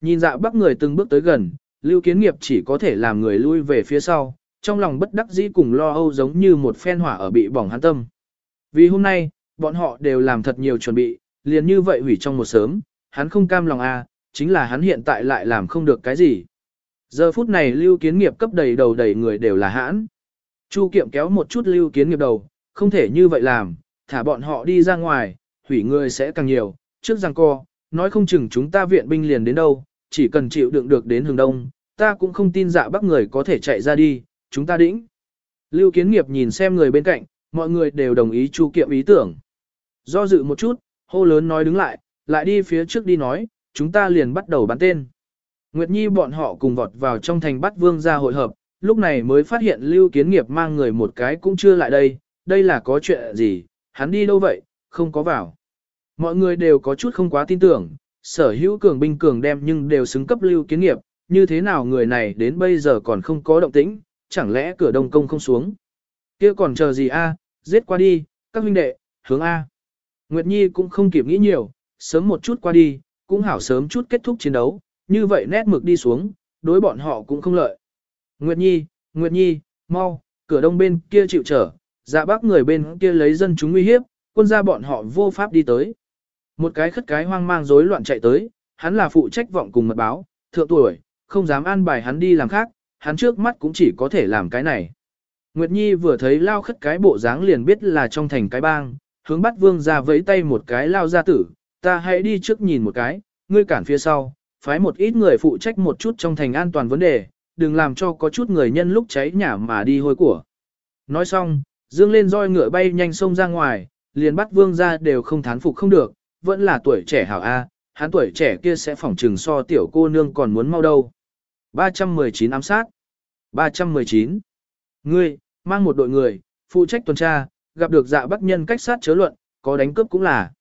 Nhìn dạ bắc người từng bước tới gần, lưu kiến nghiệp chỉ có thể làm người lui về phía sau, trong lòng bất đắc dĩ cùng lo âu giống như một phen hỏa ở bị bỏng hắn tâm. Vì hôm nay, bọn họ đều làm thật nhiều chuẩn bị, liền như vậy hủy trong một sớm, hắn không cam lòng a, à, chính là hắn hiện tại lại làm không được cái gì. Giờ phút này lưu kiến nghiệp cấp đầy đầu đầy người đều là hãn. Chu kiệm kéo một chút lưu kiến nghiệp đầu, không thể như vậy làm, thả bọn họ đi ra ngoài, hủy người sẽ càng nhiều, trước rằng co, nói không chừng chúng ta viện binh liền đến đâu, chỉ cần chịu đựng được đến hướng đông, ta cũng không tin dạ bắc người có thể chạy ra đi, chúng ta đĩnh. Lưu kiến nghiệp nhìn xem người bên cạnh, mọi người đều đồng ý chu kiệm ý tưởng. Do dự một chút, hô lớn nói đứng lại, lại đi phía trước đi nói, chúng ta liền bắt đầu bắn tên. Nguyệt Nhi bọn họ cùng vọt vào trong thành bắt vương ra hội hợp, lúc này mới phát hiện Lưu Kiến Nghiệp mang người một cái cũng chưa lại đây, đây là có chuyện gì, hắn đi đâu vậy, không có vào. Mọi người đều có chút không quá tin tưởng, sở hữu cường binh cường đem nhưng đều xứng cấp Lưu Kiến Nghiệp, như thế nào người này đến bây giờ còn không có động tĩnh, chẳng lẽ cửa đông công không xuống. kia còn chờ gì a? giết qua đi, các huynh đệ, hướng A. Nguyệt Nhi cũng không kịp nghĩ nhiều, sớm một chút qua đi, cũng hảo sớm chút kết thúc chiến đấu, như vậy nét mực đi xuống, đối bọn họ cũng không lợi. Nguyệt Nhi, Nguyệt Nhi, mau, cửa đông bên kia chịu trở, dạ bác người bên kia lấy dân chúng uy hiếp, quân gia bọn họ vô pháp đi tới. Một cái khất cái hoang mang rối loạn chạy tới, hắn là phụ trách vọng cùng mật báo, thượng tuổi, không dám an bài hắn đi làm khác, hắn trước mắt cũng chỉ có thể làm cái này. Nguyệt Nhi vừa thấy lao khất cái bộ dáng liền biết là trong thành cái bang, hướng bắt vương ra vẫy tay một cái lao ra tử, ta hãy đi trước nhìn một cái, ngươi cản phía sau, phái một ít người phụ trách một chút trong thành an toàn vấn đề, đừng làm cho có chút người nhân lúc cháy nhà mà đi hôi của. Nói xong, dương lên roi ngựa bay nhanh sông ra ngoài, liền bắt vương ra đều không thán phục không được, vẫn là tuổi trẻ hảo A, hắn tuổi trẻ kia sẽ phỏng trừng so tiểu cô nương còn muốn mau đâu. 319 ám sát. 319. Ngươi, mang một đội người, phụ trách tuần tra, gặp được dạ bắc nhân cách sát chớ luận, có đánh cướp cũng là.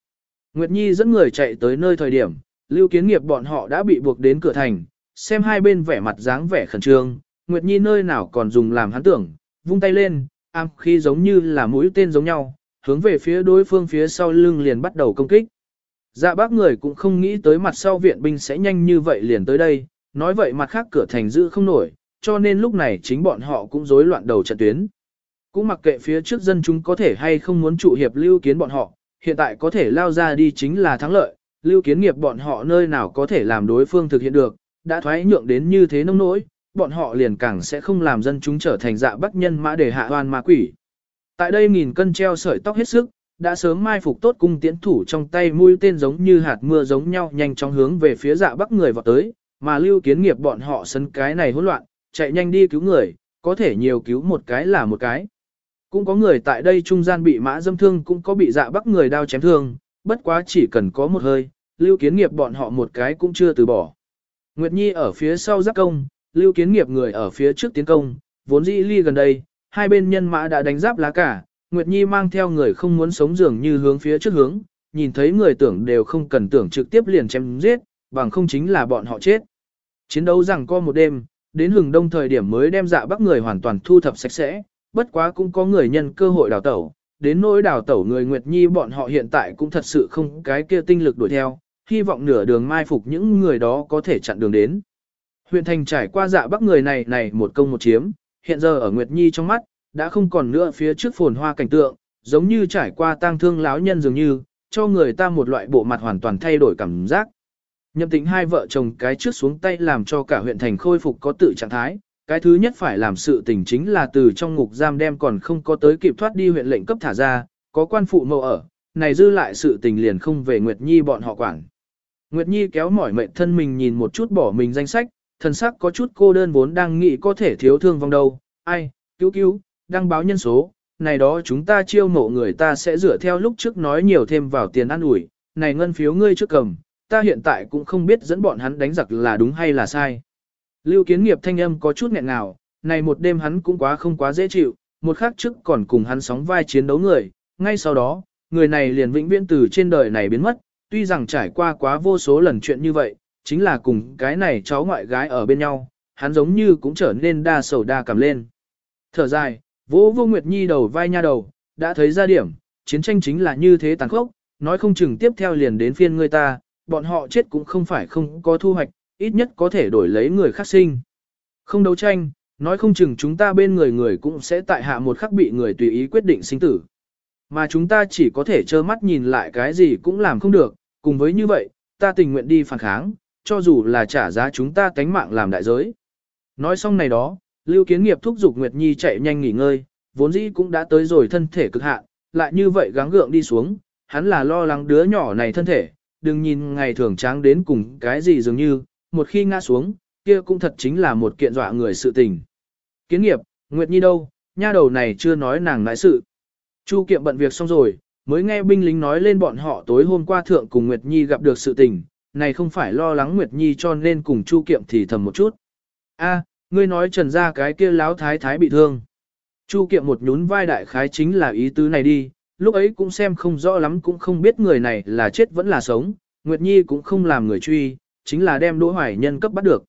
Nguyệt Nhi dẫn người chạy tới nơi thời điểm, lưu kiến nghiệp bọn họ đã bị buộc đến cửa thành, xem hai bên vẻ mặt dáng vẻ khẩn trương, Nguyệt Nhi nơi nào còn dùng làm hắn tưởng, vung tay lên, am khi giống như là mũi tên giống nhau, hướng về phía đối phương phía sau lưng liền bắt đầu công kích. Dạ bác người cũng không nghĩ tới mặt sau viện binh sẽ nhanh như vậy liền tới đây, nói vậy mặt khác cửa thành giữ không nổi, cho nên lúc này chính bọn họ cũng rối loạn đầu trận tuyến. Cũng mặc kệ phía trước dân chúng có thể hay không muốn trụ hiệp lưu kiến bọn họ, hiện tại có thể lao ra đi chính là thắng lợi, lưu kiến nghiệp bọn họ nơi nào có thể làm đối phương thực hiện được, đã thoái nhượng đến như thế nông nỗi, bọn họ liền càng sẽ không làm dân chúng trở thành dạ bắc nhân mã để hạ hoan ma quỷ. Tại đây nghìn cân treo sợi tóc hết sức, đã sớm mai phục tốt cung tiễn thủ trong tay mũi tên giống như hạt mưa giống nhau nhanh chóng hướng về phía dạ bắc người vào tới, mà lưu kiến nghiệp bọn họ sân cái này hỗn loạn, chạy nhanh đi cứu người, có thể nhiều cứu một cái là một cái. Cũng có người tại đây trung gian bị mã dâm thương cũng có bị dạ bắc người đao chém thương, bất quá chỉ cần có một hơi, lưu kiến nghiệp bọn họ một cái cũng chưa từ bỏ. Nguyệt Nhi ở phía sau giáp công, lưu kiến nghiệp người ở phía trước tiến công, vốn dĩ ly gần đây, hai bên nhân mã đã đánh giáp lá cả, Nguyệt Nhi mang theo người không muốn sống dường như hướng phía trước hướng, nhìn thấy người tưởng đều không cần tưởng trực tiếp liền chém giết, bằng không chính là bọn họ chết. Chiến đấu rằng co một đêm, đến hừng đông thời điểm mới đem dạ bắc người hoàn toàn thu thập sạch sẽ, bất quá cũng có người nhân cơ hội đào tẩu, đến nỗi đào tẩu người Nguyệt Nhi bọn họ hiện tại cũng thật sự không cái kia tinh lực đuổi theo, hy vọng nửa đường mai phục những người đó có thể chặn đường đến. Huyện thành trải qua dạ bắc người này này một công một chiếm, hiện giờ ở Nguyệt Nhi trong mắt, đã không còn nữa phía trước phồn hoa cảnh tượng, giống như trải qua tang thương láo nhân dường như, cho người ta một loại bộ mặt hoàn toàn thay đổi cảm giác. Nhậm tĩnh hai vợ chồng cái trước xuống tay làm cho cả huyện thành khôi phục có tự trạng thái, cái thứ nhất phải làm sự tình chính là từ trong ngục giam đem còn không có tới kịp thoát đi huyện lệnh cấp thả ra, có quan phụ mẫu ở, này dư lại sự tình liền không về Nguyệt Nhi bọn họ quản. Nguyệt Nhi kéo mỏi mệt thân mình nhìn một chút bỏ mình danh sách, thần sắc có chút cô đơn vốn đang nghĩ có thể thiếu thương vong đâu, ai, cứu cứu, đăng báo nhân số, này đó chúng ta chiêu mộ người ta sẽ dựa theo lúc trước nói nhiều thêm vào tiền ăn ủi, này ngân phiếu ngươi trước cầm, ta hiện tại cũng không biết dẫn bọn hắn đánh giặc là đúng hay là sai. Lưu kiến nghiệp thanh âm có chút nghẹn ngào, này một đêm hắn cũng quá không quá dễ chịu, một khắc trước còn cùng hắn sóng vai chiến đấu người, ngay sau đó, người này liền vĩnh viễn từ trên đời này biến mất, tuy rằng trải qua quá vô số lần chuyện như vậy, chính là cùng cái này cháu ngoại gái ở bên nhau, hắn giống như cũng trở nên đa sầu đa cảm lên. Thở dài, vô vô Nguyệt Nhi đầu vai nha đầu, đã thấy ra điểm, chiến tranh chính là như thế tàn khốc, nói không chừng tiếp theo liền đến phiên người ta, bọn họ chết cũng không phải không có thu hoạch, ít nhất có thể đổi lấy người khác sinh. Không đấu tranh, nói không chừng chúng ta bên người người cũng sẽ tại hạ một khắc bị người tùy ý quyết định sinh tử. Mà chúng ta chỉ có thể trơ mắt nhìn lại cái gì cũng làm không được, cùng với như vậy, ta tình nguyện đi phản kháng, cho dù là trả giá chúng ta cánh mạng làm đại giới. Nói xong này đó, Lưu Kiến Nghiệp thúc giục Nguyệt Nhi chạy nhanh nghỉ ngơi, vốn dĩ cũng đã tới rồi thân thể cực hạn, lại như vậy gắng gượng đi xuống, hắn là lo lắng đứa nhỏ này thân thể, đừng nhìn ngày thường tráng đến cùng cái gì dường như, một khi ngã xuống, kia cũng thật chính là một kiện dọa người sự tình. Kiến nghiệp, Nguyệt Nhi đâu, nha đầu này chưa nói nàng nãi sự. Chu kiệm bận việc xong rồi, mới nghe binh lính nói lên bọn họ tối hôm qua thượng cùng Nguyệt Nhi gặp được sự tình, này không phải lo lắng Nguyệt Nhi cho nên cùng Chu kiệm thì thầm một chút. A, ngươi nói trần ra cái kia láo thái thái bị thương. Chu kiệm một nhún vai đại khái chính là ý tứ này đi, lúc ấy cũng xem không rõ lắm cũng không biết người này là chết vẫn là sống, Nguyệt Nhi cũng không làm người truy, chính là đem Đỗ Hoài Nhân cấp bắt được.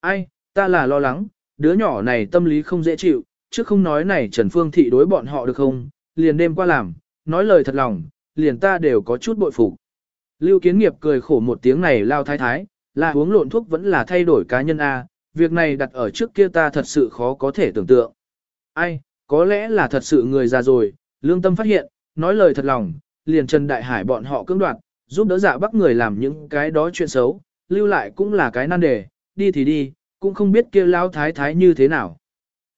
Ai, ta là lo lắng, đứa nhỏ này tâm lý không dễ chịu, chứ không nói này Trần Phương Thị đối bọn họ được không, liền đêm qua làm, nói lời thật lòng, liền ta đều có chút bội phục. Lưu Kiến Nghiệp cười khổ một tiếng này lao thái thái, là uống lộn thuốc vẫn là thay đổi cá nhân A, việc này đặt ở trước kia ta thật sự khó có thể tưởng tượng. Ai, có lẽ là thật sự người già rồi, lương tâm phát hiện, nói lời thật lòng, liền Trần Đại Hải bọn họ cưỡng đoạt, giúp đỡ dạ bắt người làm những cái đó chuyện xấu, lưu lại cũng là cái nan đề, đi thì đi, cũng không biết kia lao thái thái như thế nào.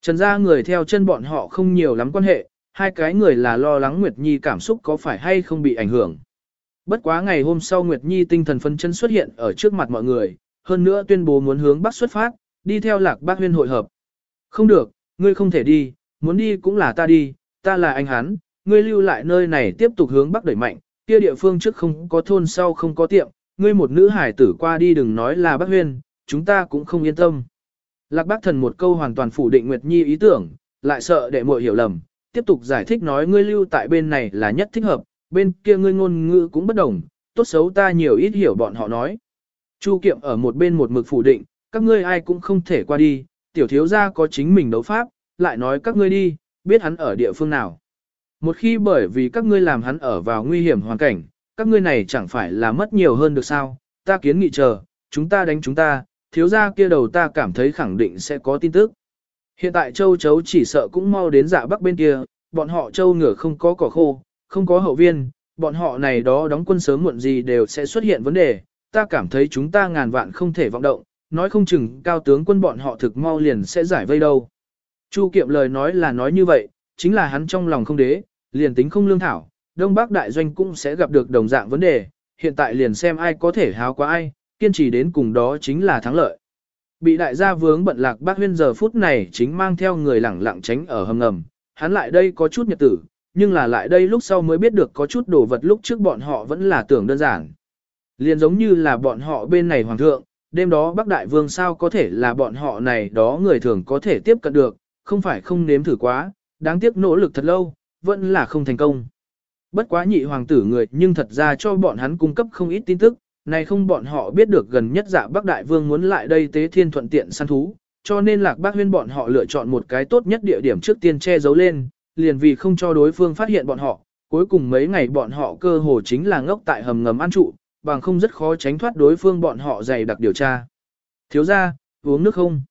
Trần gia người theo chân bọn họ không nhiều lắm quan hệ, hai cái người là lo lắng Nguyệt Nhi cảm xúc có phải hay không bị ảnh hưởng. Bất quá ngày hôm sau Nguyệt Nhi tinh thần phân chân xuất hiện ở trước mặt mọi người, hơn nữa tuyên bố muốn hướng Bắc xuất phát, đi theo lạc bác huyên hội hợp. Không được, ngươi không thể đi, muốn đi cũng là ta đi, ta là anh hắn, ngươi lưu lại nơi này tiếp tục hướng Bắc đẩy mạnh, kia địa phương trước không có thôn sau không có tiệm, ngươi một nữ hải tử qua đi đừng nói là bác huyên, chúng ta cũng không yên tâm. Lạc bác thần một câu hoàn toàn phủ định Nguyệt Nhi ý tưởng, lại sợ đệ muội hiểu lầm, tiếp tục giải thích nói ngươi lưu tại bên này là nhất thích hợp, bên kia ngươi ngôn ngữ cũng bất đồng, tốt xấu ta nhiều ít hiểu bọn họ nói. Chu Kiệm ở một bên một mực phủ định, các ngươi ai cũng không thể qua đi, tiểu thiếu gia có chính mình đấu pháp, lại nói các ngươi đi, biết hắn ở địa phương nào. Một khi bởi vì các ngươi làm hắn ở vào nguy hiểm hoàn cảnh, các ngươi này chẳng phải là mất nhiều hơn được sao, ta kiến nghị chờ, chúng ta đánh chúng ta, thiếu gia kia đầu ta cảm thấy khẳng định sẽ có tin tức. Hiện tại châu chấu chỉ sợ cũng mau đến dạ bắc bên kia, bọn họ châu ngửa không có cỏ khô, không có hậu viên, bọn họ này đó đóng quân sớm muộn gì đều sẽ xuất hiện vấn đề, ta cảm thấy chúng ta ngàn vạn không thể vọng động, nói không chừng cao tướng quân bọn họ thực mau liền sẽ giải vây đâu. Chu kiệm lời nói là nói như vậy, chính là hắn trong lòng không đế, liền tính không lương thảo, Đông Bắc đại doanh cũng sẽ gặp được đồng dạng vấn đề, hiện tại liền xem ai có thể háo quá ai, kiên trì đến cùng đó chính là thắng lợi. Bị đại gia vướng bận lạc bác huyên giờ phút này chính mang theo người lẳng lặng tránh ở hầm ngầm, hắn lại đây có chút nhật tử, nhưng là lại đây lúc sau mới biết được có chút đồ vật lúc trước bọn họ vẫn là tưởng đơn giản. Liền giống như là bọn họ bên này hoàng thượng, đêm đó Bắc Đại Vương sao có thể là bọn họ này đó người thường có thể tiếp cận được, không phải không nếm thử quá, đáng tiếc nỗ lực thật lâu, vẫn là không thành công. Bất quá nhị hoàng tử người nhưng thật ra cho bọn hắn cung cấp không ít tin tức, này không bọn họ biết được gần nhất dạ Bắc Đại Vương muốn lại đây tế thiên thuận tiện săn thú, cho nên lạc bác huyên bọn họ lựa chọn một cái tốt nhất địa điểm trước tiên che giấu lên, liền vì không cho đối phương phát hiện bọn họ, cuối cùng mấy ngày bọn họ cơ hồ chính là ngốc tại hầm ngầm ăn trụ, bằng không rất khó tránh thoát đối phương bọn họ dày đặc điều tra. Thiếu ra, uống nước không?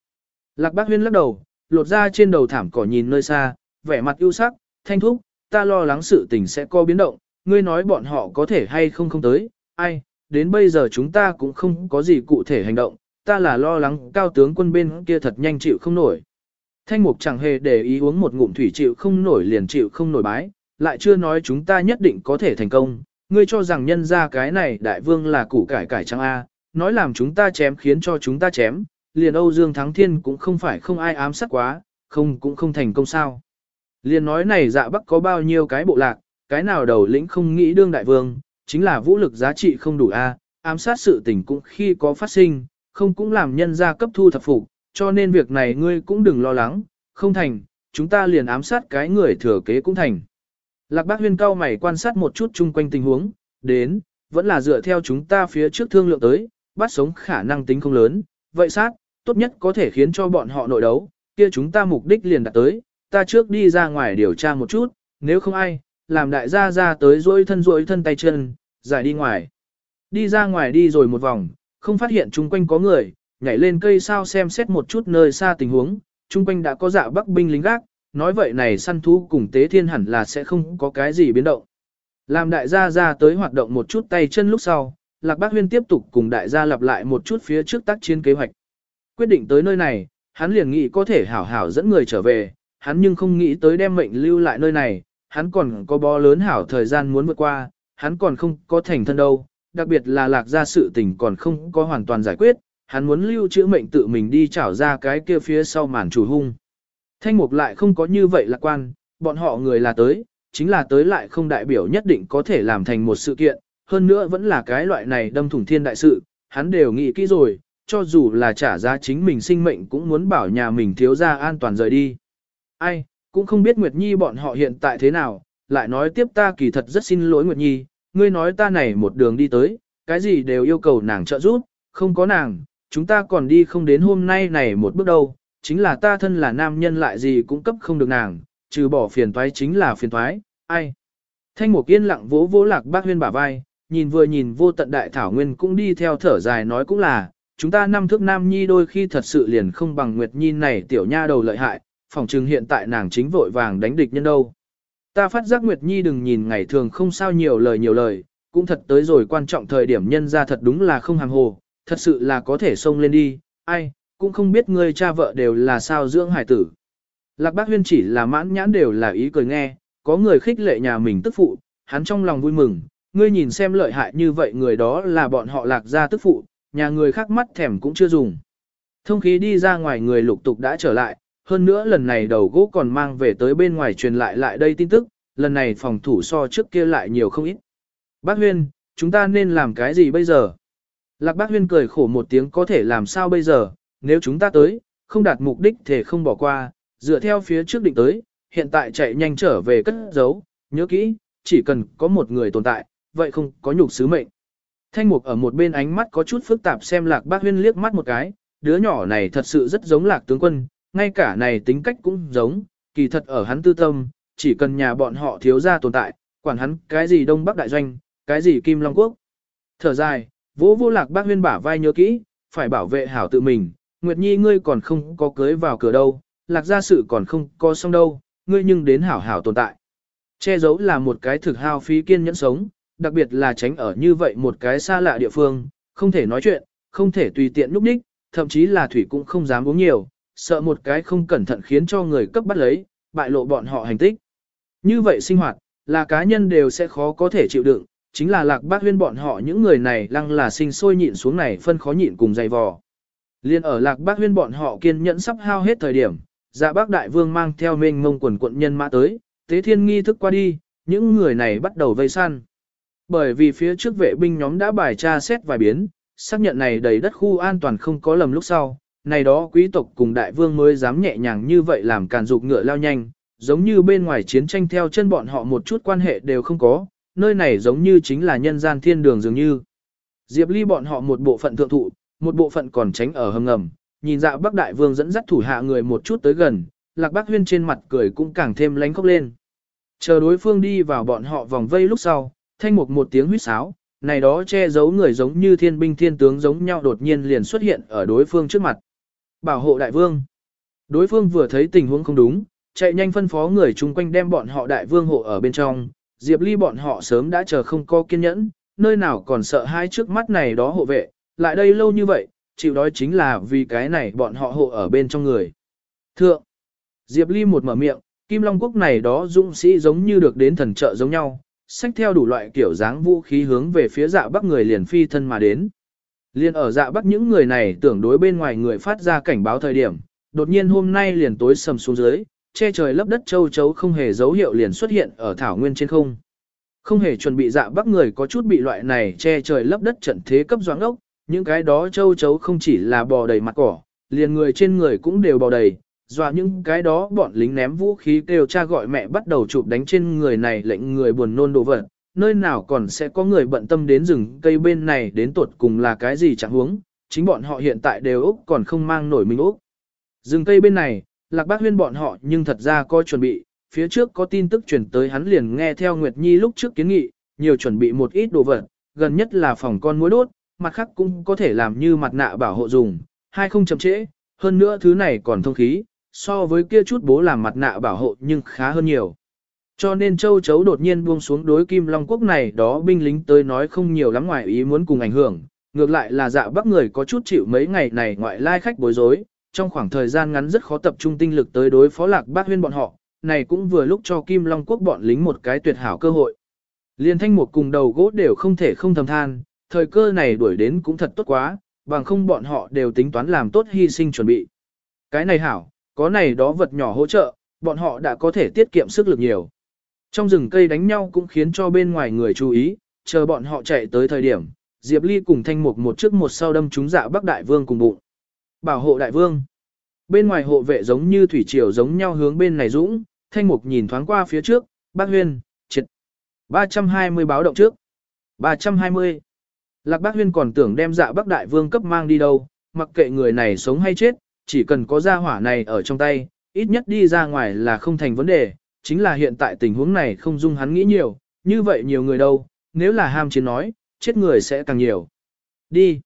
Lạc bác huyên lắc đầu, lột ra trên đầu thảm cỏ nhìn nơi xa, vẻ mặt ưu sắc, thanh thúc, ta lo lắng sự tình sẽ có biến động, ngươi nói bọn họ có thể hay không không tới, ai, đến bây giờ chúng ta cũng không có gì cụ thể hành động, ta là lo lắng cao tướng quân bên kia thật nhanh chịu không nổi. Thanh mục chẳng hề để ý uống một ngụm thủy chịu không nổi liền chịu không nổi bái, lại chưa nói chúng ta nhất định có thể thành công, ngươi cho rằng nhân ra cái này đại vương là củ cải cải trắng A, nói làm chúng ta chém khiến cho chúng ta chém, liền Âu Dương Thắng Thiên cũng không phải không ai ám sát quá, không cũng không thành công sao. Liền nói này dạ bắc có bao nhiêu cái bộ lạc, cái nào đầu lĩnh không nghĩ đương đại vương, chính là vũ lực giá trị không đủ A, ám sát sự tình cũng khi có phát sinh, không cũng làm nhân gia cấp thu thập phục, cho nên việc này ngươi cũng đừng lo lắng, không thành, chúng ta liền ám sát cái người thừa kế cũng thành. Lạc bác huyên cao mày quan sát một chút chung quanh tình huống, đến, vẫn là dựa theo chúng ta phía trước thương lượng tới, bắt sống khả năng tính không lớn, vậy sát, tốt nhất có thể khiến cho bọn họ nội đấu, kia chúng ta mục đích liền đạt tới, ta trước đi ra ngoài điều tra một chút, nếu không ai, làm đại gia ra tới rỗi thân rỗi thân tay chân, giải đi ngoài. Đi ra ngoài đi rồi một vòng, Không phát hiện chung quanh có người, nhảy lên cây sao xem xét một chút nơi xa tình huống, chung quanh đã có dạ bắc binh lính gác, nói vậy này săn thú cùng tế thiên hẳn là sẽ không có cái gì biến động. Làm đại gia ra tới hoạt động một chút tay chân lúc sau, Lạc Bác Huyên tiếp tục cùng đại gia lặp lại một chút phía trước tác chiến kế hoạch. Quyết định tới nơi này, hắn liền nghĩ có thể hảo hảo dẫn người trở về, hắn nhưng không nghĩ tới đem mệnh lưu lại nơi này, hắn còn có bó lớn hảo thời gian muốn vượt qua, hắn còn không có thành thân đâu, đặc biệt là lạc gia sự tình còn không có hoàn toàn giải quyết, hắn muốn lưu trữ mệnh tự mình đi trảo ra cái kia phía sau màn chủ hung. Thanh mục lại không có như vậy lạc quan, bọn họ người là tới, chính là tới lại không đại biểu nhất định có thể làm thành một sự kiện, hơn nữa vẫn là cái loại này đâm thủng thiên đại sự, hắn đều nghĩ kỹ rồi, cho dù là trả giá chính mình sinh mệnh cũng muốn bảo nhà mình thiếu ra an toàn rời đi. Ai, cũng không biết Nguyệt Nhi bọn họ hiện tại thế nào, lại nói tiếp ta kỳ thật rất xin lỗi Nguyệt Nhi, ngươi nói ta này một đường đi tới, cái gì đều yêu cầu nàng trợ giúp, không có nàng, chúng ta còn đi không đến hôm nay này một bước đâu, chính là ta thân là nam nhân lại gì cũng cấp không được nàng, trừ bỏ phiền toái chính là phiền toái, ai. Thanh Mục yên lặng vỗ vỗ lạc bác huyên bả vai, nhìn vừa nhìn vô tận đại thảo nguyên cũng đi theo thở dài nói cũng là, chúng ta năm thước nam nhi đôi khi thật sự liền không bằng Nguyệt Nhi này tiểu nha đầu lợi hại, phòng trừng hiện tại nàng chính vội vàng đánh địch nhân đâu. Ta phát giác Nguyệt Nhi đừng nhìn ngày thường không sao nhiều lời nhiều lời, cũng thật tới rồi quan trọng thời điểm nhân ra thật đúng là không hàng hồ, thật sự là có thể xông lên đi, ai, cũng không biết ngươi cha vợ đều là sao dưỡng hải tử. Lạc bác huyên chỉ là mãn nhãn đều là ý cười nghe, có người khích lệ nhà mình tức phụ, hắn trong lòng vui mừng, ngươi nhìn xem lợi hại như vậy người đó là bọn họ lạc gia tức phụ, nhà người khác mắt thèm cũng chưa dùng. Thông khí đi ra ngoài người lục tục đã trở lại, hơn nữa lần này đầu gỗ còn mang về tới bên ngoài truyền lại lại đây tin tức, lần này phòng thủ so trước kia lại nhiều không ít. Bác Huyên, chúng ta nên làm cái gì bây giờ? Lạc Bác Huyên cười khổ một tiếng có thể làm sao bây giờ, nếu chúng ta tới, không đạt mục đích thì không bỏ qua, dựa theo phía trước định tới, hiện tại chạy nhanh trở về cất giấu, nhớ kỹ, chỉ cần có một người tồn tại, vậy không có nhục sứ mệnh. Thanh mục ở một bên ánh mắt có chút phức tạp xem lạc bác huyên liếc mắt một cái, đứa nhỏ này thật sự rất giống lạc tướng quân, ngay cả này tính cách cũng giống, kỳ thật ở hắn tư tâm, chỉ cần nhà bọn họ thiếu ra tồn tại, quản hắn cái gì đông bắc đại doanh, cái gì kim long quốc. Thở dài, vỗ vô lạc bác huyên bả vai nhớ kỹ, phải bảo vệ hảo tự mình, Nguyệt Nhi ngươi còn không có cưới vào cửa đâu, lạc gia sự còn không có xong đâu, ngươi nhưng đến hảo hảo tồn tại. Che giấu là một cái thực hao phí kiên nhẫn sống, đặc biệt là tránh ở như vậy một cái xa lạ địa phương, không thể nói chuyện, không thể tùy tiện núp đích, thậm chí là thủy cũng không dám uống nhiều, sợ một cái không cẩn thận khiến cho người cấp bắt lấy, bại lộ bọn họ hành tích. Như vậy sinh hoạt, là cá nhân đều sẽ khó có thể chịu đựng, chính là lạc bác huyên bọn họ những người này lăng là sinh sôi nhịn xuống này phân khó nhịn cùng dày vò. Liên ở lạc bác huyên bọn họ kiên nhẫn sắp hao hết thời điểm, dạ bác đại vương mang theo mênh mông quần quận nhân mã tới, tế thiên nghi thức qua đi, những người này bắt đầu vây săn. Bởi vì phía trước vệ binh nhóm đã bài tra xét vài biến, xác nhận này đầy đất khu an toàn không có lầm lúc sau, này đó quý tộc cùng đại vương mới dám nhẹ nhàng như vậy làm càn dục ngựa lao nhanh, giống như bên ngoài chiến tranh theo chân bọn họ một chút quan hệ đều không có, nơi này giống như chính là nhân gian thiên đường dường như. Diệp Ly bọn họ một bộ phận thượng thụ, một bộ phận còn tránh ở hầm ngầm, nhìn dạ Bắc Đại Vương dẫn dắt thủ hạ người một chút tới gần, Lạc Bắc Huyên trên mặt cười cũng càng thêm lánh khóc lên. Chờ đối phương đi vào bọn họ vòng vây lúc sau, thanh mục một tiếng huýt sáo, này đó che giấu người giống như thiên binh thiên tướng giống nhau đột nhiên liền xuất hiện ở đối phương trước mặt. Bảo hộ đại vương. Đối phương vừa thấy tình huống không đúng, chạy nhanh phân phó người chung quanh đem bọn họ đại vương hộ ở bên trong, Diệp Ly bọn họ sớm đã chờ không có kiên nhẫn, nơi nào còn sợ hai trước mắt này đó hộ vệ, lại đây lâu như vậy, chịu đói chính là vì cái này bọn họ hộ ở bên trong người. Thượng, Diệp Ly một mở miệng, Kim Long Quốc này đó dũng sĩ giống như được đến thần trợ giống nhau, xách theo đủ loại kiểu dáng vũ khí hướng về phía dạ bắc người liền phi thân mà đến. Liên ở dạ bắc những người này tưởng đối bên ngoài người phát ra cảnh báo thời điểm, đột nhiên hôm nay liền tối sầm xuống dưới, che trời lấp đất châu chấu không hề dấu hiệu liền xuất hiện ở thảo nguyên trên không. Không hề chuẩn bị dạ bắc người có chút bị loại này che trời lấp đất trận thế cấp doáng ốc, những cái đó châu chấu không chỉ là bò đầy mặt cỏ, liền người trên người cũng đều bò đầy, dọa những cái đó bọn lính ném vũ khí kêu cha gọi mẹ bắt đầu chụp đánh trên người này lệnh người buồn nôn đồ vật, nơi nào còn sẽ có người bận tâm đến rừng cây bên này đến tuột cùng là cái gì chẳng huống, chính bọn họ hiện tại đều Úc còn không mang nổi mình Úc. Rừng cây bên này, lạc bác huyên bọn họ nhưng thật ra có chuẩn bị, phía trước có tin tức truyền tới hắn liền nghe theo Nguyệt Nhi lúc trước kiến nghị, nhiều chuẩn bị một ít đồ vật, gần nhất là phòng con muối đốt, mặt khác cũng có thể làm như mặt nạ bảo hộ dùng, hai không chậm trễ, hơn nữa thứ này còn thông khí, so với kia chút bố làm mặt nạ bảo hộ nhưng khá hơn nhiều. Cho nên châu chấu đột nhiên buông xuống đối Kim Long Quốc này đó binh lính tới nói không nhiều lắm ngoài ý muốn cùng ảnh hưởng, ngược lại là dạ bắc người có chút chịu mấy ngày này ngoại lai khách bối rối, trong khoảng thời gian ngắn rất khó tập trung tinh lực tới đối phó lạc bác huyên bọn họ, này cũng vừa lúc cho Kim Long Quốc bọn lính một cái tuyệt hảo cơ hội. Liên thanh một cùng đầu gỗ đều không thể không thầm than, thời cơ này đuổi đến cũng thật tốt quá, bằng không bọn họ đều tính toán làm tốt hy sinh chuẩn bị. Cái này hảo, có này đó vật nhỏ hỗ trợ, bọn họ đã có thể tiết kiệm sức lực nhiều. Trong rừng cây đánh nhau cũng khiến cho bên ngoài người chú ý, chờ bọn họ chạy tới thời điểm, Diệp Ly cùng Thanh Mục một trước một sau đâm chúng dạ Bắc Đại Vương cùng bụng. Bảo hộ Đại Vương. Bên ngoài hộ vệ giống như thủy triều giống nhau hướng bên này dũng, Thanh Mục nhìn thoáng qua phía trước, Bác Huyên, triệt. 320 báo động trước. 320. Lạc Bác Huyên còn tưởng đem dạ Bắc Đại Vương cấp mang đi đâu, mặc kệ người này sống hay chết, chỉ cần có gia hỏa này ở trong tay, ít nhất đi ra ngoài là không thành vấn đề, chính là hiện tại tình huống này không dung hắn nghĩ nhiều, như vậy nhiều người đâu, nếu là ham chiến nói, chết người sẽ càng nhiều. Đi.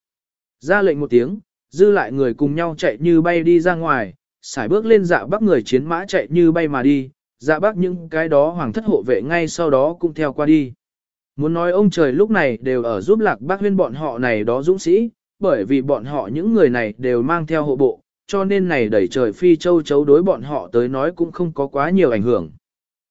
Ra lệnh một tiếng, dư lại người cùng nhau chạy như bay đi ra ngoài, xài bước lên dạ bắc người chiến mã chạy như bay mà đi, dạ bắc những cái đó hoàng thất hộ vệ ngay sau đó cũng theo qua đi. Muốn nói ông trời lúc này đều ở giúp lạc bác huyên bọn họ này đó dũng sĩ, bởi vì bọn họ những người này đều mang theo hộ bộ, cho nên này đẩy trời phi châu chấu đối bọn họ tới nói cũng không có quá nhiều ảnh hưởng.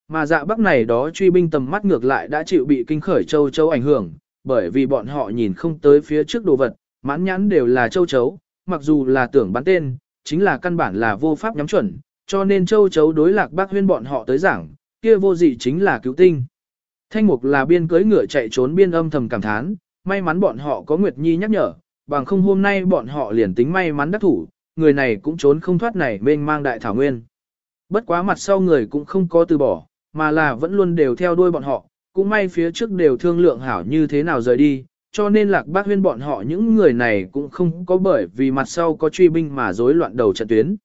Mà dạ bắc này đó truy binh tầm mắt ngược lại đã chịu bị kinh khởi châu chấu ảnh hưởng, bởi vì bọn họ nhìn không tới phía trước đồ vật, mãn nhãn đều là châu chấu, mặc dù là tưởng bắn tên, chính là căn bản là vô pháp nhắm chuẩn, cho nên châu chấu đối lạc bác huyên bọn họ tới giảng, kia vô dị chính là cứu tinh. Thanh mục là biên cưới ngựa chạy trốn biên âm thầm cảm thán, may mắn bọn họ có Nguyệt Nhi nhắc nhở, bằng không hôm nay bọn họ liền tính may mắn đắc thủ, người này cũng trốn không thoát này mênh mang đại thảo nguyên. Bất quá mặt sau người cũng không có từ bỏ, mà là vẫn luôn đều theo đuôi bọn họ, cũng may phía trước đều thương lượng hảo như thế nào rời đi, cho nên lạc bác huyên bọn họ những người này cũng không có bởi vì mặt sau có truy binh mà rối loạn đầu trận tuyến.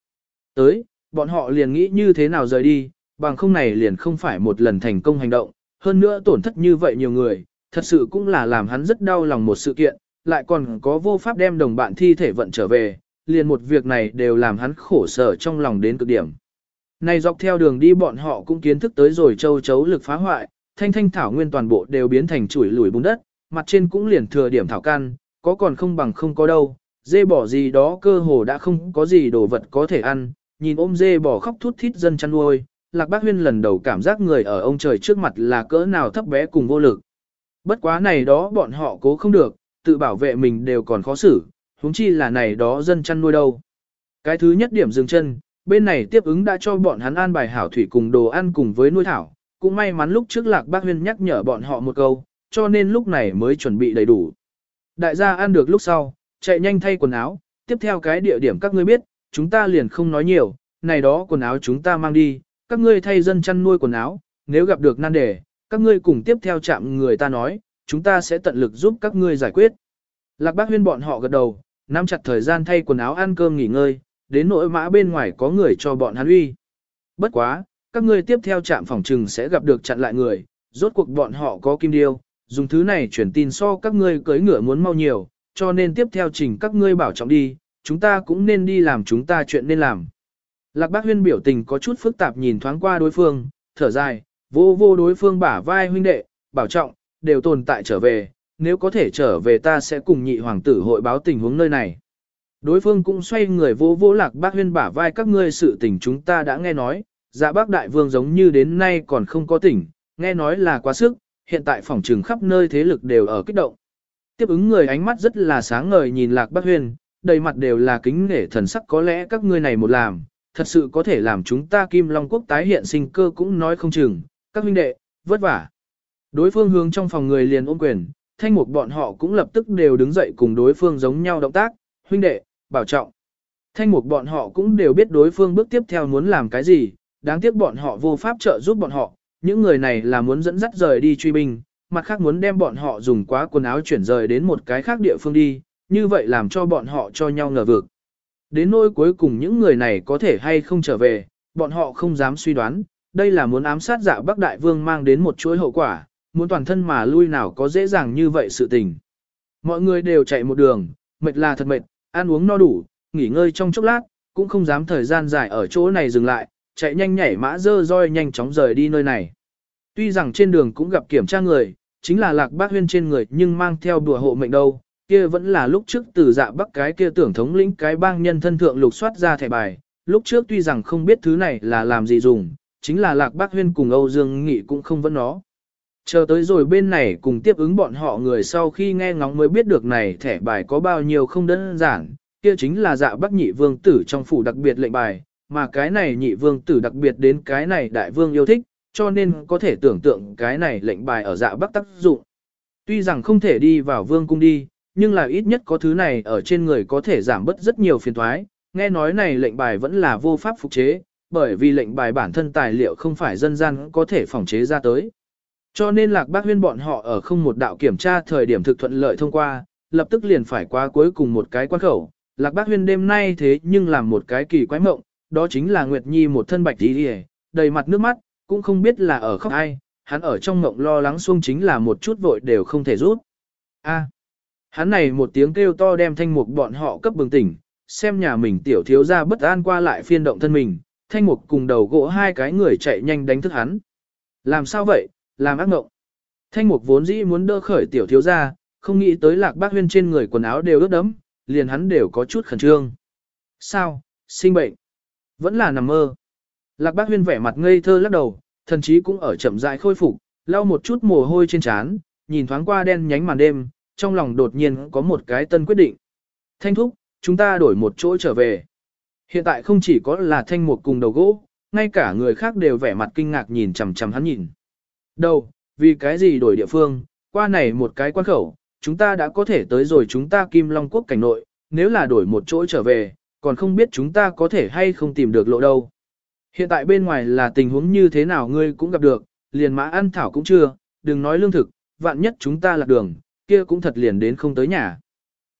Tới, bọn họ liền nghĩ như thế nào rời đi, bằng không này liền không phải một lần thành công hành động, hơn nữa tổn thất như vậy nhiều người, thật sự cũng là làm hắn rất đau lòng một sự kiện, lại còn có vô pháp đem đồng bạn thi thể vận trở về, liền một việc này đều làm hắn khổ sở trong lòng đến cực điểm. Này dọc theo đường đi bọn họ cũng kiến thức tới rồi châu chấu lực phá hoại, thanh thanh thảo nguyên toàn bộ đều biến thành chuỗi lùi bùn đất, mặt trên cũng liền thừa điểm thảo căn, có còn không bằng không có đâu, dê bỏ gì đó cơ hồ đã không có gì đồ vật có thể ăn, nhìn ôm dê bỏ khóc thút thít dân chăn nuôi, Lạc Bác Huyên lần đầu cảm giác người ở ông trời trước mặt là cỡ nào thấp bé cùng vô lực. Bất quá này đó bọn họ cố không được, tự bảo vệ mình đều còn khó xử, huống chi là này đó dân chăn nuôi đâu. Cái thứ nhất điểm dừng chân, bên này tiếp ứng đã cho bọn hắn an bài hảo thủy cùng đồ ăn cùng với nuôi thảo, cũng may mắn lúc trước Lạc Bác Huyên nhắc nhở bọn họ một câu, cho nên lúc này mới chuẩn bị đầy đủ. Đại gia ăn được lúc sau, chạy nhanh thay quần áo, tiếp theo cái địa điểm các ngươi biết, chúng ta liền không nói nhiều, này đó quần áo chúng ta mang đi, các ngươi thay dân chăn nuôi quần áo, nếu gặp được nan đề, các ngươi cùng tiếp theo chạm người ta nói, chúng ta sẽ tận lực giúp các ngươi giải quyết. Lạc Bác Huyên bọn họ gật đầu, nắm chặt thời gian thay quần áo ăn cơm nghỉ ngơi, đến nỗi mã bên ngoài có người cho bọn hắn uy. Bất quá, các ngươi tiếp theo chạm phòng trừng sẽ gặp được chặn lại người, rốt cuộc bọn họ có kim điêu, dùng thứ này chuyển tin so các ngươi cưới ngựa muốn mau nhiều, cho nên tiếp theo trình các ngươi bảo trọng đi, chúng ta cũng nên đi làm chúng ta chuyện nên làm. Lạc bác huyên biểu tình có chút phức tạp nhìn thoáng qua đối phương, thở dài, vô vô đối phương bả vai huynh đệ, bảo trọng, đều tồn tại trở về, nếu có thể trở về ta sẽ cùng nhị hoàng tử hội báo tình huống nơi này. Đối phương cũng xoay người vô vô lạc bác huyên bả vai các ngươi sự tình chúng ta đã nghe nói, dạ bác đại vương giống như đến nay còn không có tỉnh, nghe nói là quá sức, hiện tại phòng trừng khắp nơi thế lực đều ở kích động. Tiếp ứng người ánh mắt rất là sáng ngời nhìn lạc bác huyên, đầy mặt đều là kính nể thần sắc có lẽ các ngươi này một làm, thật sự có thể làm chúng ta kim long quốc tái hiện sinh cơ cũng nói không chừng, các huynh đệ, vất vả. Đối phương hướng trong phòng người liền ôm quyền, thanh mục bọn họ cũng lập tức đều đứng dậy cùng đối phương giống nhau động tác, huynh đệ, bảo trọng. Thanh mục bọn họ cũng đều biết đối phương bước tiếp theo muốn làm cái gì, đáng tiếc bọn họ vô pháp trợ giúp bọn họ, những người này là muốn dẫn dắt rời đi truy binh, mặt khác muốn đem bọn họ dùng quá quần áo chuyển rời đến một cái khác địa phương đi, như vậy làm cho bọn họ cho nhau ngờ vực. Đến nỗi cuối cùng những người này có thể hay không trở về, bọn họ không dám suy đoán, đây là muốn ám sát dạ Bắc Đại Vương mang đến một chuỗi hậu quả, muốn toàn thân mà lui nào có dễ dàng như vậy sự tình. Mọi người đều chạy một đường, mệt là thật mệt, ăn uống no đủ, nghỉ ngơi trong chốc lát, cũng không dám thời gian dài ở chỗ này dừng lại, chạy nhanh nhảy mã dơ roi nhanh chóng rời đi nơi này. Tuy rằng trên đường cũng gặp kiểm tra người, chính là lạc bác huyên trên người nhưng mang theo đùa hộ mệnh đâu, kia vẫn là lúc trước từ dạ bắc cái kia tưởng thống lĩnh cái bang nhân thân thượng lục soát ra thẻ bài, lúc trước tuy rằng không biết thứ này là làm gì dùng, chính là lạc bác huyên cùng Âu Dương Nghị cũng không vẫn nó. Chờ tới rồi bên này cùng tiếp ứng bọn họ người sau khi nghe ngóng mới biết được này thẻ bài có bao nhiêu không đơn giản, kia chính là dạ bắc nhị vương tử trong phủ đặc biệt lệnh bài, mà cái này nhị vương tử đặc biệt đến cái này đại vương yêu thích, cho nên có thể tưởng tượng cái này lệnh bài ở dạ bắc tác dụng. Tuy rằng không thể đi vào vương cung đi, nhưng là ít nhất có thứ này ở trên người có thể giảm bớt rất nhiều phiền thoái, nghe nói này lệnh bài vẫn là vô pháp phục chế, bởi vì lệnh bài bản thân tài liệu không phải dân gian có thể phòng chế ra tới. Cho nên lạc bác huyên bọn họ ở không một đạo kiểm tra thời điểm thực thuận lợi thông qua, lập tức liền phải qua cuối cùng một cái quan khẩu. Lạc bác huyên đêm nay thế nhưng làm một cái kỳ quái mộng, đó chính là Nguyệt Nhi một thân bạch đi đầy mặt nước mắt, cũng không biết là ở khóc ai, hắn ở trong mộng lo lắng xuông chính là một chút vội đều không thể rút. A hắn này một tiếng kêu to đem thanh mục bọn họ cấp bừng tỉnh, xem nhà mình tiểu thiếu ra bất an qua lại phiên động thân mình, thanh mục cùng đầu gỗ hai cái người chạy nhanh đánh thức hắn. Làm sao vậy, làm ác mộng. Thanh mục vốn dĩ muốn đỡ khởi tiểu thiếu ra, không nghĩ tới lạc bác huyên trên người quần áo đều ướt đẫm, liền hắn đều có chút khẩn trương. Sao, sinh bệnh? Vẫn là nằm mơ. Lạc bác huyên vẻ mặt ngây thơ lắc đầu, thần chí cũng ở chậm rãi khôi phục, lau một chút mồ hôi trên trán, nhìn thoáng qua đen nhánh màn đêm, trong lòng đột nhiên có một cái tân quyết định. Thanh thúc, chúng ta đổi một chỗ trở về. Hiện tại không chỉ có là thanh mục cùng đầu gỗ, ngay cả người khác đều vẻ mặt kinh ngạc nhìn chằm chằm hắn nhìn. Đâu, vì cái gì đổi địa phương, qua này một cái quan khẩu, chúng ta đã có thể tới rồi chúng ta Kim Long Quốc cảnh nội, nếu là đổi một chỗ trở về, còn không biết chúng ta có thể hay không tìm được lộ đâu. Hiện tại bên ngoài là tình huống như thế nào ngươi cũng gặp được, liền mã ăn thảo cũng chưa, đừng nói lương thực, vạn nhất chúng ta lạc đường, kia cũng thật liền đến không tới nhà.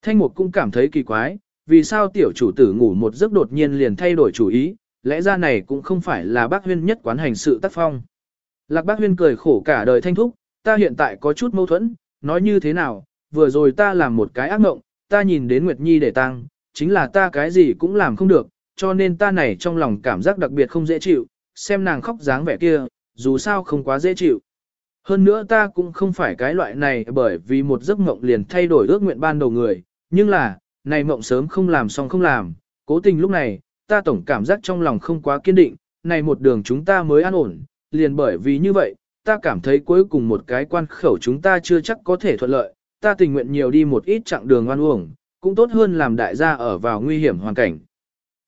Thanh Mục cũng cảm thấy kỳ quái, vì sao tiểu chủ tử ngủ một giấc đột nhiên liền thay đổi chủ ý, lẽ ra này cũng không phải là bác huyên nhất quán hành sự tác phong. Lạc bác huyên cười khổ cả đời thanh thúc, ta hiện tại có chút mâu thuẫn, nói như thế nào, vừa rồi ta làm một cái ác mộng, ta nhìn đến Nguyệt Nhi để tăng, chính là ta cái gì cũng làm không được, cho nên ta này trong lòng cảm giác đặc biệt không dễ chịu, xem nàng khóc dáng vẻ kia, dù sao không quá dễ chịu. Hơn nữa ta cũng không phải cái loại này bởi vì một giấc mộng liền thay đổi ước nguyện ban đầu người, nhưng là, này mộng sớm không làm xong không làm, cố tình lúc này, ta tổng cảm giác trong lòng không quá kiên định, này một đường chúng ta mới an ổn, liền bởi vì như vậy, ta cảm thấy cuối cùng một cái quan khẩu chúng ta chưa chắc có thể thuận lợi, ta tình nguyện nhiều đi một ít chặng đường oan uổng, cũng tốt hơn làm đại gia ở vào nguy hiểm hoàn cảnh.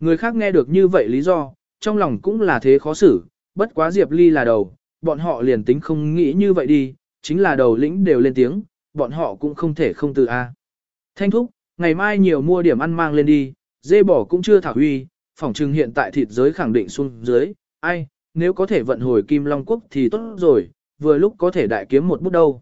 Người khác nghe được như vậy lý do, trong lòng cũng là thế khó xử, bất quá Diệp Ly là đầu, bọn họ liền tính không nghĩ như vậy đi, chính là đầu lĩnh đều lên tiếng, bọn họ cũng không thể không từ A. Thanh thúc, ngày mai nhiều mua điểm ăn mang lên đi, dê bò cũng chưa thảo huy, phỏng trừng hiện tại thịt giới khẳng định xuống dưới, ai, nếu có thể vận hồi Kim Long Quốc thì tốt rồi, vừa lúc có thể đại kiếm một bút đâu.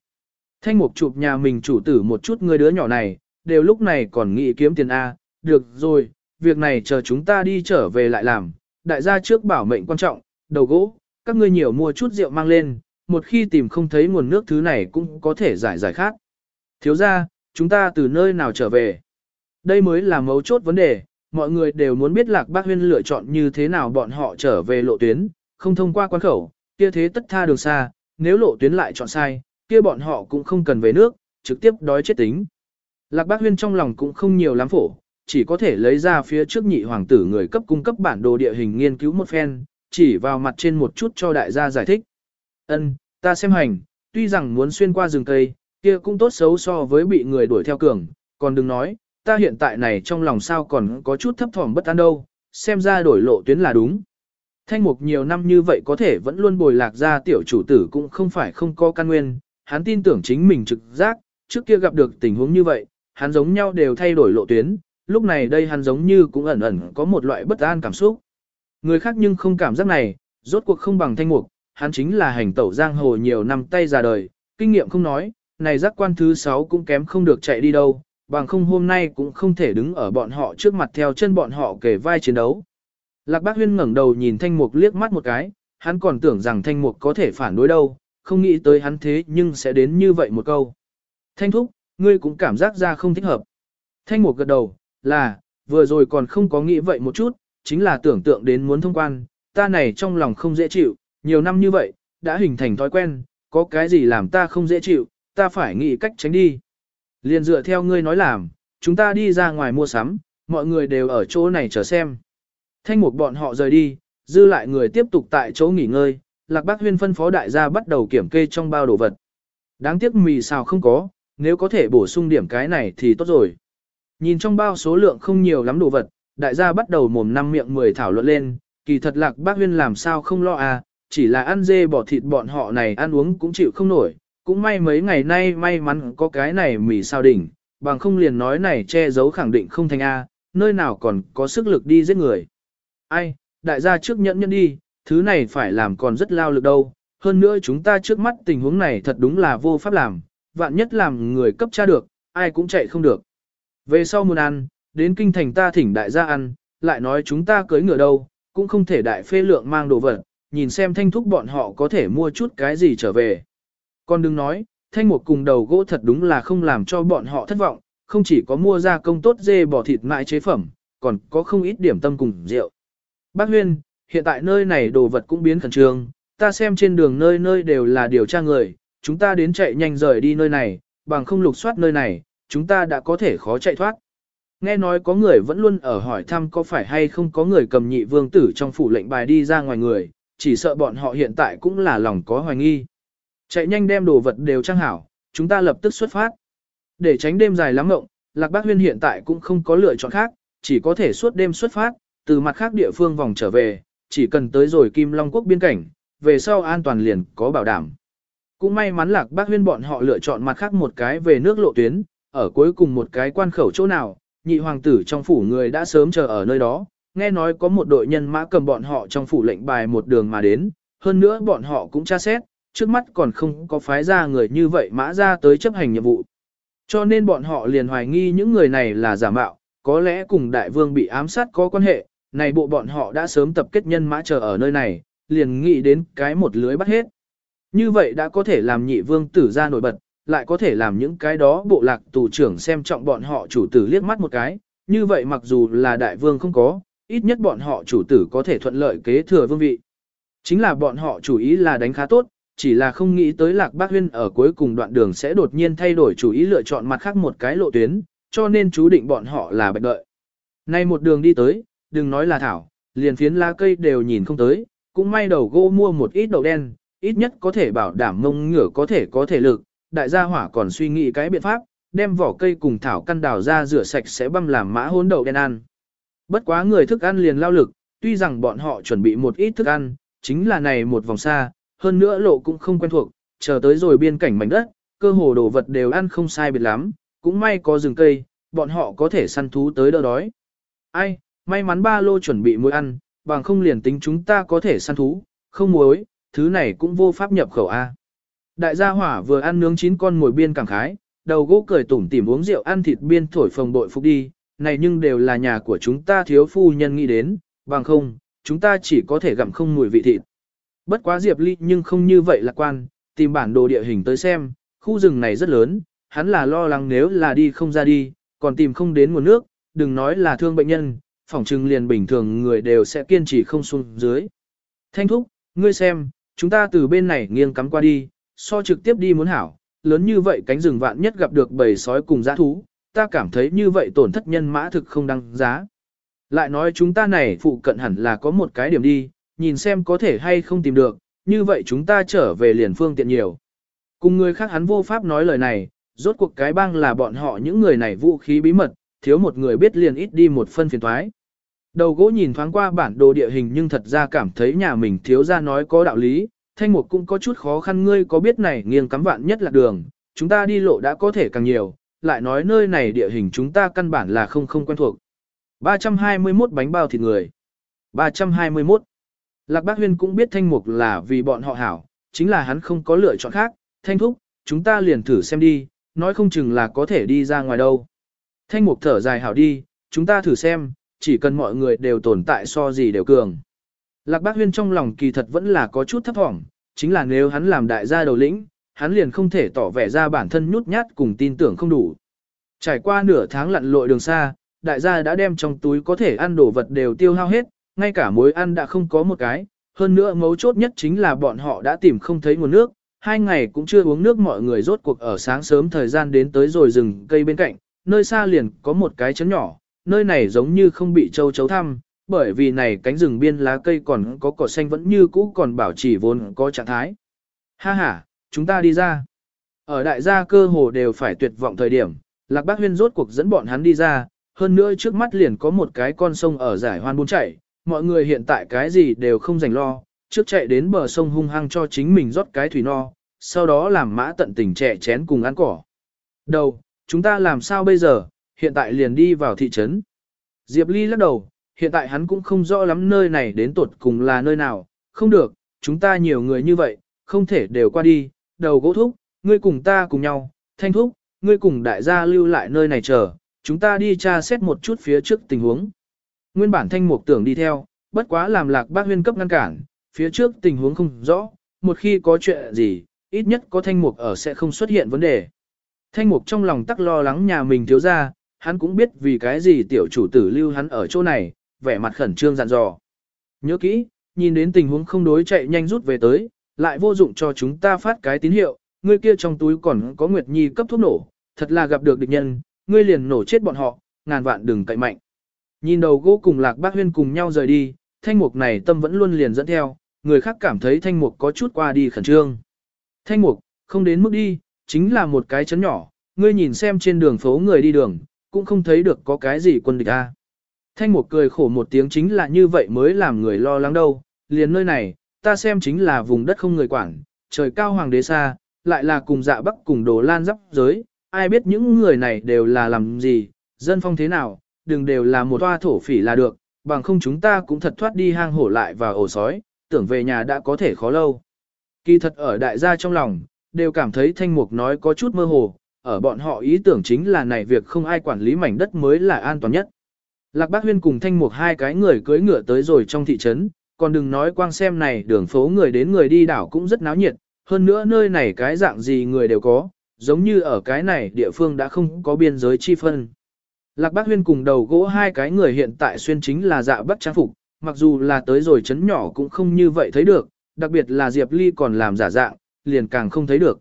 Thanh mục chụp nhà mình chủ tử một chút người đứa nhỏ này, đều lúc này còn nghĩ kiếm tiền A, được rồi, việc này chờ chúng ta đi trở về lại làm, đại gia trước bảo mệnh quan trọng, đầu gỗ, các ngươi nhiều mua chút rượu mang lên, một khi tìm không thấy nguồn nước thứ này cũng có thể giải giải khác. Thiếu ra, chúng ta từ nơi nào trở về? Đây mới là mấu chốt vấn đề, mọi người đều muốn biết lạc bác huyên lựa chọn như thế nào bọn họ trở về lộ tuyến, không thông qua quan khẩu, kia thế tất tha đường xa, nếu lộ tuyến lại chọn sai, kia bọn họ cũng không cần về nước, trực tiếp đói chết tính. Lạc bác huyên trong lòng cũng không nhiều lắm phổ, chỉ có thể lấy ra phía trước nhị hoàng tử người cấp cung cấp bản đồ địa hình nghiên cứu một phen, chỉ vào mặt trên một chút cho đại gia giải thích. Ân, ta xem hành, tuy rằng muốn xuyên qua rừng cây, kia cũng tốt xấu so với bị người đuổi theo cường, còn đừng nói, ta hiện tại này trong lòng sao còn có chút thấp thỏm bất an đâu, xem ra đổi lộ tuyến là đúng. Thanh mục nhiều năm như vậy có thể vẫn luôn bồi lạc ra tiểu chủ tử cũng không phải không có căn nguyên, hắn tin tưởng chính mình trực giác, trước kia gặp được tình huống như vậy, hắn giống nhau đều thay đổi lộ tuyến, lúc này đây hắn giống như cũng ẩn ẩn có một loại bất an cảm xúc. Người khác nhưng không cảm giác này, rốt cuộc không bằng thanh mục, hắn chính là hành tẩu giang hồ nhiều năm tay già đời, kinh nghiệm không nói, này giác quan thứ 6 cũng kém không được chạy đi đâu, bằng không hôm nay cũng không thể đứng ở bọn họ trước mặt theo chân bọn họ kể vai chiến đấu. Lạc Bác Huyên ngẩng đầu nhìn Thanh Mục liếc mắt một cái, hắn còn tưởng rằng Thanh Mục có thể phản đối đâu, không nghĩ tới hắn thế nhưng sẽ đến như vậy một câu. Thanh Thúc, ngươi cũng cảm giác ra không thích hợp. Thanh mục gật đầu, là, vừa rồi còn không có nghĩ vậy một chút, chính là tưởng tượng đến muốn thông quan, ta này trong lòng không dễ chịu, nhiều năm như vậy, đã hình thành thói quen, có cái gì làm ta không dễ chịu, ta phải nghĩ cách tránh đi. Liền dựa theo ngươi nói làm, chúng ta đi ra ngoài mua sắm, mọi người đều ở chỗ này chờ xem. Thanh mục bọn họ rời đi, dư lại người tiếp tục tại chỗ nghỉ ngơi, Lạc Bác Huyên phân phó đại gia bắt đầu kiểm kê trong bao đồ vật. Đáng tiếc mì xào không có, nếu có thể bổ sung điểm cái này thì tốt rồi. Nhìn trong bao số lượng không nhiều lắm đồ vật, đại gia bắt đầu mồm năm miệng mười thảo luận lên, kỳ thật Lạc Bác Huyên làm sao không lo à, chỉ là ăn dê bỏ thịt bọn họ này ăn uống cũng chịu không nổi, cũng may mấy ngày nay may mắn có cái này mì sao đỉnh, bằng không liền nói này che giấu khẳng định không thành A, nơi nào còn có sức lực đi giết người. Ai, đại gia trước nhẫn nhẫn đi, thứ này phải làm còn rất lao lực đâu, hơn nữa chúng ta trước mắt tình huống này thật đúng là vô pháp làm, vạn nhất làm người cấp tra được, ai cũng chạy không được. Về sau muốn ăn, đến kinh thành ta thỉnh đại gia ăn, lại nói chúng ta cưới ngựa đâu, cũng không thể đại phê lượng mang đồ vật, nhìn xem thanh thúc bọn họ có thể mua chút cái gì trở về. Còn đừng nói, thanh một cùng đầu gỗ thật đúng là không làm cho bọn họ thất vọng, không chỉ có mua ra công tốt dê bò thịt mại chế phẩm, còn có không ít điểm tâm cùng rượu. Bác Huyên, hiện tại nơi này đồ vật cũng biến khẩn trương, ta xem trên đường nơi nơi đều là điều tra người, chúng ta đến chạy nhanh rời đi nơi này, bằng không lục soát nơi này, chúng ta đã có thể khó chạy thoát. Nghe nói có người vẫn luôn ở hỏi thăm có phải hay không có người cầm nhị vương tử trong phủ lệnh bài đi ra ngoài người, chỉ sợ bọn họ hiện tại cũng là lòng có hoài nghi. Chạy nhanh đem đồ vật đều trang hảo, chúng ta lập tức xuất phát. Để tránh đêm dài lắm ngộng, Lạc Bác Huyên hiện tại cũng không có lựa chọn khác, chỉ có thể suốt đêm xuất phát, từ mặt khác địa phương vòng trở về, chỉ cần tới rồi Kim Long Quốc biên cảnh, về sau an toàn liền có bảo đảm. Cũng may mắn Lạc Bác Huyên bọn họ lựa chọn mặt khác một cái về nước lộ tuyến, ở cuối cùng một cái quan khẩu chỗ nào, nhị hoàng tử trong phủ người đã sớm chờ ở nơi đó, nghe nói có một đội nhân mã cầm bọn họ trong phủ lệnh bài một đường mà đến, hơn nữa bọn họ cũng tra xét, trước mắt còn không có phái ra người như vậy mã ra tới chấp hành nhiệm vụ. Cho nên bọn họ liền hoài nghi những người này là giả mạo, có lẽ cùng đại vương bị ám sát có quan hệ, này bộ bọn họ đã sớm tập kết nhân mã chờ ở nơi này, liền nghĩ đến cái một lưới bắt hết. Như vậy đã có thể làm nhị vương tử ra nổi bật, lại có thể làm những cái đó bộ lạc tù trưởng xem trọng bọn họ chủ tử liếc mắt một cái, như vậy mặc dù là đại vương không có, ít nhất bọn họ chủ tử có thể thuận lợi kế thừa vương vị. Chính là bọn họ chủ ý là đánh khá tốt, chỉ là không nghĩ tới Lạc Bác Huyên ở cuối cùng đoạn đường sẽ đột nhiên thay đổi chủ ý lựa chọn mặt khác một cái lộ tuyến, cho nên chú định bọn họ là bạch đợi. Nay một đường đi tới, đừng nói là thảo, liền phiến lá cây đều nhìn không tới, cũng may đầu gỗ mua một ít đậu đen, ít nhất có thể bảo đảm mông ngửa có thể có thể lực, đại gia hỏa còn suy nghĩ cái biện pháp, đem vỏ cây cùng thảo căn đào ra rửa sạch sẽ băm làm mã hỗn đậu đen ăn. Bất quá người thức ăn liền lao lực, tuy rằng bọn họ chuẩn bị một ít thức ăn, chính là này một vòng xa, hơn nữa lộ cũng không quen thuộc, chờ tới rồi biên cảnh mảnh đất, cơ hồ đồ vật đều ăn không sai biệt lắm, cũng may có rừng cây, bọn họ có thể săn thú tới đỡ đói. Ai, may mắn ba lô chuẩn bị muối ăn, bằng không liền tính chúng ta có thể săn thú, không muối, thứ này cũng vô pháp nhập khẩu A. Đại gia hỏa vừa ăn nướng chín con mồi biên cảm khái, đầu gỗ cười tủm tỉm uống rượu ăn thịt biên thổi phồng bội phục đi, này nhưng đều là nhà của chúng ta thiếu phu nhân nghĩ đến, bằng không, chúng ta chỉ có thể gặm không mùi vị thịt. Bất quá Diệp Ly nhưng không như vậy lạc quan, tìm bản đồ địa hình tới xem, khu rừng này rất lớn, hắn là lo lắng nếu là đi không ra đi, còn tìm không đến nguồn nước, đừng nói là thương bệnh nhân, phỏng chừng liền bình thường người đều sẽ kiên trì không xuống dưới. Thanh thúc, ngươi xem, chúng ta từ bên này nghiêng cắm qua đi, so trực tiếp đi muốn hảo, lớn như vậy cánh rừng vạn nhất gặp được bầy sói cùng dã thú, ta cảm thấy như vậy tổn thất nhân mã thực không đăng giá. Lại nói chúng ta này phụ cận hẳn là có một cái điểm đi, nhìn xem có thể hay không tìm được, như vậy chúng ta trở về liền phương tiện nhiều. Cùng người khác hắn vô pháp nói lời này, rốt cuộc cái băng là bọn họ những người này vũ khí bí mật, thiếu một người biết liền ít đi một phân phiền thoái. Đầu gỗ nhìn thoáng qua bản đồ địa hình nhưng thật ra cảm thấy nhà mình thiếu ra nói có đạo lý, thanh mục cũng có chút khó khăn ngươi có biết này nghiêng cắm vạn nhất là đường, chúng ta đi lộ đã có thể càng nhiều, lại nói nơi này địa hình chúng ta căn bản là không không quen thuộc. 321 bánh bao thịt người. 321. Lạc Bác Huyên cũng biết thanh mục là vì bọn họ hảo, chính là hắn không có lựa chọn khác, thanh thúc, chúng ta liền thử xem đi, nói không chừng là có thể đi ra ngoài đâu. Thanh mục thở dài hảo đi, chúng ta thử xem, chỉ cần mọi người đều tồn tại so gì đều cường. Lạc Bác Huyên trong lòng kỳ thật vẫn là có chút thấp thỏm, chính là nếu hắn làm đại gia đầu lĩnh, hắn liền không thể tỏ vẻ ra bản thân nhút nhát cùng tin tưởng không đủ. Trải qua nửa tháng lặn lội đường xa, đại gia đã đem trong túi có thể ăn đồ vật đều tiêu hao hết, ngay cả mối ăn đã không có một cái, hơn nữa mấu chốt nhất chính là bọn họ đã tìm không thấy nguồn nước, hai ngày cũng chưa uống nước mọi người rốt cuộc ở sáng sớm thời gian đến tới rồi rừng cây bên cạnh, nơi xa liền có một cái chấn nhỏ, nơi này giống như không bị châu chấu thăm, bởi vì này cánh rừng biên lá cây còn có cỏ xanh vẫn như cũ còn bảo trì vốn có trạng thái. Ha ha, chúng ta đi ra. Ở đại gia cơ hồ đều phải tuyệt vọng thời điểm, Lạc Bác Huyên rốt cuộc dẫn bọn hắn đi ra, hơn nữa trước mắt liền có một cái con sông ở giải hoan buôn chảy, mọi người hiện tại cái gì đều không dành lo, trước chạy đến bờ sông hung hăng cho chính mình rót cái thủy no, sau đó làm mã tận tình trẻ chén cùng ăn cỏ. Đầu, chúng ta làm sao bây giờ, hiện tại liền đi vào thị trấn. Diệp Ly lắc đầu, hiện tại hắn cũng không rõ lắm nơi này đến tột cùng là nơi nào, không được, chúng ta nhiều người như vậy, không thể đều qua đi, đầu gỗ thúc, ngươi cùng ta cùng nhau, thanh thúc, ngươi cùng đại gia lưu lại nơi này chờ, chúng ta đi tra xét một chút phía trước tình huống. Nguyên bản thanh mục tưởng đi theo, bất quá làm lạc bác huyên cấp ngăn cản, phía trước tình huống không rõ, một khi có chuyện gì, ít nhất có thanh mục ở sẽ không xuất hiện vấn đề. Thanh mục trong lòng tắc lo lắng nhà mình thiếu ra, hắn cũng biết vì cái gì tiểu chủ tử lưu hắn ở chỗ này, vẻ mặt khẩn trương dặn dò. Nhớ kỹ, nhìn đến tình huống không đối chạy nhanh rút về tới, lại vô dụng cho chúng ta phát cái tín hiệu, người kia trong túi còn có Nguyệt Nhi cấp thuốc nổ, thật là gặp được địch nhân, ngươi liền nổ chết bọn họ, ngàn vạn đừng cậy mạnh. Nhìn đầu gỗ cùng lạc bác huyên cùng nhau rời đi, thanh mục này tâm vẫn luôn liền dẫn theo, người khác cảm thấy thanh mục có chút qua đi khẩn trương. Thanh mục, không đến mức đi, chính là một cái chấn nhỏ, ngươi nhìn xem trên đường phố người đi đường, cũng không thấy được có cái gì quân địch a. Thanh mục cười khổ một tiếng chính là như vậy mới làm người lo lắng đâu, liền nơi này, ta xem chính là vùng đất không người quản, trời cao hoàng đế xa, lại là cùng dạ bắc cùng đồ lan dắp giới, ai biết những người này đều là làm gì, dân phong thế nào, đừng đều là một toa thổ phỉ là được, bằng không chúng ta cũng thật thoát đi hang hổ lại và ổ sói, tưởng về nhà đã có thể khó lâu. Kỳ thật ở đại gia trong lòng, đều cảm thấy thanh mục nói có chút mơ hồ, ở bọn họ ý tưởng chính là này việc không ai quản lý mảnh đất mới là an toàn nhất. Lạc Bác Huyên cùng thanh mục hai cái người cưỡi ngựa tới rồi trong thị trấn, còn đừng nói quang xem này đường phố người đến người đi đảo cũng rất náo nhiệt, hơn nữa nơi này cái dạng gì người đều có, giống như ở cái này địa phương đã không có biên giới chi phân. Lạc Bác Huyên cùng đầu gỗ hai cái người hiện tại xuyên chính là dạ bắc trang phục, mặc dù là tới rồi chấn nhỏ cũng không như vậy thấy được, đặc biệt là Diệp Ly còn làm giả dạng, liền càng không thấy được.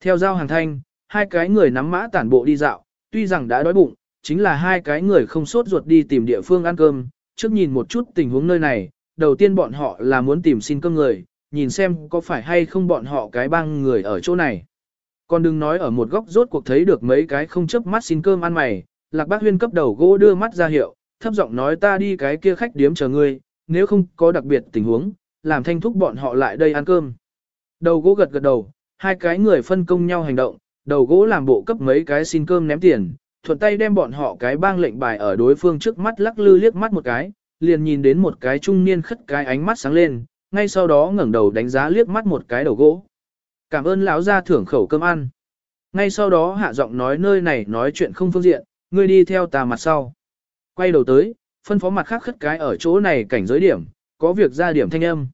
Theo giao hàng thanh, hai cái người nắm mã tản bộ đi dạo, tuy rằng đã đói bụng, chính là hai cái người không sốt ruột đi tìm địa phương ăn cơm, trước nhìn một chút tình huống nơi này, đầu tiên bọn họ là muốn tìm xin cơm người, nhìn xem có phải hay không bọn họ cái băng người ở chỗ này. Còn đừng nói ở một góc rốt cuộc thấy được mấy cái không chớp mắt xin cơm ăn mày, Lạc Bác Huyên cấp đầu gỗ đưa mắt ra hiệu, thấp giọng nói ta đi cái kia khách điếm chờ ngươi, nếu không có đặc biệt tình huống, làm thanh thúc bọn họ lại đây ăn cơm. Đầu gỗ gật gật đầu, hai cái người phân công nhau hành động, đầu gỗ làm bộ cấp mấy cái xin cơm ném tiền, thuận tay đem bọn họ cái bang lệnh bài ở đối phương trước mắt lắc lư liếc mắt một cái, liền nhìn đến một cái trung niên khất cái ánh mắt sáng lên, ngay sau đó ngẩng đầu đánh giá liếc mắt một cái đầu gỗ. Cảm ơn lão gia thưởng khẩu cơm ăn. Ngay sau đó hạ giọng nói nơi này nói chuyện không phương diện, ngươi đi theo ta mặt sau. Quay đầu tới, phân phó mặt khác khất cái ở chỗ này cảnh giới điểm, có việc ra điểm thanh âm.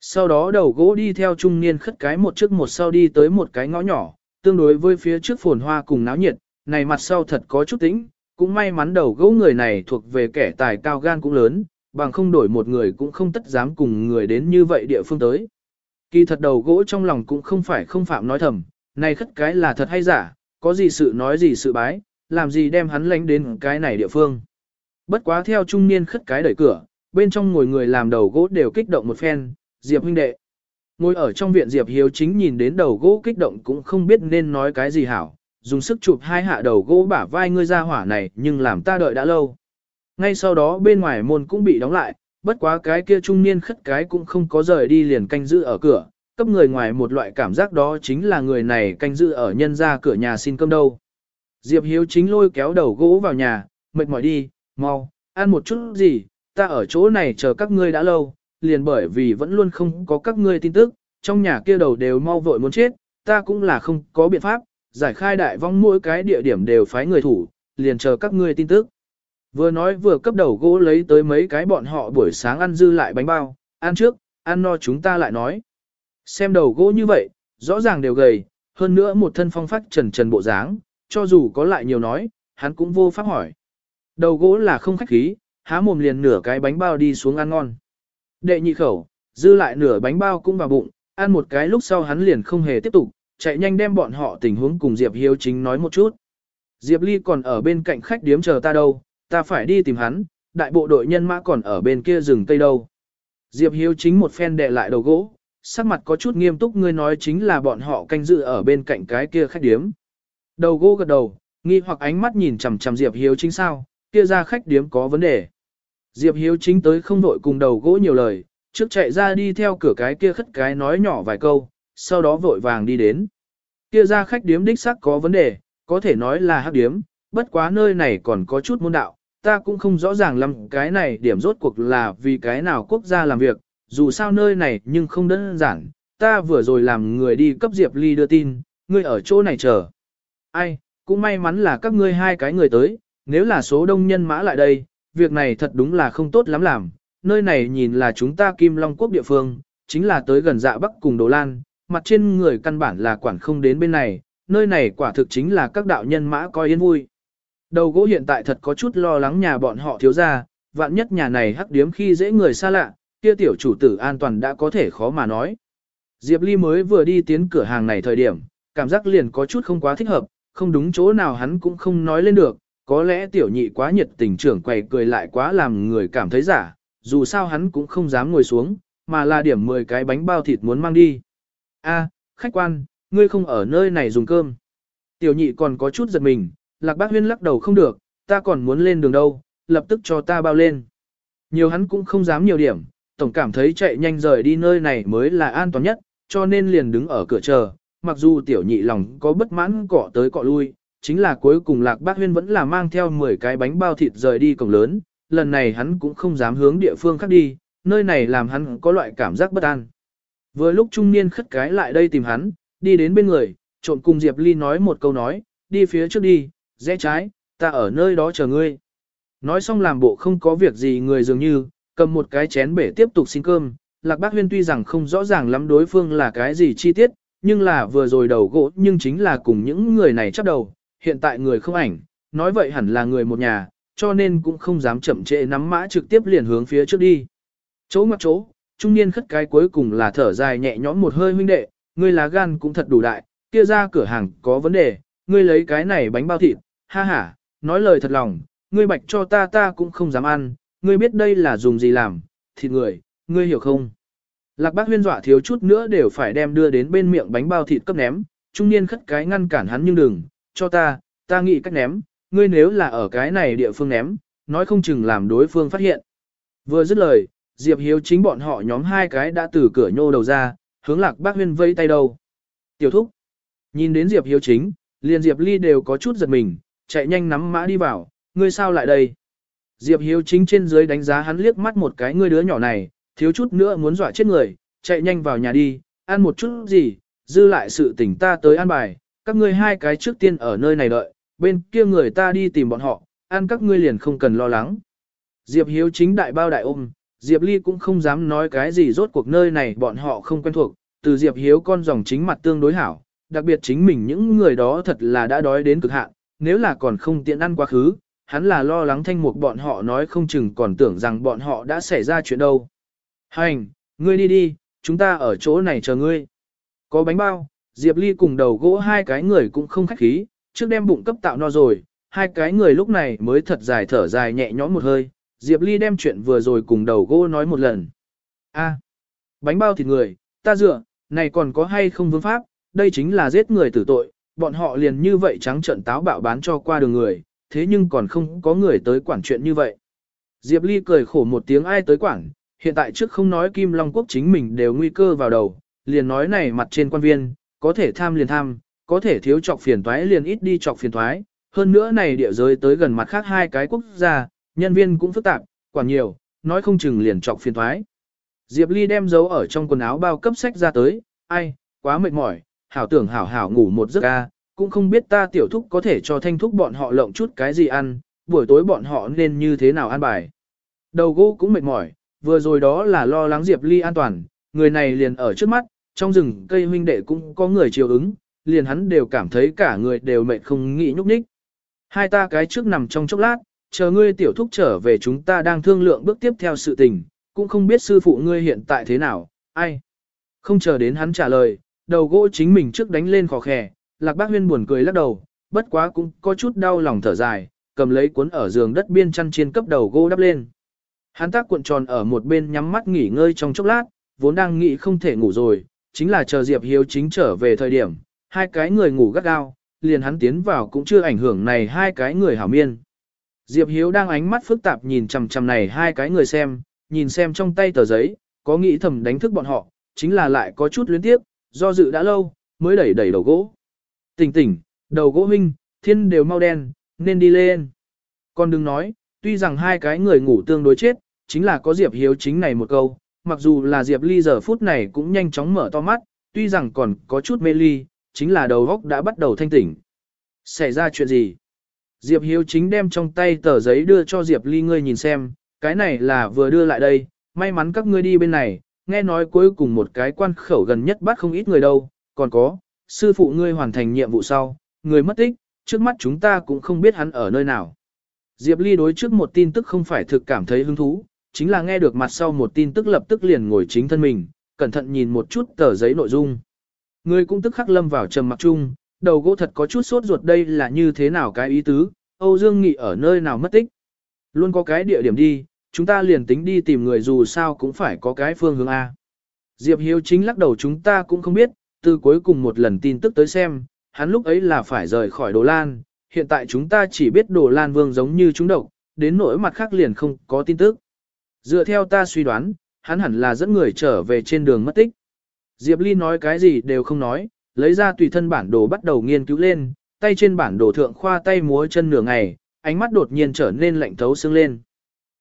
Sau đó đầu gỗ đi theo trung niên khất cái một trước một sau đi tới một cái ngõ nhỏ, tương đối với phía trước phồn hoa cùng náo nhiệt, này mặt sau thật có chút tĩnh, cũng may mắn đầu gỗ người này thuộc về kẻ tài cao gan cũng lớn, bằng không đổi một người cũng không tất dám cùng người đến như vậy địa phương tới. Kỳ thật đầu gỗ trong lòng cũng không phải không phạm nói thầm, này khất cái là thật hay giả, có gì sự nói gì sự bái, làm gì đem hắn lánh đến cái này địa phương. Bất quá theo trung niên khất cái đẩy cửa, bên trong ngồi người làm đầu gỗ đều kích động một phen, Diệp huynh đệ. Ngồi ở trong viện Diệp Hiếu chính nhìn đến đầu gỗ kích động cũng không biết nên nói cái gì hảo, dùng sức chụp hai hạ đầu gỗ bả vai ngươi ra hỏa này nhưng làm ta đợi đã lâu. Ngay sau đó bên ngoài môn cũng bị đóng lại, bất quá cái kia trung niên khất cái cũng không có rời đi liền canh giữ ở cửa, cấp người ngoài một loại cảm giác đó chính là người này canh giữ ở nhân ra cửa nhà xin cơm đâu. Diệp Hiếu chính lôi kéo đầu gỗ vào nhà, mệt mỏi đi, mau, ăn một chút gì, ta ở chỗ này chờ các ngươi đã lâu, liền bởi vì vẫn luôn không có các ngươi tin tức, trong nhà kia đầu đều mau vội muốn chết, ta cũng là không có biện pháp, giải khai đại vong mỗi cái địa điểm đều phái người thủ, liền chờ các ngươi tin tức. Vừa nói vừa cấp đầu gỗ lấy tới mấy cái bọn họ buổi sáng ăn dư lại bánh bao, ăn trước, ăn no chúng ta lại nói. Xem đầu gỗ như vậy, rõ ràng đều gầy, hơn nữa một thân phong phách trần trần bộ dáng, cho dù có lại nhiều nói, hắn cũng vô pháp hỏi. Đầu gỗ là không khách khí, há mồm liền nửa cái bánh bao đi xuống ăn ngon. Đệ nhị khẩu, dư lại nửa bánh bao cũng vào bụng, ăn một cái lúc sau hắn liền không hề tiếp tục, chạy nhanh đem bọn họ tình huống cùng Diệp Hiếu chính nói một chút. Diệp Ly còn ở bên cạnh khách điếm chờ ta đâu, ta phải đi tìm hắn, đại bộ đội nhân mã còn ở bên kia rừng cây đâu. Diệp Hiếu chính một phen đè lại đầu gỗ, sắc mặt có chút nghiêm túc ngươi nói chính là bọn họ canh dự ở bên cạnh cái kia khách điếm. Đầu gỗ gật đầu, nghi hoặc ánh mắt nhìn chằm chằm Diệp Hiếu chính sao, kia ra khách điếm có vấn đề. Diệp Hiếu chính tới không đội cùng đầu gỗ nhiều lời, trước chạy ra đi theo cửa cái kia khất cái nói nhỏ vài câu, sau đó vội vàng đi đến. Kia ra khách điếm đích xác có vấn đề, có thể nói là hắc điếm, bất quá nơi này còn có chút môn đạo, ta cũng không rõ ràng lắm cái này điểm rốt cuộc là vì cái nào quốc gia làm việc, dù sao nơi này nhưng không đơn giản, ta vừa rồi làm người đi cấp Diệp Ly đưa tin, ngươi ở chỗ này chờ. Ai, cũng may mắn là các ngươi hai cái người tới, nếu là số đông nhân mã lại đây, việc này thật đúng là không tốt lắm làm, nơi này nhìn là chúng ta Kim Long Quốc địa phương, chính là tới gần dạ Bắc cùng Đồ Lan, mặt trên người căn bản là quản không đến bên này, nơi này quả thực chính là các đạo nhân mã coi yên vui. Đầu gỗ hiện tại thật có chút lo lắng nhà bọn họ thiếu ra, vạn nhất nhà này hắc điếm khi dễ người xa lạ, kia tiểu chủ tử an toàn đã có thể khó mà nói. Diệp Ly mới vừa đi tiến cửa hàng này thời điểm, cảm giác liền có chút không quá thích hợp, không đúng chỗ nào hắn cũng không nói lên được, có lẽ tiểu nhị quá nhiệt tình trưởng quầy cười lại quá làm người cảm thấy giả, dù sao hắn cũng không dám ngồi xuống, mà là điểm 10 cái bánh bao thịt muốn mang đi. A, khách quan, ngươi không ở nơi này dùng cơm. Tiểu nhị còn có chút giật mình, lạc bác huyên lắc đầu không được, ta còn muốn lên đường đâu, lập tức cho ta bao lên. Nhiều hắn cũng không dám nhiều điểm, tổng cảm thấy chạy nhanh rời đi nơi này mới là an toàn nhất, cho nên liền đứng ở cửa chờ, mặc dù tiểu nhị lòng có bất mãn cọ tới cọ lui, chính là cuối cùng lạc bác huyên vẫn là mang theo 10 cái bánh bao thịt rời đi cổng lớn, lần này hắn cũng không dám hướng địa phương khác đi, nơi này làm hắn có loại cảm giác bất an. Vừa lúc trung niên khất cái lại đây tìm hắn, đi đến bên người, trộn cùng Diệp Ly nói một câu nói, đi phía trước đi, rẽ trái, ta ở nơi đó chờ ngươi. Nói xong làm bộ không có việc gì người dường như, cầm một cái chén bể tiếp tục xin cơm. Lạc Bác Huyên tuy rằng không rõ ràng lắm đối phương là cái gì chi tiết, nhưng là vừa rồi đầu gỗ nhưng chính là cùng những người này chấp đầu, hiện tại người không ảnh, nói vậy hẳn là người một nhà, cho nên cũng không dám chậm trễ nắm mã trực tiếp liền hướng phía trước đi. Chỗ ngoặc chỗ, trung niên khất cái cuối cùng là thở dài nhẹ nhõm một hơi huynh đệ, ngươi lá gan cũng thật đủ đại, kia ra cửa hàng có vấn đề, ngươi lấy cái này bánh bao thịt, ha ha, nói lời thật lòng, ngươi bạch cho ta ta cũng không dám ăn, ngươi biết đây là dùng gì làm, thịt người, ngươi hiểu không? Lạc bác huyên dọa thiếu chút nữa đều phải đem đưa đến bên miệng bánh bao thịt cấp ném, trung niên khất cái ngăn cản hắn nhưng đừng, cho ta, ta nghĩ cách ném, ngươi nếu là ở cái này địa phương ném, nói không chừng làm đối phương phát hiện. Vừa dứt lời, Diệp Hiếu chính bọn họ nhóm hai cái đã từ cửa nhô đầu ra, hướng lạc bác huyên vây tay đầu. Tiểu thúc, nhìn đến Diệp Hiếu chính, liền Diệp Ly đều có chút giật mình, chạy nhanh nắm mã đi vào, ngươi sao lại đây? Diệp Hiếu chính trên dưới đánh giá hắn liếc mắt một cái ngươi đứa nhỏ này, thiếu chút nữa muốn dọa chết người, chạy nhanh vào nhà đi, ăn một chút gì, dư lại sự tỉnh ta tới ăn bài, các ngươi hai cái trước tiên ở nơi này đợi, bên kia người ta đi tìm bọn họ, ăn các ngươi liền không cần lo lắng. Diệp Hiếu chính đại bao đại ôm, Diệp Ly cũng không dám nói cái gì rốt cuộc nơi này bọn họ không quen thuộc, từ Diệp Hiếu con dòng chính mặt tương đối hảo, đặc biệt chính mình những người đó thật là đã đói đến cực hạn, nếu là còn không tiện ăn quá khứ, hắn là lo lắng thanh mục bọn họ nói không chừng còn tưởng rằng bọn họ đã xảy ra chuyện đâu. Hành, ngươi đi đi, chúng ta ở chỗ này chờ ngươi. Có bánh bao, Diệp Ly cùng đầu gỗ hai cái người cũng không khách khí, trước đem bụng cấp tạo no rồi, hai cái người lúc này mới thật dài thở dài nhẹ nhõm một hơi, Diệp Ly đem chuyện vừa rồi cùng đầu gỗ nói một lần. A, bánh bao thịt người, ta dựa, này còn có hay không vương pháp, đây chính là giết người tử tội, bọn họ liền như vậy trắng trận táo bạo bán cho qua đường người, thế nhưng còn không có người tới quản chuyện như vậy. Diệp Ly cười khổ một tiếng ai tới quản, hiện tại trước không nói Kim Long Quốc chính mình đều nguy cơ vào đầu, liền nói này mặt trên quan viên, có thể tham liền tham, có thể thiếu chọc phiền toái liền ít đi chọc phiền toái, hơn nữa này địa giới tới gần mặt khác hai cái quốc gia, nhân viên cũng phức tạp, quản nhiều, nói không chừng liền trọc phiền toái. Diệp Ly đem dấu ở trong quần áo bao cấp sách ra tới, ai, quá mệt mỏi, hảo tưởng hảo hảo ngủ một giấc ca, cũng không biết ta tiểu thúc có thể cho thanh thúc bọn họ lộng chút cái gì ăn, buổi tối bọn họ nên như thế nào ăn bài. Đầu gỗ cũng mệt mỏi, vừa rồi đó là lo lắng Diệp Ly an toàn, người này liền ở trước mắt, trong rừng cây huynh đệ cũng có người chiều ứng, liền hắn đều cảm thấy cả người đều mệt không nghĩ nhúc nhích. Hai ta cái trước nằm trong chốc lát, chờ ngươi tiểu thúc trở về chúng ta đang thương lượng bước tiếp theo sự tình, cũng không biết sư phụ ngươi hiện tại thế nào, ai. Không chờ đến hắn trả lời, đầu gỗ chính mình trước đánh lên khó khè, lạc bác huyên buồn cười lắc đầu, bất quá cũng có chút đau lòng thở dài, cầm lấy cuốn ở giường đất biên chăn trên cấp đầu gỗ đắp lên. Hắn tác cuộn tròn ở một bên nhắm mắt nghỉ ngơi trong chốc lát, vốn đang nghĩ không thể ngủ rồi, chính là chờ Diệp Hiếu chính trở về thời điểm, hai cái người ngủ gắt gao, liền hắn tiến vào cũng chưa ảnh hưởng này hai cái người hảo miên. Diệp Hiếu đang ánh mắt phức tạp nhìn chằm chằm này hai cái người xem, nhìn xem trong tay tờ giấy, có nghĩ thầm đánh thức bọn họ, chính là lại có chút luyến tiếp, do dự đã lâu, mới đẩy đẩy đầu gỗ. Tỉnh tỉnh, đầu gỗ huynh, thiên đều mau đen, nên đi lên. Con đừng nói, tuy rằng hai cái người ngủ tương đối chết, chính là có Diệp Hiếu chính này một câu, mặc dù là Diệp Ly giờ phút này cũng nhanh chóng mở to mắt, tuy rằng còn có chút mê ly, chính là đầu góc đã bắt đầu thanh tỉnh. Xảy ra chuyện gì? Diệp Hiếu chính đem trong tay tờ giấy đưa cho Diệp Ly ngươi nhìn xem, cái này là vừa đưa lại đây, may mắn các ngươi đi bên này, nghe nói cuối cùng một cái quan khẩu gần nhất bắt không ít người đâu, còn có, sư phụ ngươi hoàn thành nhiệm vụ sau, người mất tích, trước mắt chúng ta cũng không biết hắn ở nơi nào. Diệp Ly đối trước một tin tức không phải thực cảm thấy hứng thú, chính là nghe được mặt sau một tin tức lập tức liền ngồi chính thân mình, cẩn thận nhìn một chút tờ giấy nội dung. Người cũng tức khắc lâm vào trầm mặc chung, đầu gỗ thật có chút sốt ruột đây là như thế nào cái ý tứ, Âu Dương Nghị ở nơi nào mất tích. Luôn có cái địa điểm đi, chúng ta liền tính đi tìm người dù sao cũng phải có cái phương hướng A. Diệp Hiếu chính lắc đầu chúng ta cũng không biết, từ cuối cùng một lần tin tức tới xem, hắn lúc ấy là phải rời khỏi Đồ Lan, hiện tại chúng ta chỉ biết Đồ Lan Vương giống như chúng độc, đến nỗi mặt khác liền không có tin tức. Dựa theo ta suy đoán, hắn hẳn là dẫn người trở về trên đường mất tích. Diệp Ly nói cái gì đều không nói, lấy ra tùy thân bản đồ bắt đầu nghiên cứu lên, tay trên bản đồ thượng khoa tay múa chân nửa ngày, ánh mắt đột nhiên trở nên lạnh thấu xương lên.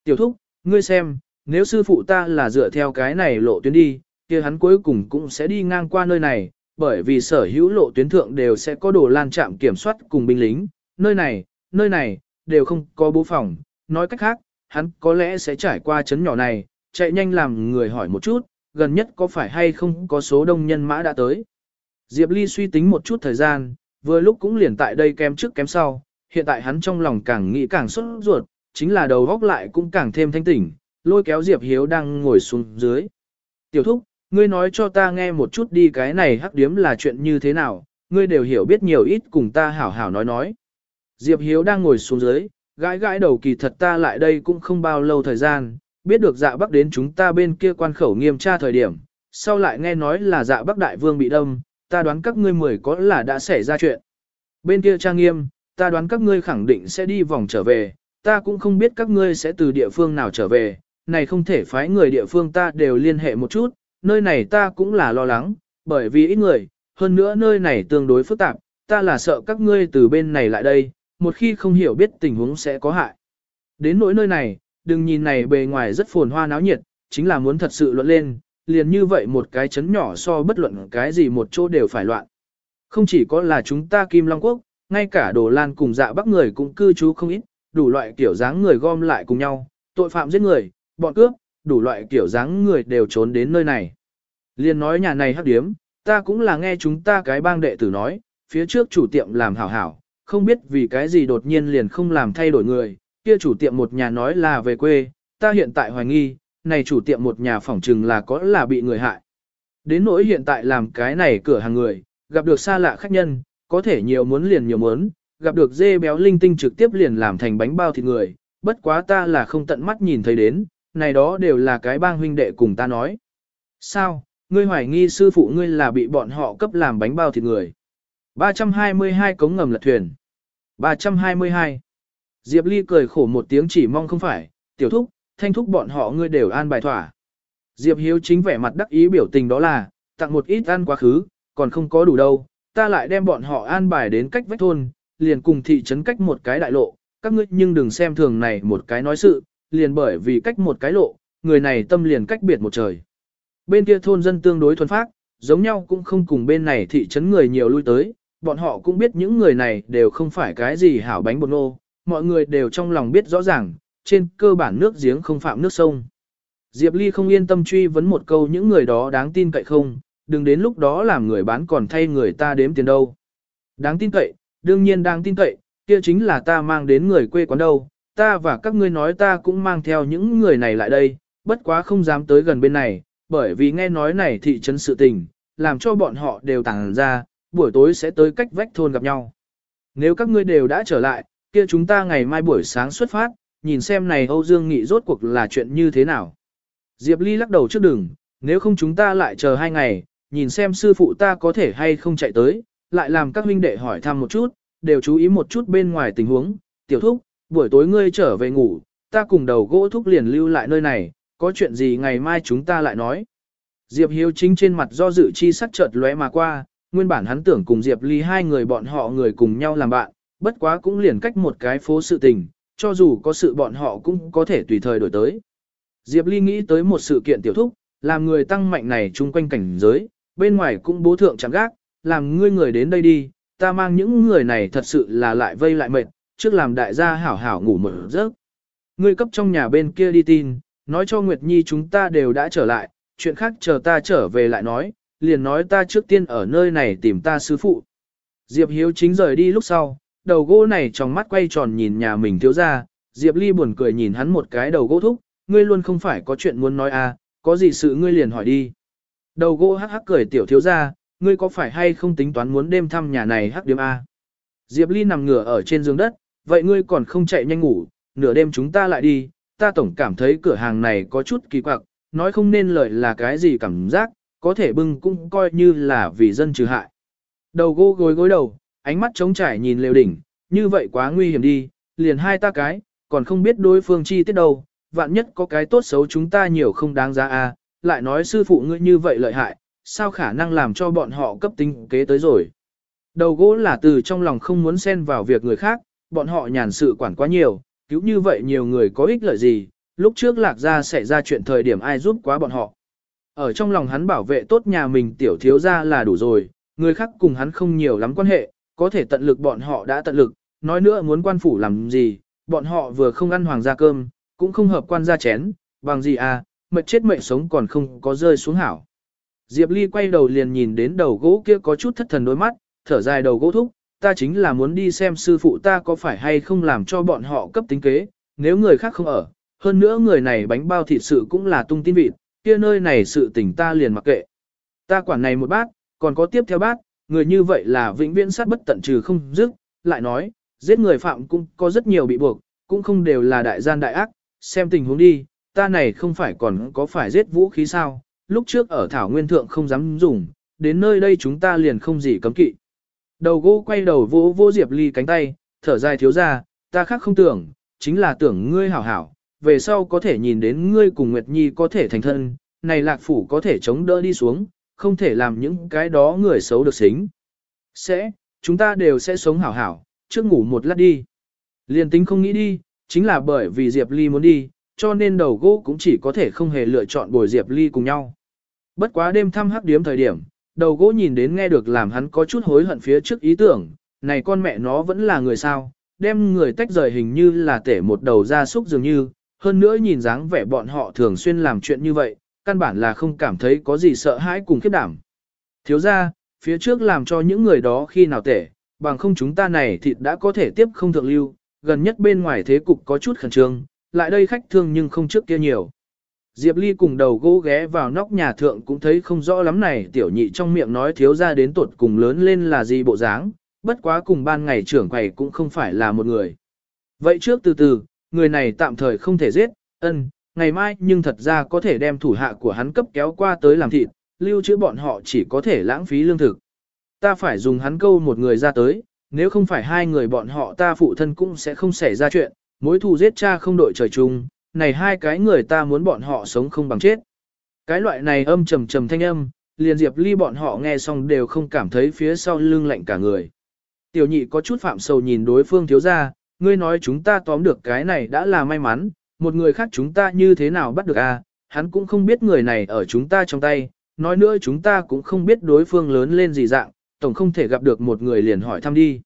Tiểu thúc, ngươi xem, nếu sư phụ ta là dựa theo cái này lộ tuyến đi, kia hắn cuối cùng cũng sẽ đi ngang qua nơi này, bởi vì sở hữu lộ tuyến thượng đều sẽ có đồ lan trạm kiểm soát cùng binh lính, nơi này, nơi này, đều không có bố phòng, nói cách khác, hắn có lẽ sẽ trải qua chấn nhỏ này, chạy nhanh làm người hỏi một chút, gần nhất có phải hay không có số đông nhân mã đã tới. Diệp Ly suy tính một chút thời gian, vừa lúc cũng liền tại đây kém trước kém sau, hiện tại hắn trong lòng càng nghĩ càng sốt ruột, chính là đầu góc lại cũng càng thêm thanh tỉnh, lôi kéo Diệp Hiếu đang ngồi xuống dưới. Tiểu thúc, ngươi nói cho ta nghe một chút đi cái này hắc điếm là chuyện như thế nào, ngươi đều hiểu biết nhiều ít cùng ta hảo hảo nói nói. Diệp Hiếu đang ngồi xuống dưới, gãi gãi đầu kỳ thật ta lại đây cũng không bao lâu thời gian, biết được dạ bắc đến chúng ta bên kia quan khẩu nghiêm tra thời điểm, sau lại nghe nói là dạ bắc đại vương bị đâm, ta đoán các ngươi mười có là đã xảy ra chuyện. Bên kia trang nghiêm, ta đoán các ngươi khẳng định sẽ đi vòng trở về, ta cũng không biết các ngươi sẽ từ địa phương nào trở về, này không thể phái người địa phương ta đều liên hệ một chút, nơi này ta cũng là lo lắng, bởi vì ít người, hơn nữa nơi này tương đối phức tạp, ta là sợ các ngươi từ bên này lại đây, một khi không hiểu biết tình huống sẽ có hại. Đến nỗi nơi này, đừng nhìn này bề ngoài rất phồn hoa náo nhiệt, chính là muốn thật sự luận lên, liền như vậy một cái chấn nhỏ so bất luận cái gì một chỗ đều phải loạn. Không chỉ có là chúng ta Kim Long Quốc, ngay cả đồ lan cùng dạ bắc người cũng cư trú không ít, đủ loại kiểu dáng người gom lại cùng nhau, tội phạm giết người, bọn cướp, đủ loại kiểu dáng người đều trốn đến nơi này. Liên nói nhà này hắc điếm, ta cũng là nghe chúng ta cái bang đệ tử nói, phía trước chủ tiệm làm hảo hảo, không biết vì cái gì đột nhiên liền không làm thay đổi người, kia chủ tiệm một nhà nói là về quê, ta hiện tại hoài nghi, này chủ tiệm một nhà phỏng trừng là có là bị người hại. Đến nỗi hiện tại làm cái này cửa hàng người, gặp được xa lạ khách nhân, có thể nhiều muốn liền nhiều muốn, gặp được dê béo linh tinh trực tiếp liền làm thành bánh bao thịt người, bất quá ta là không tận mắt nhìn thấy đến, này đó đều là cái bang huynh đệ cùng ta nói. Sao, ngươi hoài nghi sư phụ ngươi là bị bọn họ cấp làm bánh bao thịt người. 322 cống ngầm lật thuyền. 322. Diệp Ly cười khổ một tiếng chỉ mong không phải, tiểu thúc, thanh thúc bọn họ ngươi đều an bài thỏa. Diệp Hiếu chính vẻ mặt đắc ý biểu tình đó là, tặng một ít ăn quá khứ, còn không có đủ đâu, ta lại đem bọn họ an bài đến cách vách thôn, liền cùng thị trấn cách một cái đại lộ, các ngươi nhưng đừng xem thường này một cái nói sự, liền bởi vì cách một cái lộ, người này tâm liền cách biệt một trời. Bên kia thôn dân tương đối thuần phát, giống nhau cũng không cùng bên này thị trấn người nhiều lui tới, bọn họ cũng biết những người này đều không phải cái gì hảo bánh bột nô, mọi người đều trong lòng biết rõ ràng, trên cơ bản nước giếng không phạm nước sông. Diệp Ly không yên tâm truy vấn một câu những người đó đáng tin cậy không, đừng đến lúc đó làm người bán còn thay người ta đếm tiền đâu. Đáng tin cậy, đương nhiên đáng tin cậy, kia chính là ta mang đến người quê quán đâu, ta và các ngươi nói ta cũng mang theo những người này lại đây, bất quá không dám tới gần bên này, bởi vì nghe nói này thị trấn sự tình, làm cho bọn họ đều tàng ra, buổi tối sẽ tới cách vách thôn gặp nhau. Nếu các ngươi đều đã trở lại, kia chúng ta ngày mai buổi sáng xuất phát, nhìn xem này Âu Dương Nghị rốt cuộc là chuyện như thế nào. Diệp Ly lắc đầu trước đường, nếu không chúng ta lại chờ hai ngày, nhìn xem sư phụ ta có thể hay không chạy tới, lại làm các huynh đệ hỏi thăm một chút, đều chú ý một chút bên ngoài tình huống, tiểu thúc, buổi tối ngươi trở về ngủ, ta cùng đầu gỗ thúc liền lưu lại nơi này, có chuyện gì ngày mai chúng ta lại nói. Diệp Hiếu chính trên mặt do dự chi sắc chợt lóe mà qua, nguyên bản hắn tưởng cùng Diệp Ly hai người bọn họ người cùng nhau làm bạn, bất quá cũng liền cách một cái phố sự tình, cho dù có sự bọn họ cũng có thể tùy thời đổi tới. Diệp Ly nghĩ tới một sự kiện tiểu thúc, làm người tăng mạnh này chung quanh cảnh giới, bên ngoài cũng bố thượng chẳng gác, làm ngươi người đến đây đi, ta mang những người này thật sự là lại vây lại mệt, trước làm đại gia hảo hảo ngủ một giấc. Ngươi cấp trong nhà bên kia đi tin, nói cho Nguyệt Nhi chúng ta đều đã trở lại, chuyện khác chờ ta trở về lại nói, liền nói ta trước tiên ở nơi này tìm ta sư phụ. Diệp Hiếu chính rời đi lúc sau, đầu gỗ này trong mắt quay tròn nhìn nhà mình thiếu ra, Diệp Ly buồn cười nhìn hắn một cái đầu gỗ thúc, ngươi luôn không phải có chuyện muốn nói à, có gì sự ngươi liền hỏi đi. Đầu gỗ hắc hắc cười tiểu thiếu ra, ngươi có phải hay không tính toán muốn đêm thăm nhà này hắc điểm A. Diệp Ly nằm ngửa ở trên giường đất, vậy ngươi còn không chạy nhanh ngủ, nửa đêm chúng ta lại đi, ta tổng cảm thấy cửa hàng này có chút kỳ quặc, nói không nên lời là cái gì cảm giác, có thể bưng cũng coi như là vì dân trừ hại. Đầu gỗ gối gối đầu, ánh mắt trống trải nhìn lều đỉnh, như vậy quá nguy hiểm đi, liền hai ta cái, còn không biết đối phương chi tiết đâu, vạn nhất có cái tốt xấu chúng ta nhiều không đáng giá a, lại nói sư phụ ngươi như vậy lợi hại, sao khả năng làm cho bọn họ cấp tính kế tới rồi. Đầu gỗ là từ trong lòng không muốn xen vào việc người khác, bọn họ nhàn sự quản quá nhiều, cứu như vậy nhiều người có ích lợi gì, lúc trước lạc ra xảy ra chuyện thời điểm ai giúp quá bọn họ. Ở trong lòng hắn bảo vệ tốt nhà mình tiểu thiếu ra là đủ rồi, người khác cùng hắn không nhiều lắm quan hệ, có thể tận lực bọn họ đã tận lực, nói nữa muốn quan phủ làm gì, bọn họ vừa không ăn hoàng gia cơm, cũng không hợp quan gia chén, bằng gì à, mệt chết mệt sống còn không có rơi xuống hảo. Diệp Ly quay đầu liền nhìn đến đầu gỗ kia có chút thất thần đôi mắt, thở dài đầu gỗ thúc, ta chính là muốn đi xem sư phụ ta có phải hay không làm cho bọn họ cấp tính kế, nếu người khác không ở, hơn nữa người này bánh bao thịt sự cũng là tung tin vịt, kia nơi này sự tình ta liền mặc kệ. Ta quản này một bát, còn có tiếp theo bát, người như vậy là vĩnh viễn sát bất tận trừ không dứt, lại nói, giết người phạm cũng có rất nhiều bị buộc, cũng không đều là đại gian đại ác, xem tình huống đi, ta này không phải còn có phải giết vũ khí sao, lúc trước ở Thảo Nguyên Thượng không dám dùng, đến nơi đây chúng ta liền không gì cấm kỵ. Đầu gỗ quay đầu vỗ vỗ Diệp Ly cánh tay, thở dài thiếu ra, ta khác không tưởng, chính là tưởng ngươi hảo hảo, về sau có thể nhìn đến ngươi cùng Nguyệt Nhi có thể thành thân, này lạc phủ có thể chống đỡ đi xuống, không thể làm những cái đó người xấu được xính. Sẽ, chúng ta đều sẽ sống hảo hảo, trước ngủ một lát đi. Liên tính không nghĩ đi, chính là bởi vì Diệp Ly muốn đi, cho nên đầu gỗ cũng chỉ có thể không hề lựa chọn bồi Diệp Ly cùng nhau. Bất quá đêm thăm hắc điếm thời điểm, đầu gỗ nhìn đến nghe được làm hắn có chút hối hận phía trước ý tưởng, này con mẹ nó vẫn là người sao, đem người tách rời hình như là tể một đầu ra súc dường như, hơn nữa nhìn dáng vẻ bọn họ thường xuyên làm chuyện như vậy, căn bản là không cảm thấy có gì sợ hãi cùng khiếp đảm. Thiếu ra, phía trước làm cho những người đó khi nào tệ, bằng không chúng ta này thịt đã có thể tiếp không thượng lưu, gần nhất bên ngoài thế cục có chút khẩn trương, lại đây khách thương nhưng không trước kia nhiều. Diệp Ly cùng đầu gỗ ghé vào nóc nhà thượng cũng thấy không rõ lắm này tiểu nhị trong miệng nói thiếu ra đến tuột cùng lớn lên là gì bộ dáng, bất quá cùng ban ngày trưởng quầy cũng không phải là một người. Vậy trước từ từ, người này tạm thời không thể giết, ân, ngày mai nhưng thật ra có thể đem thủ hạ của hắn cấp kéo qua tới làm thịt, lưu trữ bọn họ chỉ có thể lãng phí lương thực. Ta phải dùng hắn câu một người ra tới, nếu không phải hai người bọn họ ta phụ thân cũng sẽ không xảy ra chuyện, mối thù giết cha không đội trời chung, này hai cái người ta muốn bọn họ sống không bằng chết. Cái loại này âm trầm trầm thanh âm, liền Diệp Ly bọn họ nghe xong đều không cảm thấy phía sau lưng lạnh cả người. Tiểu nhị có chút phạm sầu nhìn đối phương thiếu ra, ngươi nói chúng ta tóm được cái này đã là may mắn, một người khác chúng ta như thế nào bắt được a? À? hắn cũng không biết người này ở chúng ta trong tay, nói nữa chúng ta cũng không biết đối phương lớn lên gì dạng, tổng không thể gặp được một người liền hỏi thăm đi.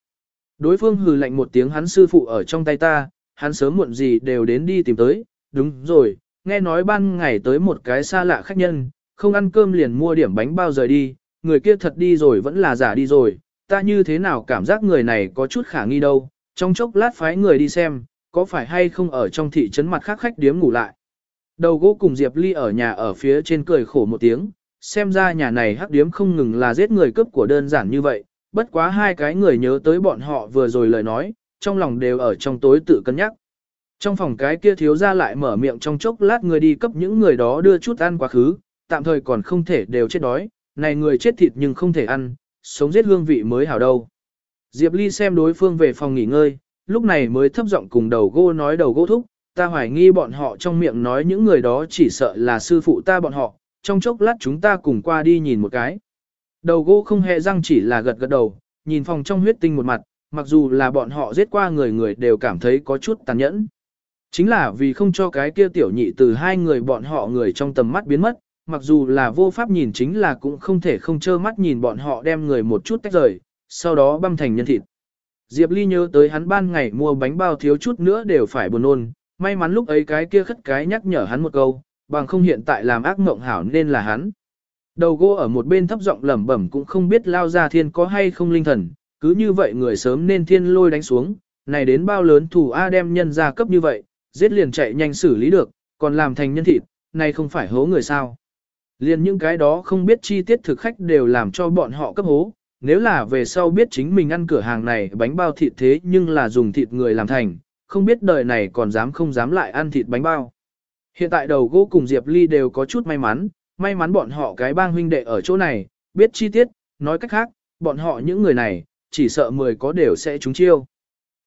Đối phương hừ lạnh một tiếng hắn sư phụ ở trong tay ta, hắn sớm muộn gì đều đến đi tìm tới, đúng rồi, nghe nói ban ngày tới một cái xa lạ khách nhân, không ăn cơm liền mua điểm bánh bao rời đi, người kia thật đi rồi vẫn là giả đi rồi, ta như thế nào cảm giác người này có chút khả nghi đâu, trong chốc lát phái người đi xem, có phải hay không ở trong thị trấn mặt khác khách điếm ngủ lại. Đầu gỗ cùng Diệp Ly ở nhà ở phía trên cười khổ một tiếng, xem ra nhà này hắc điếm không ngừng là giết người cướp của đơn giản như vậy, bất quá hai cái người nhớ tới bọn họ vừa rồi lời nói, trong lòng đều ở trong tối tự cân nhắc. Trong phòng cái kia thiếu ra lại mở miệng trong chốc lát người đi cấp những người đó đưa chút ăn quá khứ, tạm thời còn không thể đều chết đói, này người chết thịt nhưng không thể ăn, sống giết hương vị mới hảo đâu. Diệp Ly xem đối phương về phòng nghỉ ngơi, lúc này mới thấp giọng cùng đầu gỗ nói đầu gỗ thúc, ta hoài nghi bọn họ trong miệng nói những người đó chỉ sợ là sư phụ ta bọn họ, trong chốc lát chúng ta cùng qua đi nhìn một cái. Đầu gỗ không hề răng chỉ là gật gật đầu, nhìn phòng trong huyết tinh một mặt, mặc dù là bọn họ giết qua người người đều cảm thấy có chút tàn nhẫn. Chính là vì không cho cái kia tiểu nhị từ hai người bọn họ người trong tầm mắt biến mất, mặc dù là vô pháp nhìn chính là cũng không thể không trơ mắt nhìn bọn họ đem người một chút tách rời, sau đó băm thành nhân thịt. Diệp Ly nhớ tới hắn ban ngày mua bánh bao thiếu chút nữa đều phải buồn nôn, may mắn lúc ấy cái kia khất cái nhắc nhở hắn một câu, bằng không hiện tại làm ác mộng hảo nên là hắn. Đầu gỗ ở một bên thấp giọng lẩm bẩm cũng không biết lao ra thiên có hay không linh thần, cứ như vậy người sớm nên thiên lôi đánh xuống, này đến bao lớn thủ A đem nhân ra cấp như vậy, giết liền chạy nhanh xử lý được, còn làm thành nhân thịt, này không phải hố người sao. Liền những cái đó không biết chi tiết thực khách đều làm cho bọn họ cấp hố, nếu là về sau biết chính mình ăn cửa hàng này bánh bao thịt thế nhưng là dùng thịt người làm thành, không biết đời này còn dám không dám lại ăn thịt bánh bao. Hiện tại đầu gỗ cùng Diệp Ly đều có chút may mắn, may mắn bọn họ cái bang huynh đệ ở chỗ này, biết chi tiết, nói cách khác, bọn họ những người này, chỉ sợ mười có đều sẽ trúng chiêu.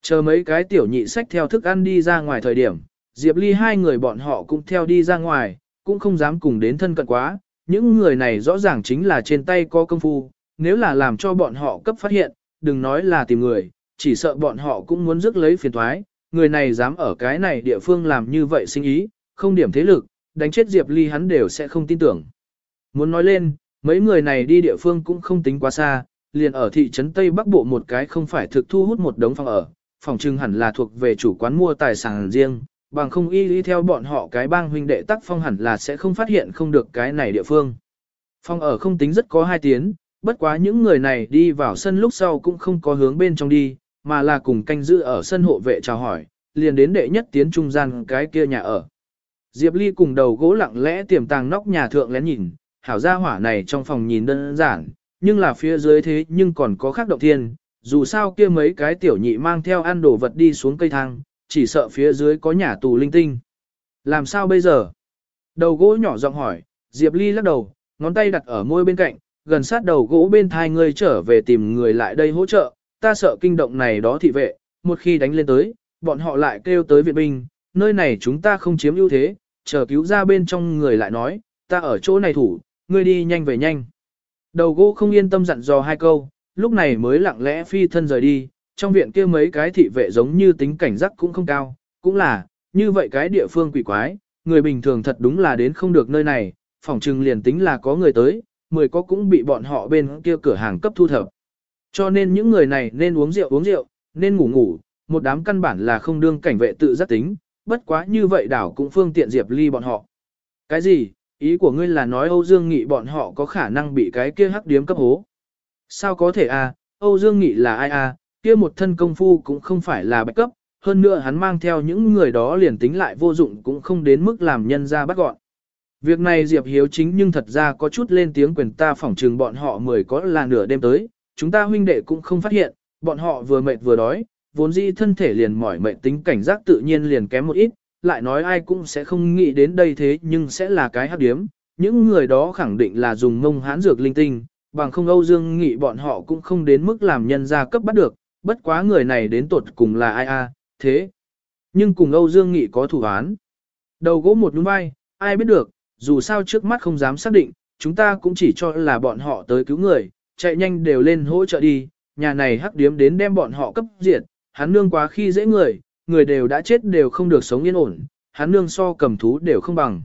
Chờ mấy cái tiểu nhị sách theo thức ăn đi ra ngoài thời điểm, Diệp Ly hai người bọn họ cũng theo đi ra ngoài, cũng không dám cùng đến thân cận quá, những người này rõ ràng chính là trên tay có công phu, nếu là làm cho bọn họ cấp phát hiện, đừng nói là tìm người, chỉ sợ bọn họ cũng muốn rước lấy phiền thoái, người này dám ở cái này địa phương làm như vậy sinh ý, không điểm thế lực, đánh chết Diệp Ly hắn đều sẽ không tin tưởng. Muốn nói lên, mấy người này đi địa phương cũng không tính quá xa, liền ở thị trấn Tây Bắc Bộ một cái không phải thực thu hút một đống phòng ở, phòng trưng hẳn là thuộc về chủ quán mua tài sản riêng, bằng không y lý theo bọn họ cái bang huynh đệ tắc phong hẳn là sẽ không phát hiện không được cái này địa phương. Phòng ở không tính rất có hai tiếng, bất quá những người này đi vào sân lúc sau cũng không có hướng bên trong đi, mà là cùng canh giữ ở sân hộ vệ chào hỏi, liền đến đệ nhất tiến trung gian cái kia nhà ở. Diệp Ly cùng đầu gỗ lặng lẽ tiềm tàng nóc nhà thượng lén nhìn, hảo gia hỏa này trong phòng nhìn đơn giản, nhưng là phía dưới thế nhưng còn có khác động thiên, dù sao kia mấy cái tiểu nhị mang theo ăn đồ vật đi xuống cây thang, chỉ sợ phía dưới có nhà tù linh tinh. Làm sao bây giờ? Đầu gỗ nhỏ giọng hỏi, Diệp Ly lắc đầu, ngón tay đặt ở môi bên cạnh, gần sát đầu gỗ bên thai ngươi trở về tìm người lại đây hỗ trợ, ta sợ kinh động này đó thị vệ, một khi đánh lên tới, bọn họ lại kêu tới viện binh, nơi này chúng ta không chiếm ưu thế, chờ cứu ra bên trong người lại nói, ta ở chỗ này thủ, ngươi đi nhanh về nhanh. Đầu gỗ không yên tâm dặn dò hai câu, lúc này mới lặng lẽ phi thân rời đi, trong viện kia mấy cái thị vệ giống như tính cảnh giác cũng không cao, cũng là, như vậy cái địa phương quỷ quái, người bình thường thật đúng là đến không được nơi này, phỏng chừng liền tính là có người tới, mười có cũng bị bọn họ bên kia cửa hàng cấp thu thập. Cho nên những người này nên uống rượu uống rượu, nên ngủ ngủ, một đám căn bản là không đương cảnh vệ tự giác tính, bất quá như vậy đảo cũng phương tiện Diệp Ly bọn họ. Cái gì, ý của ngươi là nói Âu Dương Nghị bọn họ có khả năng bị cái kia hắc điếm cấp hố? Sao có thể à, Âu Dương Nghị là ai à, kia một thân công phu cũng không phải là bạch cấp, hơn nữa hắn mang theo những người đó liền tính lại vô dụng cũng không đến mức làm nhân ra bắt gọn. Việc này Diệp Hiếu chính nhưng thật ra có chút lên tiếng quyền ta phỏng trừng bọn họ mười có là nửa đêm tới, chúng ta huynh đệ cũng không phát hiện, bọn họ vừa mệt vừa đói, vốn dĩ thân thể liền mỏi mệt tính cảnh giác tự nhiên liền kém một ít, lại nói ai cũng sẽ không nghĩ đến đây thế nhưng sẽ là cái hấp điếm, những người đó khẳng định là dùng mông hán dược linh tinh, bằng không Âu Dương nghĩ bọn họ cũng không đến mức làm nhân gia cấp bắt được, bất quá người này đến tột cùng là ai a thế. Nhưng cùng Âu Dương Nghị có thủ án. Đầu gỗ một nhún vai, ai biết được, dù sao trước mắt không dám xác định, chúng ta cũng chỉ cho là bọn họ tới cứu người, chạy nhanh đều lên hỗ trợ đi, nhà này hắc điếm đến đem bọn họ cấp diệt, hắn nương quá khi dễ người, người đều đã chết đều không được sống yên ổn, hắn nương so cầm thú đều không bằng.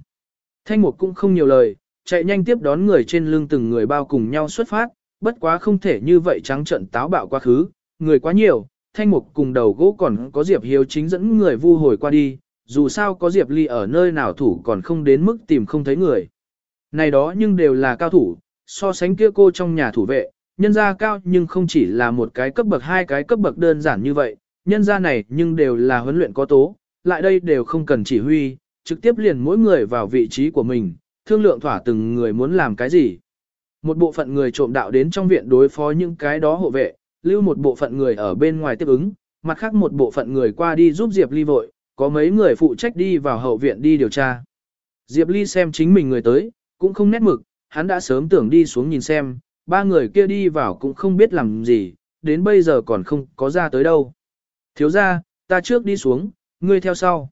Thanh mục cũng không nhiều lời, chạy nhanh tiếp đón người trên lưng từng người bao cùng nhau xuất phát, bất quá không thể như vậy trắng trận táo bạo quá khứ, người quá nhiều, thanh mục cùng đầu gỗ còn có Diệp Hiếu chính dẫn người vu hồi qua đi, dù sao có Diệp Ly ở nơi nào thủ còn không đến mức tìm không thấy người. Này đó nhưng đều là cao thủ, so sánh kia cô trong nhà thủ vệ, nhân gia cao nhưng không chỉ là một cái cấp bậc hai cái cấp bậc đơn giản như vậy, nhân gia này nhưng đều là huấn luyện có tố, lại đây đều không cần chỉ huy, trực tiếp liền mỗi người vào vị trí của mình, thương lượng thỏa từng người muốn làm cái gì. Một bộ phận người trộm đạo đến trong viện đối phó những cái đó hộ vệ, lưu một bộ phận người ở bên ngoài tiếp ứng, mặt khác một bộ phận người qua đi giúp Diệp Ly vội, có mấy người phụ trách đi vào hậu viện đi điều tra. Diệp Ly xem chính mình người tới, cũng không nét mực, hắn đã sớm tưởng đi xuống nhìn xem, ba người kia đi vào cũng không biết làm gì, đến bây giờ còn không có ra tới đâu. Thiếu ra, ta trước đi xuống, ngươi theo sau.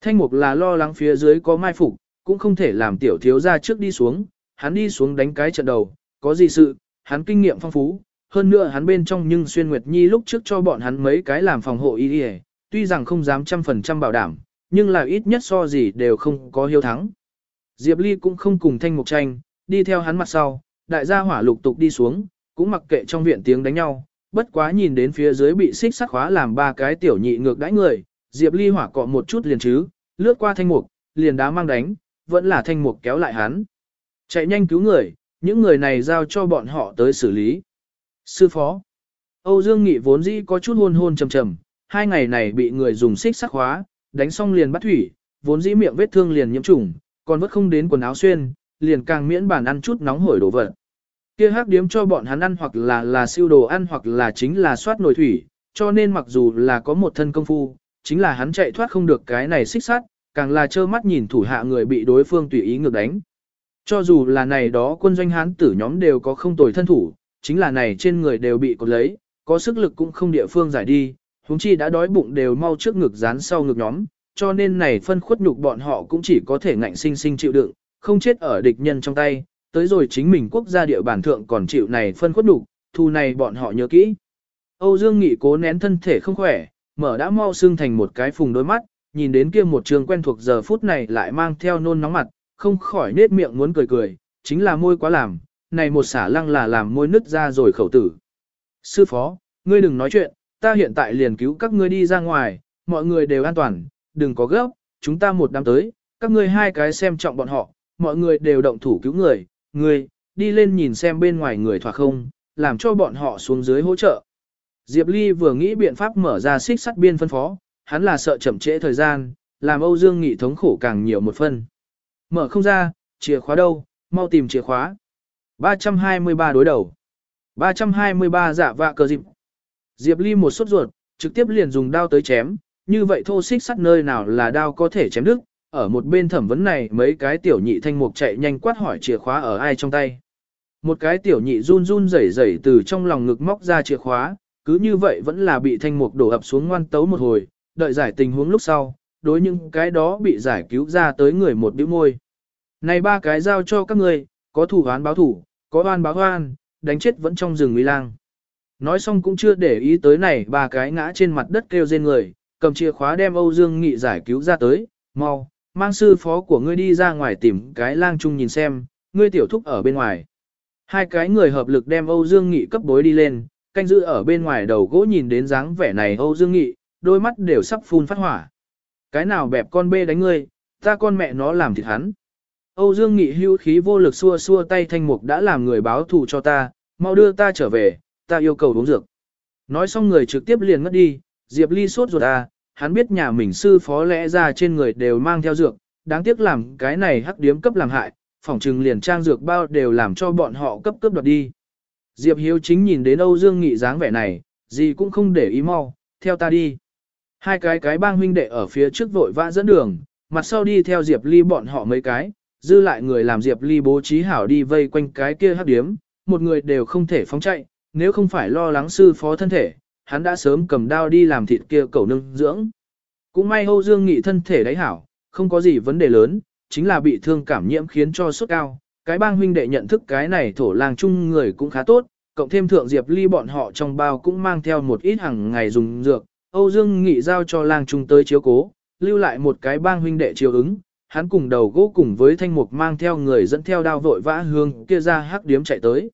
Thanh mục là lo lắng phía dưới có mai phục, cũng không thể làm tiểu thiếu ra trước đi xuống, hắn đi xuống đánh cái trận đầu, có gì sự, hắn kinh nghiệm phong phú, hơn nữa hắn bên trong nhưng xuyên Nguyệt Nhi lúc trước cho bọn hắn mấy cái làm phòng hộ y đi tuy rằng không dám trăm phần trăm bảo đảm, nhưng là ít nhất so gì đều không có hiếu thắng. Diệp Ly cũng không cùng thanh mục tranh, đi theo hắn mặt sau, đại gia hỏa lục tục đi xuống, cũng mặc kệ trong viện tiếng đánh nhau, bất quá nhìn đến phía dưới bị xích sắt khóa làm ba cái tiểu nhị ngược đãi người, Diệp Ly hỏa cọ một chút liền chứ, lướt qua thanh mục, liền đá mang đánh, vẫn là thanh mục kéo lại hắn. Chạy nhanh cứu người, những người này giao cho bọn họ tới xử lý. Sư phó. Âu Dương Nghị vốn dĩ có chút hôn hôn trầm trầm, hai ngày này bị người dùng xích sắc hóa, đánh xong liền bắt thủy, vốn dĩ miệng vết thương liền nhiễm trùng, còn vất không đến quần áo xuyên, liền càng miễn bản ăn chút nóng hổi đồ vật. Kia hắc điếm cho bọn hắn ăn hoặc là là siêu đồ ăn hoặc là chính là soát nồi thủy, cho nên mặc dù là có một thân công phu, chính là hắn chạy thoát không được cái này xích sát, càng là trơ mắt nhìn thủ hạ người bị đối phương tùy ý ngược đánh. Cho dù là này đó quân doanh hán tử nhóm đều có không tồi thân thủ, chính là này trên người đều bị cột lấy, có sức lực cũng không địa phương giải đi, Húng chi đã đói bụng đều mau trước ngực dán sau ngực nhóm, cho nên này phân khuất nhục bọn họ cũng chỉ có thể ngạnh sinh sinh chịu đựng, không chết ở địch nhân trong tay, tới rồi chính mình quốc gia địa bản thượng còn chịu này phân khuất nhục, thu này bọn họ nhớ kỹ. Âu Dương Nghị cố nén thân thể không khỏe, mở đã mau xương thành một cái phùng đôi mắt, nhìn đến kia một trường quen thuộc giờ phút này lại mang theo nôn nóng mặt, không khỏi nết miệng muốn cười cười, chính là môi quá làm, này một xả lăng là làm môi nứt ra rồi khẩu tử. Sư phó, ngươi đừng nói chuyện, ta hiện tại liền cứu các ngươi đi ra ngoài, mọi người đều an toàn, đừng có gấp, chúng ta một đám tới, các ngươi hai cái xem trọng bọn họ, mọi người đều động thủ cứu người, ngươi, đi lên nhìn xem bên ngoài người thỏa không, làm cho bọn họ xuống dưới hỗ trợ. Diệp Ly vừa nghĩ biện pháp mở ra xích sắt biên phân phó, hắn là sợ chậm trễ thời gian, làm Âu Dương Nghị thống khổ càng nhiều một phân. Mở không ra, chìa khóa đâu, mau tìm chìa khóa. 323 đối đầu. 323 giả dạ vạ cờ dịp. Diệp Ly một sốt ruột, trực tiếp liền dùng đao tới chém, như vậy thô xích sắt nơi nào là đao có thể chém đứt, ở một bên thẩm vấn này mấy cái tiểu nhị thanh mục chạy nhanh quát hỏi chìa khóa ở ai trong tay. Một cái tiểu nhị run run rẩy rẩy từ trong lòng ngực móc ra chìa khóa, cứ như vậy vẫn là bị thanh mục đổ ập xuống ngoan tấu một hồi, đợi giải tình huống lúc sau, đối những cái đó bị giải cứu ra tới người một bĩu môi. Này ba cái giao cho các ngươi, có thủ án báo thủ, có oan báo oan, đánh chết vẫn trong rừng uy lang. Nói xong cũng chưa để ý tới này ba cái ngã trên mặt đất kêu rên người, cầm chìa khóa đem Âu Dương Nghị giải cứu ra tới, mau, mang sư phó của ngươi đi ra ngoài tìm cái lang chung nhìn xem, ngươi tiểu thúc ở bên ngoài. Hai cái người hợp lực đem Âu Dương Nghị cấp bối đi lên, canh giữ ở bên ngoài đầu gỗ nhìn đến dáng vẻ này Âu Dương Nghị, đôi mắt đều sắp phun phát hỏa. Cái nào bẹp con bê đánh ngươi, ta con mẹ nó làm thịt hắn. Âu Dương Nghị hưu khí vô lực xua xua tay thanh mục đã làm người báo thù cho ta, mau đưa ta trở về, ta yêu cầu uống dược. Nói xong người trực tiếp liền ngất đi, Diệp Ly sốt ruột à, hắn biết nhà mình sư phó lẽ ra trên người đều mang theo dược, đáng tiếc làm cái này hắc điếm cấp làm hại, phỏng trừng liền trang dược bao đều làm cho bọn họ cấp cấp đoạt đi. Diệp Hiếu chính nhìn đến Âu Dương Nghị dáng vẻ này, gì cũng không để ý mau, theo ta đi. Hai cái cái bang huynh đệ ở phía trước vội vã dẫn đường, mặt sau đi theo Diệp Ly bọn họ mấy cái, dư lại người làm Diệp Ly bố trí hảo đi vây quanh cái kia hắc điếm, một người đều không thể phóng chạy, nếu không phải lo lắng sư phó thân thể, hắn đã sớm cầm đao đi làm thịt kia cẩu nương dưỡng. Cũng may Âu Dương Nghị thân thể đáy hảo, không có gì vấn đề lớn, chính là bị thương cảm nhiễm khiến cho sốt cao. Cái bang huynh đệ nhận thức cái này thổ làng chung người cũng khá tốt, cộng thêm thượng Diệp Ly bọn họ trong bao cũng mang theo một ít hàng ngày dùng dược. Âu Dương Nghị giao cho lang trung tới chiếu cố, lưu lại một cái bang huynh đệ chiếu ứng, hắn cùng đầu gỗ cùng với thanh mục mang theo người dẫn theo đao vội vã hương kia ra hắc điếm chạy tới.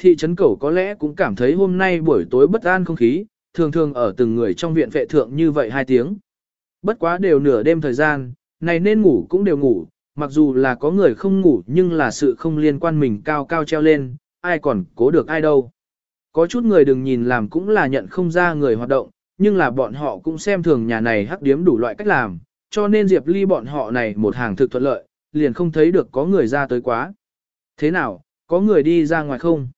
Thị trấn cẩu có lẽ cũng cảm thấy hôm nay buổi tối bất an không khí, thường thường ở từng người trong viện vệ thượng như vậy hai tiếng. Bất quá đều nửa đêm thời gian, này nên ngủ cũng đều ngủ, mặc dù là có người không ngủ nhưng là sự không liên quan mình cao cao treo lên, ai còn cố được ai đâu. Có chút người đừng nhìn làm cũng là nhận không ra người hoạt động, nhưng là bọn họ cũng xem thường nhà này hắc điếm đủ loại cách làm, cho nên Diệp Ly bọn họ này một hàng thực thuận lợi, liền không thấy được có người ra tới quá. Thế nào, có người đi ra ngoài không?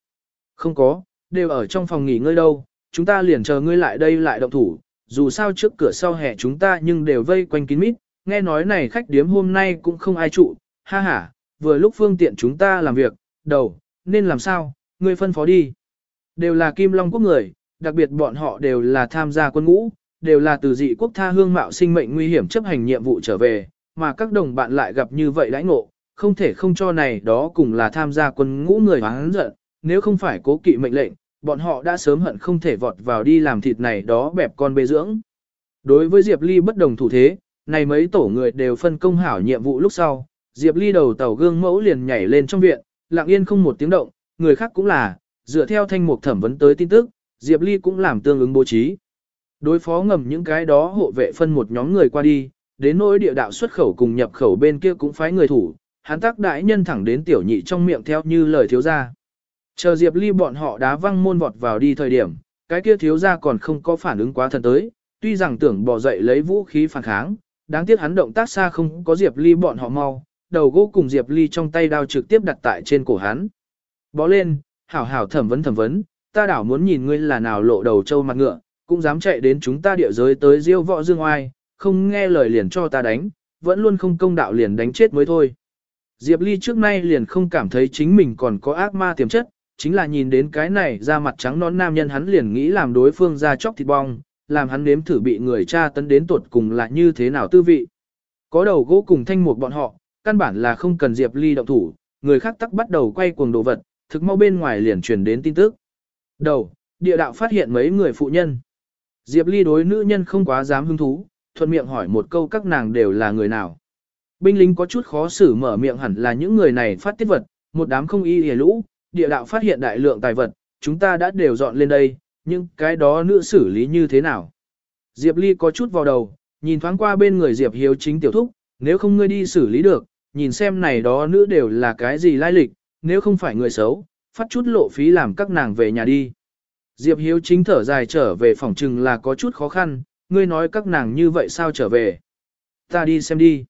Không có, đều ở trong phòng nghỉ ngơi đâu, chúng ta liền chờ ngươi lại đây lại động thủ, dù sao trước cửa sau hè chúng ta nhưng đều vây quanh kín mít, nghe nói này khách điếm hôm nay cũng không ai trụ, ha ha, vừa lúc phương tiện chúng ta làm việc, đầu, nên làm sao, ngươi phân phó đi. Đều là Kim Long quốc người, đặc biệt bọn họ đều là tham gia quân ngũ, đều là từ dị quốc tha hương mạo sinh mệnh nguy hiểm chấp hành nhiệm vụ trở về, mà các đồng bạn lại gặp như vậy đãi ngộ, không thể không cho này đó cùng là tham gia quân ngũ người hoáng giận, nếu không phải cố kỵ mệnh lệnh, bọn họ đã sớm hận không thể vọt vào đi làm thịt này đó bẹp con bê dưỡng. Đối với Diệp Ly bất đồng thủ thế, này mấy tổ người đều phân công hảo nhiệm vụ lúc sau, Diệp Ly đầu tàu gương mẫu liền nhảy lên trong viện, lặng yên không một tiếng động, người khác cũng là, dựa theo thanh mục thẩm vấn tới tin tức, Diệp Ly cũng làm tương ứng bố trí. Đối phó ngầm những cái đó hộ vệ phân một nhóm người qua đi, đến nỗi địa đạo xuất khẩu cùng nhập khẩu bên kia cũng phái người thủ, hắn tác đại nhân thẳng đến tiểu nhị trong miệng theo như lời thiếu gia. Chờ Diệp Ly bọn họ đá văng môn vọt vào đi thời điểm, cái kia thiếu gia còn không có phản ứng quá thần tới, tuy rằng tưởng bỏ dậy lấy vũ khí phản kháng, đáng tiếc hắn động tác xa không có Diệp Ly bọn họ mau, đầu gỗ cùng Diệp Ly trong tay đao trực tiếp đặt tại trên cổ hắn. Bó lên, hảo hảo thẩm vấn thẩm vấn, ta đảo muốn nhìn ngươi là nào lộ đầu trâu mặt ngựa, cũng dám chạy đến chúng ta địa giới tới diêu võ dương oai, không nghe lời liền cho ta đánh, vẫn luôn không công đạo liền đánh chết mới thôi. Diệp Ly trước nay liền không cảm thấy chính mình còn có ác ma tiềm chất, chính là nhìn đến cái này ra mặt trắng non nam nhân hắn liền nghĩ làm đối phương ra chóc thịt bong, làm hắn nếm thử bị người cha tấn đến tuột cùng là như thế nào tư vị. Có đầu gỗ cùng thanh một bọn họ, căn bản là không cần Diệp Ly động thủ, người khác tắc bắt đầu quay cuồng đồ vật, thực mau bên ngoài liền truyền đến tin tức. Đầu, địa đạo phát hiện mấy người phụ nhân. Diệp Ly đối nữ nhân không quá dám hứng thú, thuận miệng hỏi một câu các nàng đều là người nào. Binh lính có chút khó xử mở miệng hẳn là những người này phát tiết vật, một đám không y hề lũ, địa đạo phát hiện đại lượng tài vật, chúng ta đã đều dọn lên đây, nhưng cái đó nữ xử lý như thế nào? Diệp Ly có chút vào đầu, nhìn thoáng qua bên người Diệp Hiếu chính tiểu thúc, nếu không ngươi đi xử lý được, nhìn xem này đó nữ đều là cái gì lai lịch, nếu không phải người xấu, phát chút lộ phí làm các nàng về nhà đi. Diệp Hiếu chính thở dài trở về phòng trừng là có chút khó khăn, ngươi nói các nàng như vậy sao trở về. Ta đi xem đi.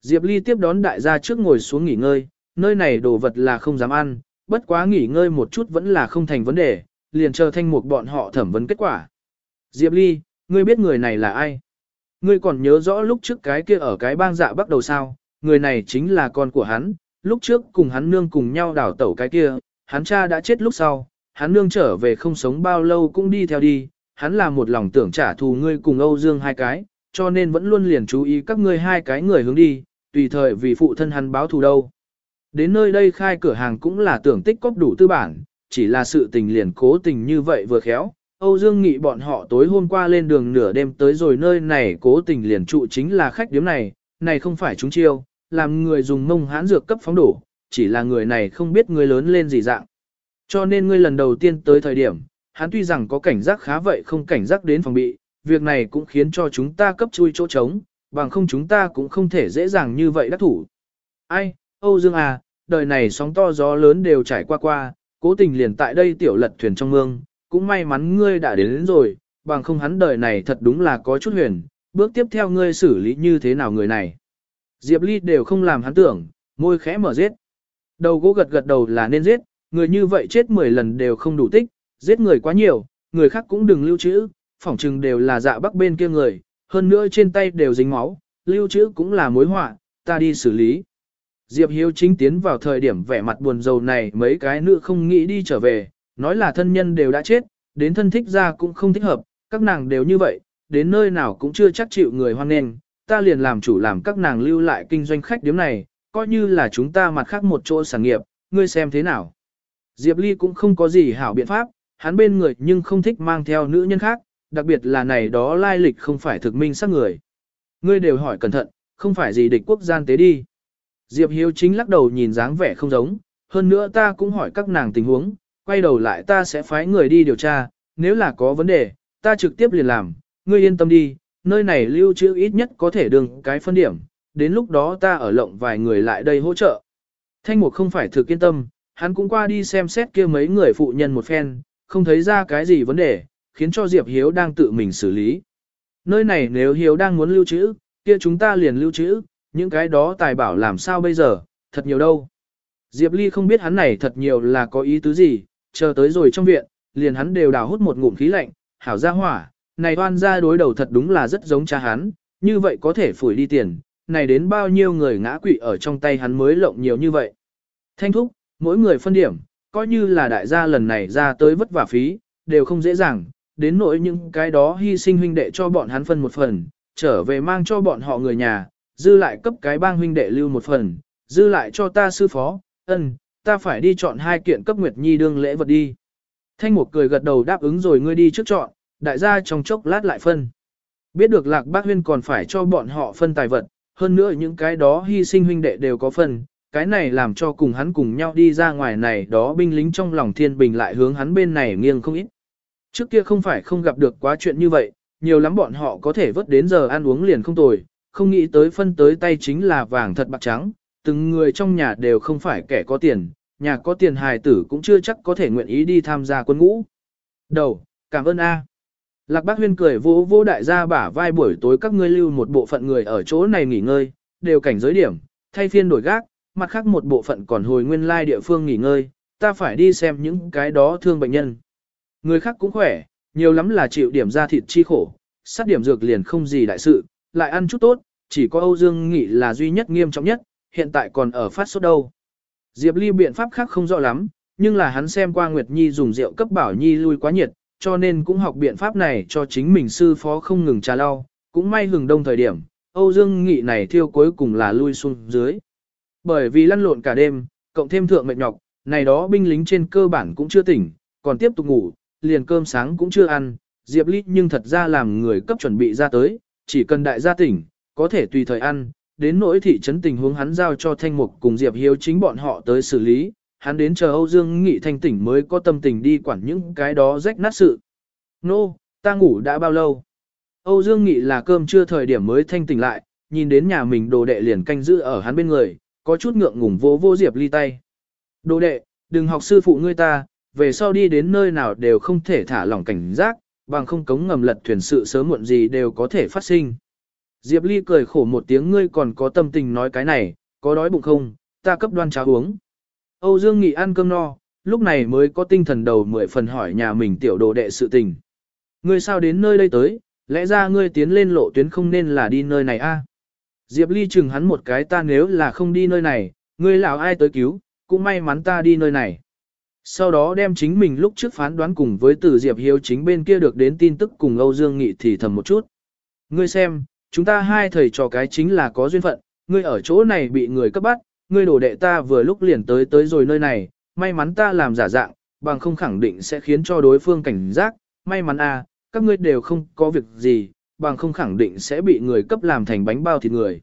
Diệp Ly tiếp đón đại gia trước ngồi xuống nghỉ ngơi, nơi này đồ vật là không dám ăn, bất quá nghỉ ngơi một chút vẫn là không thành vấn đề, liền chờ thanh mục bọn họ thẩm vấn kết quả. Diệp Ly, ngươi biết người này là ai? Ngươi còn nhớ rõ lúc trước cái kia ở cái bang dạ bắt đầu sao, người này chính là con của hắn, lúc trước cùng hắn nương cùng nhau đảo tẩu cái kia, hắn cha đã chết lúc sau, hắn nương trở về không sống bao lâu cũng đi theo đi, hắn là một lòng tưởng trả thù ngươi cùng Âu Dương hai cái, cho nên vẫn luôn liền chú ý các ngươi hai cái người hướng đi, tùy thời vì phụ thân hắn báo thù đâu. Đến nơi đây khai cửa hàng cũng là tưởng tích cóp đủ tư bản, chỉ là sự tình liền cố tình như vậy vừa khéo. Âu Dương Nghị bọn họ tối hôm qua lên đường nửa đêm tới rồi nơi này cố tình liền trụ chính là khách điếm này, này không phải chúng chiêu, làm người dùng mông hãn dược cấp phóng đổ, chỉ là người này không biết người lớn lên gì dạng. Cho nên ngươi lần đầu tiên tới thời điểm, hắn tuy rằng có cảnh giác khá vậy không cảnh giác đến phòng bị, việc này cũng khiến cho chúng ta cấp chui chỗ trống, bằng không chúng ta cũng không thể dễ dàng như vậy đắc thủ. Ai, Âu Dương à, đời này sóng to gió lớn đều trải qua qua, cố tình liền tại đây tiểu lật thuyền trong mương, cũng may mắn ngươi đã đến, đến rồi, bằng không hắn đời này thật đúng là có chút huyền, bước tiếp theo ngươi xử lý như thế nào người này. Diệp Ly đều không làm hắn tưởng, môi khẽ mở giết. Đầu gỗ gật gật đầu là nên giết, người như vậy chết 10 lần đều không đủ tích, giết người quá nhiều, người khác cũng đừng lưu trữ, phỏng chừng đều là dạ bắc bên kia người, hơn nữa trên tay đều dính máu, lưu trữ cũng là mối họa, ta đi xử lý. Diệp Hiếu chính tiến vào thời điểm vẻ mặt buồn rầu này mấy cái nữ không nghĩ đi trở về, nói là thân nhân đều đã chết, đến thân thích ra cũng không thích hợp, các nàng đều như vậy, đến nơi nào cũng chưa chắc chịu người hoan nghênh, ta liền làm chủ làm các nàng lưu lại kinh doanh khách điếm này, coi như là chúng ta mặt khác một chỗ sản nghiệp, ngươi xem thế nào. Diệp Ly cũng không có gì hảo biện pháp, hắn bên người nhưng không thích mang theo nữ nhân khác, đặc biệt là này đó lai lịch không phải thực minh xác người. Ngươi đều hỏi cẩn thận, không phải gì địch quốc gian tế đi. Diệp Hiếu chính lắc đầu nhìn dáng vẻ không giống, hơn nữa ta cũng hỏi các nàng tình huống, quay đầu lại ta sẽ phái người đi điều tra, nếu là có vấn đề, ta trực tiếp liền làm, ngươi yên tâm đi, nơi này lưu trữ ít nhất có thể đường cái phân điểm, đến lúc đó ta ở lộng vài người lại đây hỗ trợ. Thanh mục không phải thực kiên tâm, hắn cũng qua đi xem xét kia mấy người phụ nhân một phen, không thấy ra cái gì vấn đề, khiến cho Diệp Hiếu đang tự mình xử lý. Nơi này nếu Hiếu đang muốn lưu trữ, kia chúng ta liền lưu trữ, những cái đó tài bảo làm sao bây giờ, thật nhiều đâu. Diệp Ly không biết hắn này thật nhiều là có ý tứ gì, chờ tới rồi trong viện, liền hắn đều đào hút một ngụm khí lạnh, hảo ra hỏa, này toan ra đối đầu thật đúng là rất giống cha hắn, như vậy có thể phủi đi tiền, này đến bao nhiêu người ngã quỵ ở trong tay hắn mới lộng nhiều như vậy. Thanh thúc, mỗi người phân điểm, coi như là đại gia lần này ra tới vất vả phí, đều không dễ dàng, đến nỗi những cái đó hy sinh huynh đệ cho bọn hắn phân một phần, trở về mang cho bọn họ người nhà, dư lại cấp cái bang huynh đệ lưu một phần, dư lại cho ta sư phó, ân, ta phải đi chọn hai kiện cấp Nguyệt Nhi đương lễ vật đi. Thanh Mục cười gật đầu đáp ứng rồi ngươi đi trước chọn, đại gia trong chốc lát lại phân. Biết được Lạc Bác Huyên còn phải cho bọn họ phân tài vật, hơn nữa những cái đó hy sinh huynh đệ đều có phân, cái này làm cho cùng hắn cùng nhau đi ra ngoài này đó binh lính trong lòng thiên bình lại hướng hắn bên này nghiêng không ít. Trước kia không phải không gặp được quá chuyện như vậy, nhiều lắm bọn họ có thể vớt đến giờ ăn uống liền không tồi, không nghĩ tới phân tới tay chính là vàng thật bạc trắng, từng người trong nhà đều không phải kẻ có tiền, nhà có tiền hài tử cũng chưa chắc có thể nguyện ý đi tham gia quân ngũ. Đầu, cảm ơn A. Lạc Bác Huyên cười vỗ vỗ đại gia bả vai buổi tối các ngươi lưu một bộ phận người ở chỗ này nghỉ ngơi, đều cảnh giới điểm, thay phiên đổi gác, mặt khác một bộ phận còn hồi nguyên lai địa phương nghỉ ngơi, ta phải đi xem những cái đó thương bệnh nhân. Người khác cũng khỏe, nhiều lắm là chịu điểm ra thịt chi khổ, sát điểm dược liền không gì đại sự, lại ăn chút tốt, chỉ có Âu Dương Nghị là duy nhất nghiêm trọng nhất, hiện tại còn ở phát sốt đâu. Diệp Ly biện pháp khác không rõ lắm, nhưng là hắn xem qua Nguyệt Nhi dùng rượu cấp bảo Nhi lui quá nhiệt, cho nên cũng học biện pháp này cho chính mình sư phó không ngừng trà lau, cũng may hừng đông thời điểm, Âu Dương Nghị này thiêu cuối cùng là lui xuống dưới. Bởi vì lăn lộn cả đêm, cộng thêm thượng mệt nhọc, này đó binh lính trên cơ bản cũng chưa tỉnh, còn tiếp tục ngủ, liền cơm sáng cũng chưa ăn, Diệp Ly nhưng thật ra làm người cấp chuẩn bị ra tới, chỉ cần đại gia tỉnh, có thể tùy thời ăn, đến nỗi thị trấn tình huống hắn giao cho Thanh Mục cùng Diệp Hiếu chính bọn họ tới xử lý, hắn đến chờ Âu Dương Nghị thanh tỉnh mới có tâm tình đi quản những cái đó rách nát sự. Nô, no, ta ngủ đã bao lâu? Âu Dương Nghị là cơm trưa thời điểm mới thanh tỉnh lại, nhìn đến nhà mình đồ đệ liền canh giữ ở hắn bên người, có chút ngượng ngùng vô vô Diệp Ly tay. Đồ đệ, đừng học sư phụ ngươi ta, về sau đi đến nơi nào đều không thể thả lỏng cảnh giác, bằng không cống ngầm lật thuyền sự sớm muộn gì đều có thể phát sinh. Diệp Ly cười khổ một tiếng ngươi còn có tâm tình nói cái này, có đói bụng không, ta cấp đoan cháo uống. Âu Dương Nghị ăn cơm no, lúc này mới có tinh thần đầu mười phần hỏi nhà mình tiểu đồ đệ sự tình. Ngươi sao đến nơi đây tới, lẽ ra ngươi tiến lên lộ tuyến không nên là đi nơi này a? Diệp Ly chừng hắn một cái ta nếu là không đi nơi này, ngươi lão ai tới cứu, cũng may mắn ta đi nơi này. Sau đó đem chính mình lúc trước phán đoán cùng với từ Diệp Hiếu chính bên kia được đến tin tức cùng Âu Dương Nghị thì thầm một chút. Ngươi xem, chúng ta hai thầy trò cái chính là có duyên phận, ngươi ở chỗ này bị người cấp bắt, ngươi đổ đệ ta vừa lúc liền tới tới rồi nơi này, may mắn ta làm giả dạng, bằng không khẳng định sẽ khiến cho đối phương cảnh giác, may mắn a, à, các ngươi đều không có việc gì, bằng không khẳng định sẽ bị người cấp làm thành bánh bao thịt người.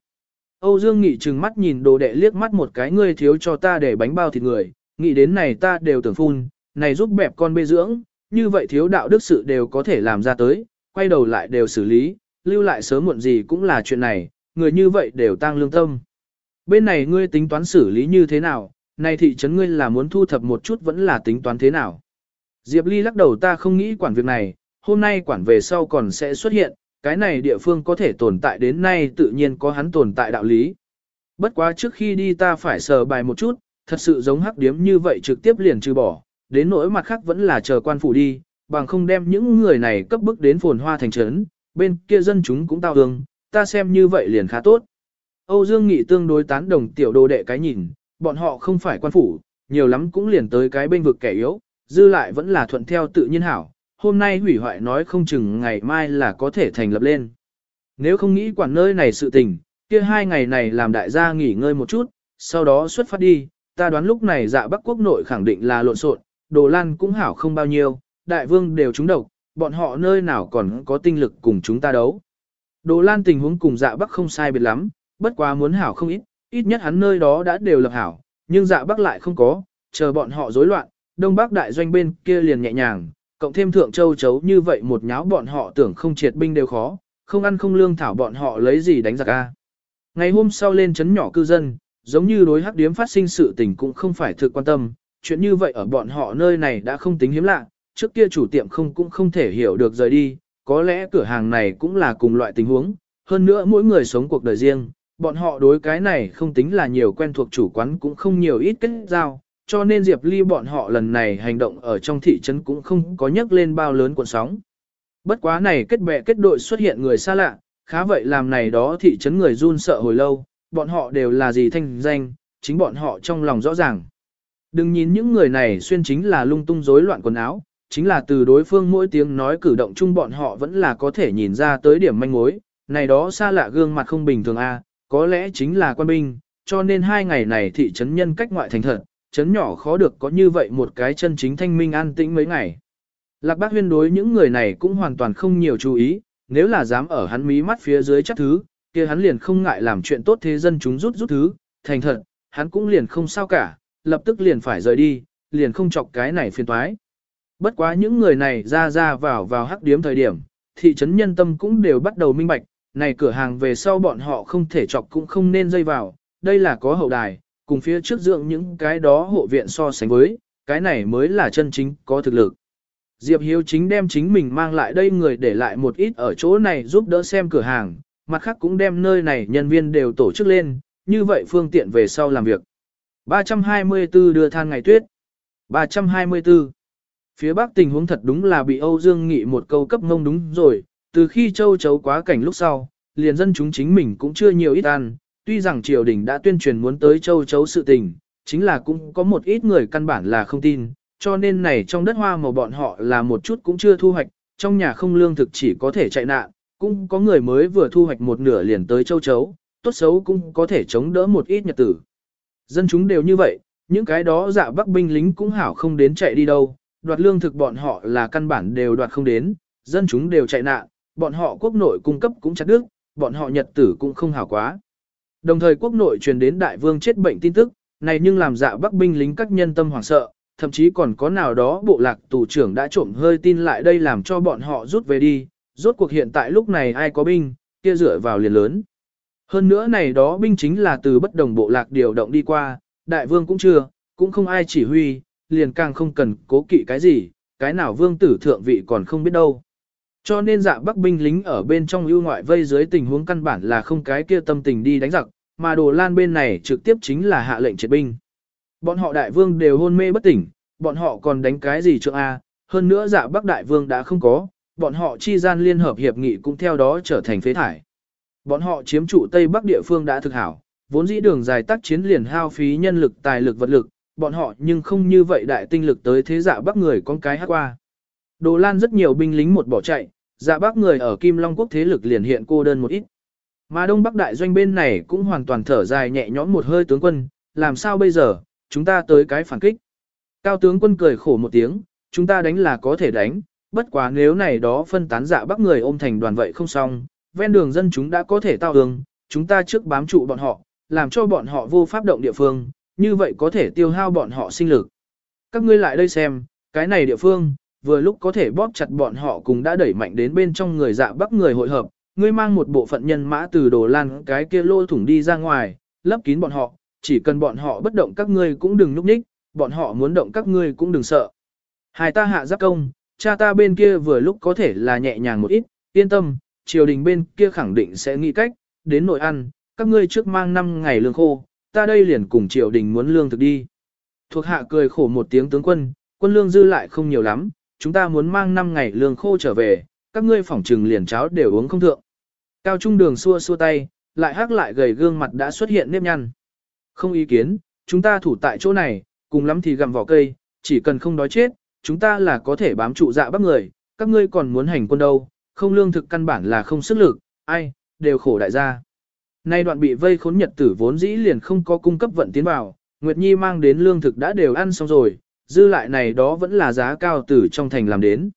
Âu Dương Nghị trừng mắt nhìn đồ đệ liếc mắt một cái ngươi thiếu cho ta để bánh bao thịt người, nghĩ đến này ta đều tưởng phun, này giúp bẹp con bê dưỡng, như vậy thiếu đạo đức sự đều có thể làm ra tới, quay đầu lại đều xử lý, lưu lại sớm muộn gì cũng là chuyện này, người như vậy đều tăng lương tâm. Bên này ngươi tính toán xử lý như thế nào, này thị trấn ngươi là muốn thu thập một chút vẫn là tính toán thế nào. Diệp Ly lắc đầu ta không nghĩ quản việc này, hôm nay quản về sau còn sẽ xuất hiện, cái này địa phương có thể tồn tại đến nay tự nhiên có hắn tồn tại đạo lý. Bất quá trước khi đi ta phải sờ bài một chút, thật sự giống hắc điếm như vậy trực tiếp liền trừ bỏ, đến nỗi mặt khác vẫn là chờ quan phủ đi, bằng không đem những người này cấp bức đến phồn hoa thành trấn, bên kia dân chúng cũng tao hương, ta xem như vậy liền khá tốt. Âu Dương Nghị tương đối tán đồng tiểu đồ đệ cái nhìn, bọn họ không phải quan phủ, nhiều lắm cũng liền tới cái bên vực kẻ yếu, dư lại vẫn là thuận theo tự nhiên hảo, hôm nay hủy hoại nói không chừng ngày mai là có thể thành lập lên. Nếu không nghĩ quản nơi này sự tình, kia hai ngày này làm đại gia nghỉ ngơi một chút, sau đó xuất phát đi, ta đoán lúc này dạ Bắc quốc nội khẳng định là lộn xộn, đồ lan cũng hảo không bao nhiêu, đại vương đều trúng độc, bọn họ nơi nào còn có tinh lực cùng chúng ta đấu. Đồ lan tình huống cùng dạ Bắc không sai biệt lắm, bất quá muốn hảo không ít, ít nhất hắn nơi đó đã đều lập hảo, nhưng dạ Bắc lại không có, chờ bọn họ rối loạn, Đông Bắc đại doanh bên kia liền nhẹ nhàng, cộng thêm Thượng Châu chấu như vậy một nháo bọn họ tưởng không triệt binh đều khó, không ăn không lương thảo bọn họ lấy gì đánh giặc a. Ngày hôm sau lên chấn nhỏ cư dân, giống như đối hắc điếm phát sinh sự tình cũng không phải thực quan tâm, chuyện như vậy ở bọn họ nơi này đã không tính hiếm lạ, trước kia chủ tiệm không cũng không thể hiểu được rời đi, có lẽ cửa hàng này cũng là cùng loại tình huống, hơn nữa mỗi người sống cuộc đời riêng, bọn họ đối cái này không tính là nhiều quen thuộc chủ quán cũng không nhiều ít kết giao, cho nên Diệp Ly bọn họ lần này hành động ở trong thị trấn cũng không có nhấc lên bao lớn cuộn sóng. Bất quá này kết bè kết đội xuất hiện người xa lạ, khá vậy làm này đó thị trấn người run sợ hồi lâu, bọn họ đều là gì thanh danh, chính bọn họ trong lòng rõ ràng. Đừng nhìn những người này xuyên chính là lung tung rối loạn quần áo, chính là từ đối phương mỗi tiếng nói cử động chung bọn họ vẫn là có thể nhìn ra tới điểm manh mối, này đó xa lạ gương mặt không bình thường a, có lẽ chính là quan binh, cho nên hai ngày này thị trấn nhân cách ngoại thành thật, trấn nhỏ khó được có như vậy một cái chân chính thanh minh an tĩnh mấy ngày. Lạc bác huyên đối những người này cũng hoàn toàn không nhiều chú ý, nếu là dám ở hắn mí mắt phía dưới chắc thứ, kia hắn liền không ngại làm chuyện tốt thế dân chúng rút rút thứ, thành thật, hắn cũng liền không sao cả, lập tức liền phải rời đi, liền không chọc cái này phiền toái. Bất quá những người này ra ra vào vào hắc điếm thời điểm, thị trấn nhân tâm cũng đều bắt đầu minh bạch, này cửa hàng về sau bọn họ không thể chọc cũng không nên dây vào, đây là có hậu đài, cùng phía trước dưỡng những cái đó hộ viện so sánh với, cái này mới là chân chính có thực lực. Diệp Hiếu chính đem chính mình mang lại đây người để lại một ít ở chỗ này giúp đỡ xem cửa hàng, mặt khác cũng đem nơi này nhân viên đều tổ chức lên, như vậy phương tiện về sau làm việc. 324 đưa than ngày tuyết. 324. Phía Bắc tình huống thật đúng là bị Âu Dương Nghị một câu cấp ngông đúng rồi, từ khi châu chấu quá cảnh lúc sau, liền dân chúng chính mình cũng chưa nhiều ít ăn, tuy rằng triều đình đã tuyên truyền muốn tới châu chấu sự tình, chính là cũng có một ít người căn bản là không tin, cho nên này trong đất hoa màu bọn họ là một chút cũng chưa thu hoạch, trong nhà không lương thực chỉ có thể chạy nạn, cũng có người mới vừa thu hoạch một nửa liền tới châu chấu, tốt xấu cũng có thể chống đỡ một ít nhật tử. Dân chúng đều như vậy, những cái đó dạ bắc binh lính cũng hảo không đến chạy đi đâu, đoạt lương thực bọn họ là căn bản đều đoạt không đến, dân chúng đều chạy nạn, bọn họ quốc nội cung cấp cũng chặt đứt, bọn họ nhật tử cũng không hảo quá. Đồng thời quốc nội truyền đến đại vương chết bệnh tin tức, này nhưng làm dạ bắc binh lính các nhân tâm hoảng sợ, thậm chí còn có nào đó bộ lạc tù trưởng đã trộm hơi tin lại đây làm cho bọn họ rút về đi, rốt cuộc hiện tại lúc này ai có binh, kia dựa vào liền lớn. Hơn nữa này đó binh chính là từ bất đồng bộ lạc điều động đi qua, đại vương cũng chưa, cũng không ai chỉ huy, liền càng không cần cố kỵ cái gì, cái nào vương tử thượng vị còn không biết đâu. Cho nên dạ bắc binh lính ở bên trong ưu ngoại vây dưới tình huống căn bản là không cái kia tâm tình đi đánh giặc, mà đồ lan bên này trực tiếp chính là hạ lệnh triệt binh. Bọn họ đại vương đều hôn mê bất tỉnh, bọn họ còn đánh cái gì trượng A, hơn nữa dạ bắc đại vương đã không có, bọn họ chi gian liên hợp hiệp nghị cũng theo đó trở thành phế thải. Bọn họ chiếm trụ Tây Bắc địa phương đã thực hảo, vốn dĩ đường dài tác chiến liền hao phí nhân lực tài lực vật lực, bọn họ nhưng không như vậy đại tinh lực tới thế dạ bắc người con cái hát qua. Đồ Lan rất nhiều binh lính một bỏ chạy, dạ bắc người ở Kim Long quốc thế lực liền hiện cô đơn một ít. Mà Đông Bắc đại doanh bên này cũng hoàn toàn thở dài nhẹ nhõm một hơi tướng quân, làm sao bây giờ, chúng ta tới cái phản kích. Cao tướng quân cười khổ một tiếng, chúng ta đánh là có thể đánh, bất quá nếu này đó phân tán dạ bắc người ôm thành đoàn vậy không xong, ven đường dân chúng đã có thể tao đường, chúng ta trước bám trụ bọn họ, làm cho bọn họ vô pháp động địa phương, như vậy có thể tiêu hao bọn họ sinh lực. Các ngươi lại đây xem, cái này địa phương, vừa lúc có thể bóp chặt bọn họ cùng đã đẩy mạnh đến bên trong người dạ bắc người hội hợp, ngươi mang một bộ phận nhân mã từ đồ lan cái kia lô thủng đi ra ngoài, lấp kín bọn họ, chỉ cần bọn họ bất động các ngươi cũng đừng núp ních, bọn họ muốn động các ngươi cũng đừng sợ. Hai ta hạ giáp công, cha ta bên kia vừa lúc có thể là nhẹ nhàng một ít, yên tâm, triều đình bên kia khẳng định sẽ nghĩ cách, đến nội ăn, các ngươi trước mang 5 ngày lương khô, ta đây liền cùng triều đình muốn lương thực đi. Thuộc hạ cười khổ một tiếng tướng quân, quân lương dư lại không nhiều lắm, chúng ta muốn mang 5 ngày lương khô trở về, các ngươi phỏng trừng liền cháo đều uống không thượng. Cao trung đường xua xua tay, lại hắc lại gầy gương mặt đã xuất hiện nếp nhăn. Không ý kiến, chúng ta thủ tại chỗ này, cùng lắm thì gặm vỏ cây, chỉ cần không đói chết, chúng ta là có thể bám trụ dạ bác người, các ngươi còn muốn hành quân đâu, không lương thực căn bản là không sức lực, ai, đều khổ đại gia. Nay đoạn bị vây khốn nhật tử vốn dĩ liền không có cung cấp vận tiến vào, Nguyệt Nhi mang đến lương thực đã đều ăn xong rồi, dư lại này đó vẫn là giá cao từ trong thành làm đến.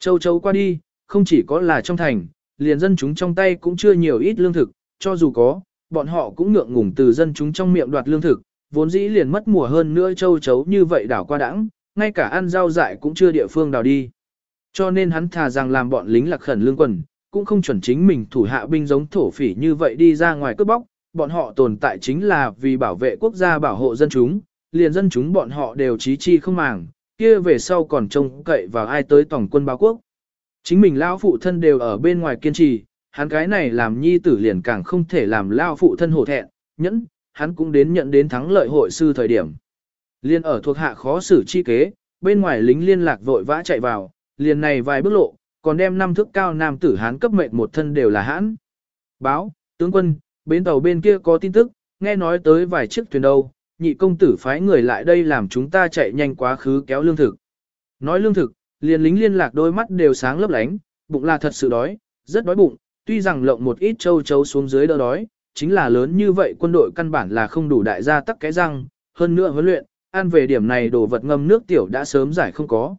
Châu châu qua đi, không chỉ có là trong thành, liền dân chúng trong tay cũng chưa nhiều ít lương thực, cho dù có, bọn họ cũng ngượng ngùng từ dân chúng trong miệng đoạt lương thực, vốn dĩ liền mất mùa hơn nữa châu chấu như vậy đảo qua đãng, ngay cả ăn rau dại cũng chưa địa phương đào đi. Cho nên hắn thà rằng làm bọn lính lạc khẩn lương quần, cũng không chuẩn chính mình thủ hạ binh giống thổ phỉ như vậy đi ra ngoài cướp bóc, bọn họ tồn tại chính là vì bảo vệ quốc gia bảo hộ dân chúng, liền dân chúng bọn họ đều trí chi không màng, kia về sau còn trông cậy vào ai tới tổng quân báo quốc. Chính mình lão phụ thân đều ở bên ngoài kiên trì, hắn cái này làm nhi tử liền càng không thể làm lao phụ thân hổ thẹn, nhẫn, hắn cũng đến nhận đến thắng lợi hội sư thời điểm. Liên ở thuộc hạ khó xử chi kế, bên ngoài lính liên lạc vội vã chạy vào, liền này vài bước lộ, còn đem năm thước cao nam tử hán cấp mệnh một thân đều là hãn. Báo, tướng quân, bến tàu bên kia có tin tức, nghe nói tới vài chiếc thuyền đâu, nhị công tử phái người lại đây làm chúng ta chạy nhanh quá khứ kéo lương thực. Nói lương thực, liền lính liên lạc đôi mắt đều sáng lấp lánh, bụng là thật sự đói, rất đói bụng, tuy rằng lộng một ít châu chấu xuống dưới đỡ đói, chính là lớn như vậy quân đội căn bản là không đủ đại gia tắc cái răng, hơn nữa huấn luyện, ăn về điểm này đồ vật ngâm nước tiểu đã sớm giải không có.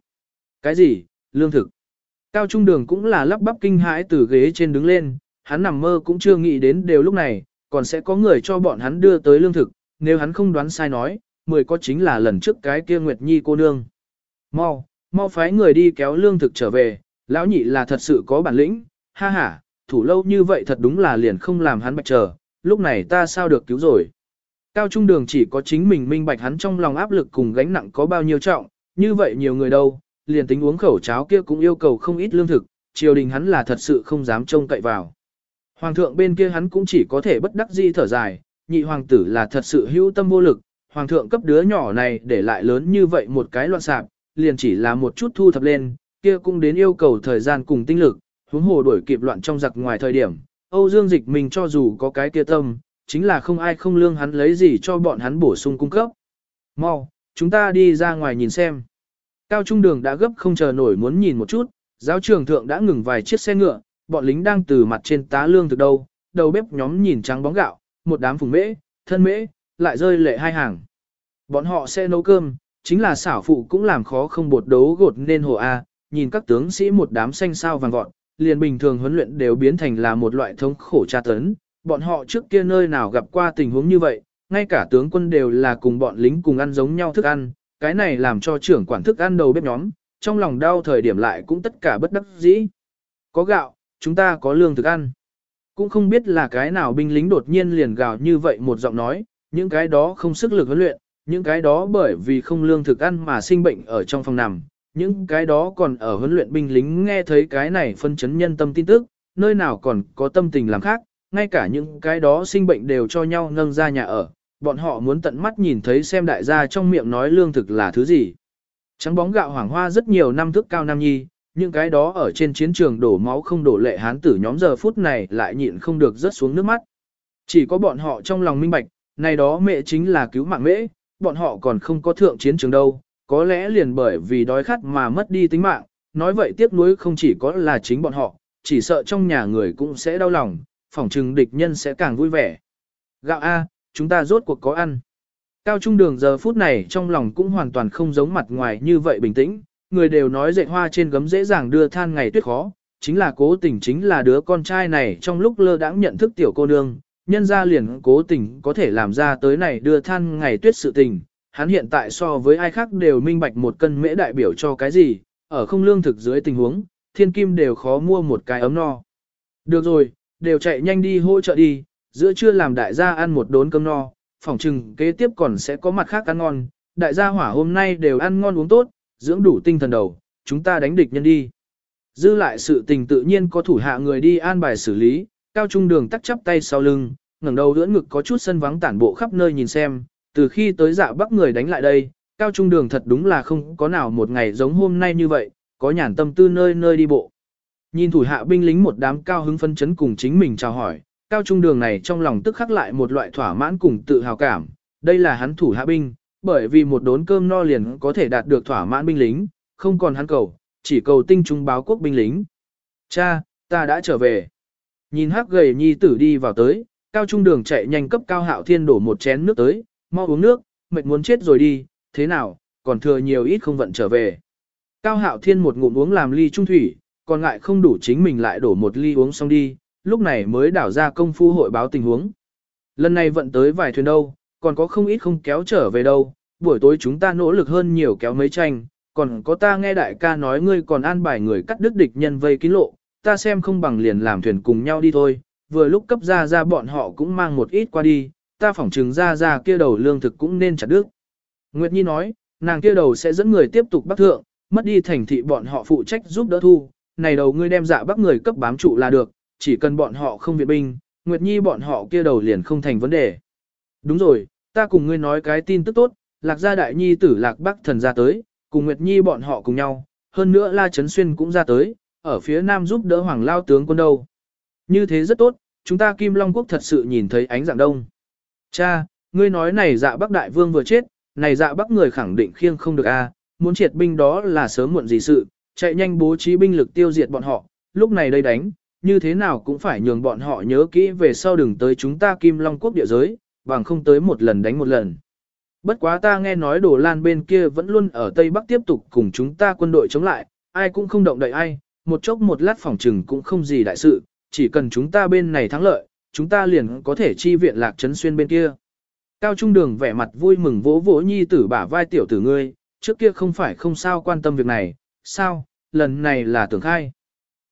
Cái gì? Lương thực. Cao Trung Đường cũng là lắp bắp kinh hãi từ ghế trên đứng lên, hắn nằm mơ cũng chưa nghĩ đến đều lúc này, còn sẽ có người cho bọn hắn đưa tới lương thực, nếu hắn không đoán sai nói, mười có chính là lần trước cái kia Nguyệt Nhi cô nương. Mau, mau phái người đi kéo lương thực trở về, lão nhị là thật sự có bản lĩnh, ha ha, thủ lâu như vậy thật đúng là liền không làm hắn bạch chờ, lúc này ta sao được cứu rồi. Cao trung đường chỉ có chính mình minh bạch hắn trong lòng áp lực cùng gánh nặng có bao nhiêu trọng, như vậy nhiều người đâu, liền tính uống khẩu cháo kia cũng yêu cầu không ít lương thực, triều đình hắn là thật sự không dám trông cậy vào. Hoàng thượng bên kia hắn cũng chỉ có thể bất đắc dĩ thở dài, nhị hoàng tử là thật sự hữu tâm vô lực, hoàng thượng cấp đứa nhỏ này để lại lớn như vậy một cái loạn sạp, liền chỉ là một chút thu thập lên, kia cũng đến yêu cầu thời gian cùng tinh lực, huống hồ đuổi kịp loạn trong giặc ngoài thời điểm. Âu Dương Dịch mình cho dù có cái kia tâm, chính là không ai không lương hắn lấy gì cho bọn hắn bổ sung cung cấp. Mau, chúng ta đi ra ngoài nhìn xem. Cao Trung Đường đã gấp không chờ nổi muốn nhìn một chút, giáo trường thượng đã ngừng vài chiếc xe ngựa, bọn lính đang từ mặt trên tá lương từ đâu, đầu bếp nhóm nhìn trắng bóng gạo, một đám phùng mễ, thân mễ, lại rơi lệ hai hàng. Bọn họ sẽ nấu cơm, chính là xảo phụ cũng làm khó không bột đấu gột nên hồ A, nhìn các tướng sĩ một đám xanh sao vàng vọt, liền bình thường huấn luyện đều biến thành là một loại thống khổ tra tấn. Bọn họ trước kia nơi nào gặp qua tình huống như vậy, ngay cả tướng quân đều là cùng bọn lính cùng ăn giống nhau thức ăn, cái này làm cho trưởng quản thức ăn đầu bếp nhóm, trong lòng đau thời điểm lại cũng tất cả bất đắc dĩ. Có gạo, chúng ta có lương thực ăn. Cũng không biết là cái nào binh lính đột nhiên liền gào như vậy một giọng nói, những cái đó không sức lực huấn luyện, những cái đó bởi vì không lương thực ăn mà sinh bệnh ở trong phòng nằm, những cái đó còn ở huấn luyện binh lính nghe thấy cái này phân chấn nhân tâm tin tức, nơi nào còn có tâm tình làm khác, ngay cả những cái đó sinh bệnh đều cho nhau nâng ra nhà ở, bọn họ muốn tận mắt nhìn thấy xem đại gia trong miệng nói lương thực là thứ gì. Trắng bóng gạo hoàng hoa rất nhiều năm thức cao nam nhi, những cái đó ở trên chiến trường đổ máu không đổ lệ hán tử nhóm giờ phút này lại nhịn không được rớt xuống nước mắt. Chỉ có bọn họ trong lòng minh bạch, này đó mẹ chính là cứu mạng mễ, bọn họ còn không có thượng chiến trường đâu, có lẽ liền bởi vì đói khát mà mất đi tính mạng, nói vậy tiếc nuối không chỉ có là chính bọn họ, chỉ sợ trong nhà người cũng sẽ đau lòng, phỏng chừng địch nhân sẽ càng vui vẻ. Gạo A, chúng ta rốt cuộc có ăn. Cao trung đường giờ phút này trong lòng cũng hoàn toàn không giống mặt ngoài như vậy bình tĩnh, người đều nói dạy hoa trên gấm dễ dàng đưa than ngày tuyết khó, chính là cố tình chính là đứa con trai này trong lúc lơ đãng nhận thức tiểu cô nương, nhân ra liền cố tình có thể làm ra tới này đưa than ngày tuyết sự tình, hắn hiện tại so với ai khác đều minh bạch một cân mễ đại biểu cho cái gì, ở không lương thực dưới tình huống, thiên kim đều khó mua một cái ấm no. Được rồi, đều chạy nhanh đi hỗ trợ đi, giữa trưa làm đại gia ăn một đốn cơm no, phòng trừng kế tiếp còn sẽ có mặt khác ăn ngon, đại gia hỏa hôm nay đều ăn ngon uống tốt, dưỡng đủ tinh thần đầu, chúng ta đánh địch nhân đi. Dư lại sự tình tự nhiên có thủ hạ người đi an bài xử lý, cao trung đường tắt chắp tay sau lưng, ngẩng đầu đỡ ngực có chút sân vắng tản bộ khắp nơi nhìn xem, từ khi tới dạ bắc người đánh lại đây, cao trung đường thật đúng là không có nào một ngày giống hôm nay như vậy, có nhàn tâm tư nơi nơi đi bộ. Nhìn thủ hạ binh lính một đám cao hứng phân chấn cùng chính mình chào hỏi, cao trung đường này trong lòng tức khắc lại một loại thỏa mãn cùng tự hào cảm, đây là hắn thủ hạ binh, bởi vì một đốn cơm no liền có thể đạt được thỏa mãn binh lính, không còn hắn cầu, chỉ cầu tinh trung báo quốc binh lính. Cha, ta đã trở về. Nhìn hắc gầy nhi tử đi vào tới, cao trung đường chạy nhanh cấp cao hạo thiên đổ một chén nước tới, mau uống nước, mệt muốn chết rồi đi, thế nào, còn thừa nhiều ít không vận trở về. Cao hạo thiên một ngụm uống làm ly trung thủy, còn ngại không đủ chính mình lại đổ một ly uống xong đi, lúc này mới đảo ra công phu hội báo tình huống. Lần này vận tới vài thuyền đâu, còn có không ít không kéo trở về đâu, buổi tối chúng ta nỗ lực hơn nhiều kéo mấy tranh, còn có ta nghe đại ca nói ngươi còn an bài người cắt đứt địch nhân vây kín lộ, ta xem không bằng liền làm thuyền cùng nhau đi thôi, vừa lúc cấp ra ra bọn họ cũng mang một ít qua đi, ta phỏng trừng ra ra kia đầu lương thực cũng nên chặt đứt. Nguyệt Nhi nói, nàng kia đầu sẽ dẫn người tiếp tục bắt thượng, mất đi thành thị bọn họ phụ trách giúp đỡ thu, này đầu ngươi đem dạ bắc người cấp bám trụ là được, chỉ cần bọn họ không viện binh, Nguyệt Nhi bọn họ kia đầu liền không thành vấn đề. Đúng rồi, ta cùng ngươi nói cái tin tức tốt, lạc gia đại nhi tử lạc bắc thần ra tới, cùng Nguyệt Nhi bọn họ cùng nhau, hơn nữa La Trấn Xuyên cũng ra tới, ở phía nam giúp đỡ hoàng lao tướng quân đâu. Như thế rất tốt, chúng ta Kim Long Quốc thật sự nhìn thấy ánh dạng đông. Cha, ngươi nói này dạ bắc đại vương vừa chết, này dạ bắc người khẳng định khiêng không được a, muốn triệt binh đó là sớm muộn gì sự, chạy nhanh bố trí binh lực tiêu diệt bọn họ, lúc này đây đánh, như thế nào cũng phải nhường bọn họ nhớ kỹ về sau đừng tới chúng ta Kim Long Quốc địa giới, bằng không tới một lần đánh một lần. Bất quá ta nghe nói Đồ Lan bên kia vẫn luôn ở Tây Bắc tiếp tục cùng chúng ta quân đội chống lại, ai cũng không động đậy ai, một chốc một lát phòng trừng cũng không gì đại sự, chỉ cần chúng ta bên này thắng lợi, chúng ta liền có thể chi viện lạc trấn xuyên bên kia. Cao Trung Đường vẻ mặt vui mừng vỗ vỗ nhi tử bả vai tiểu tử ngươi, trước kia không phải không sao quan tâm việc này, sao, lần này là tưởng khai.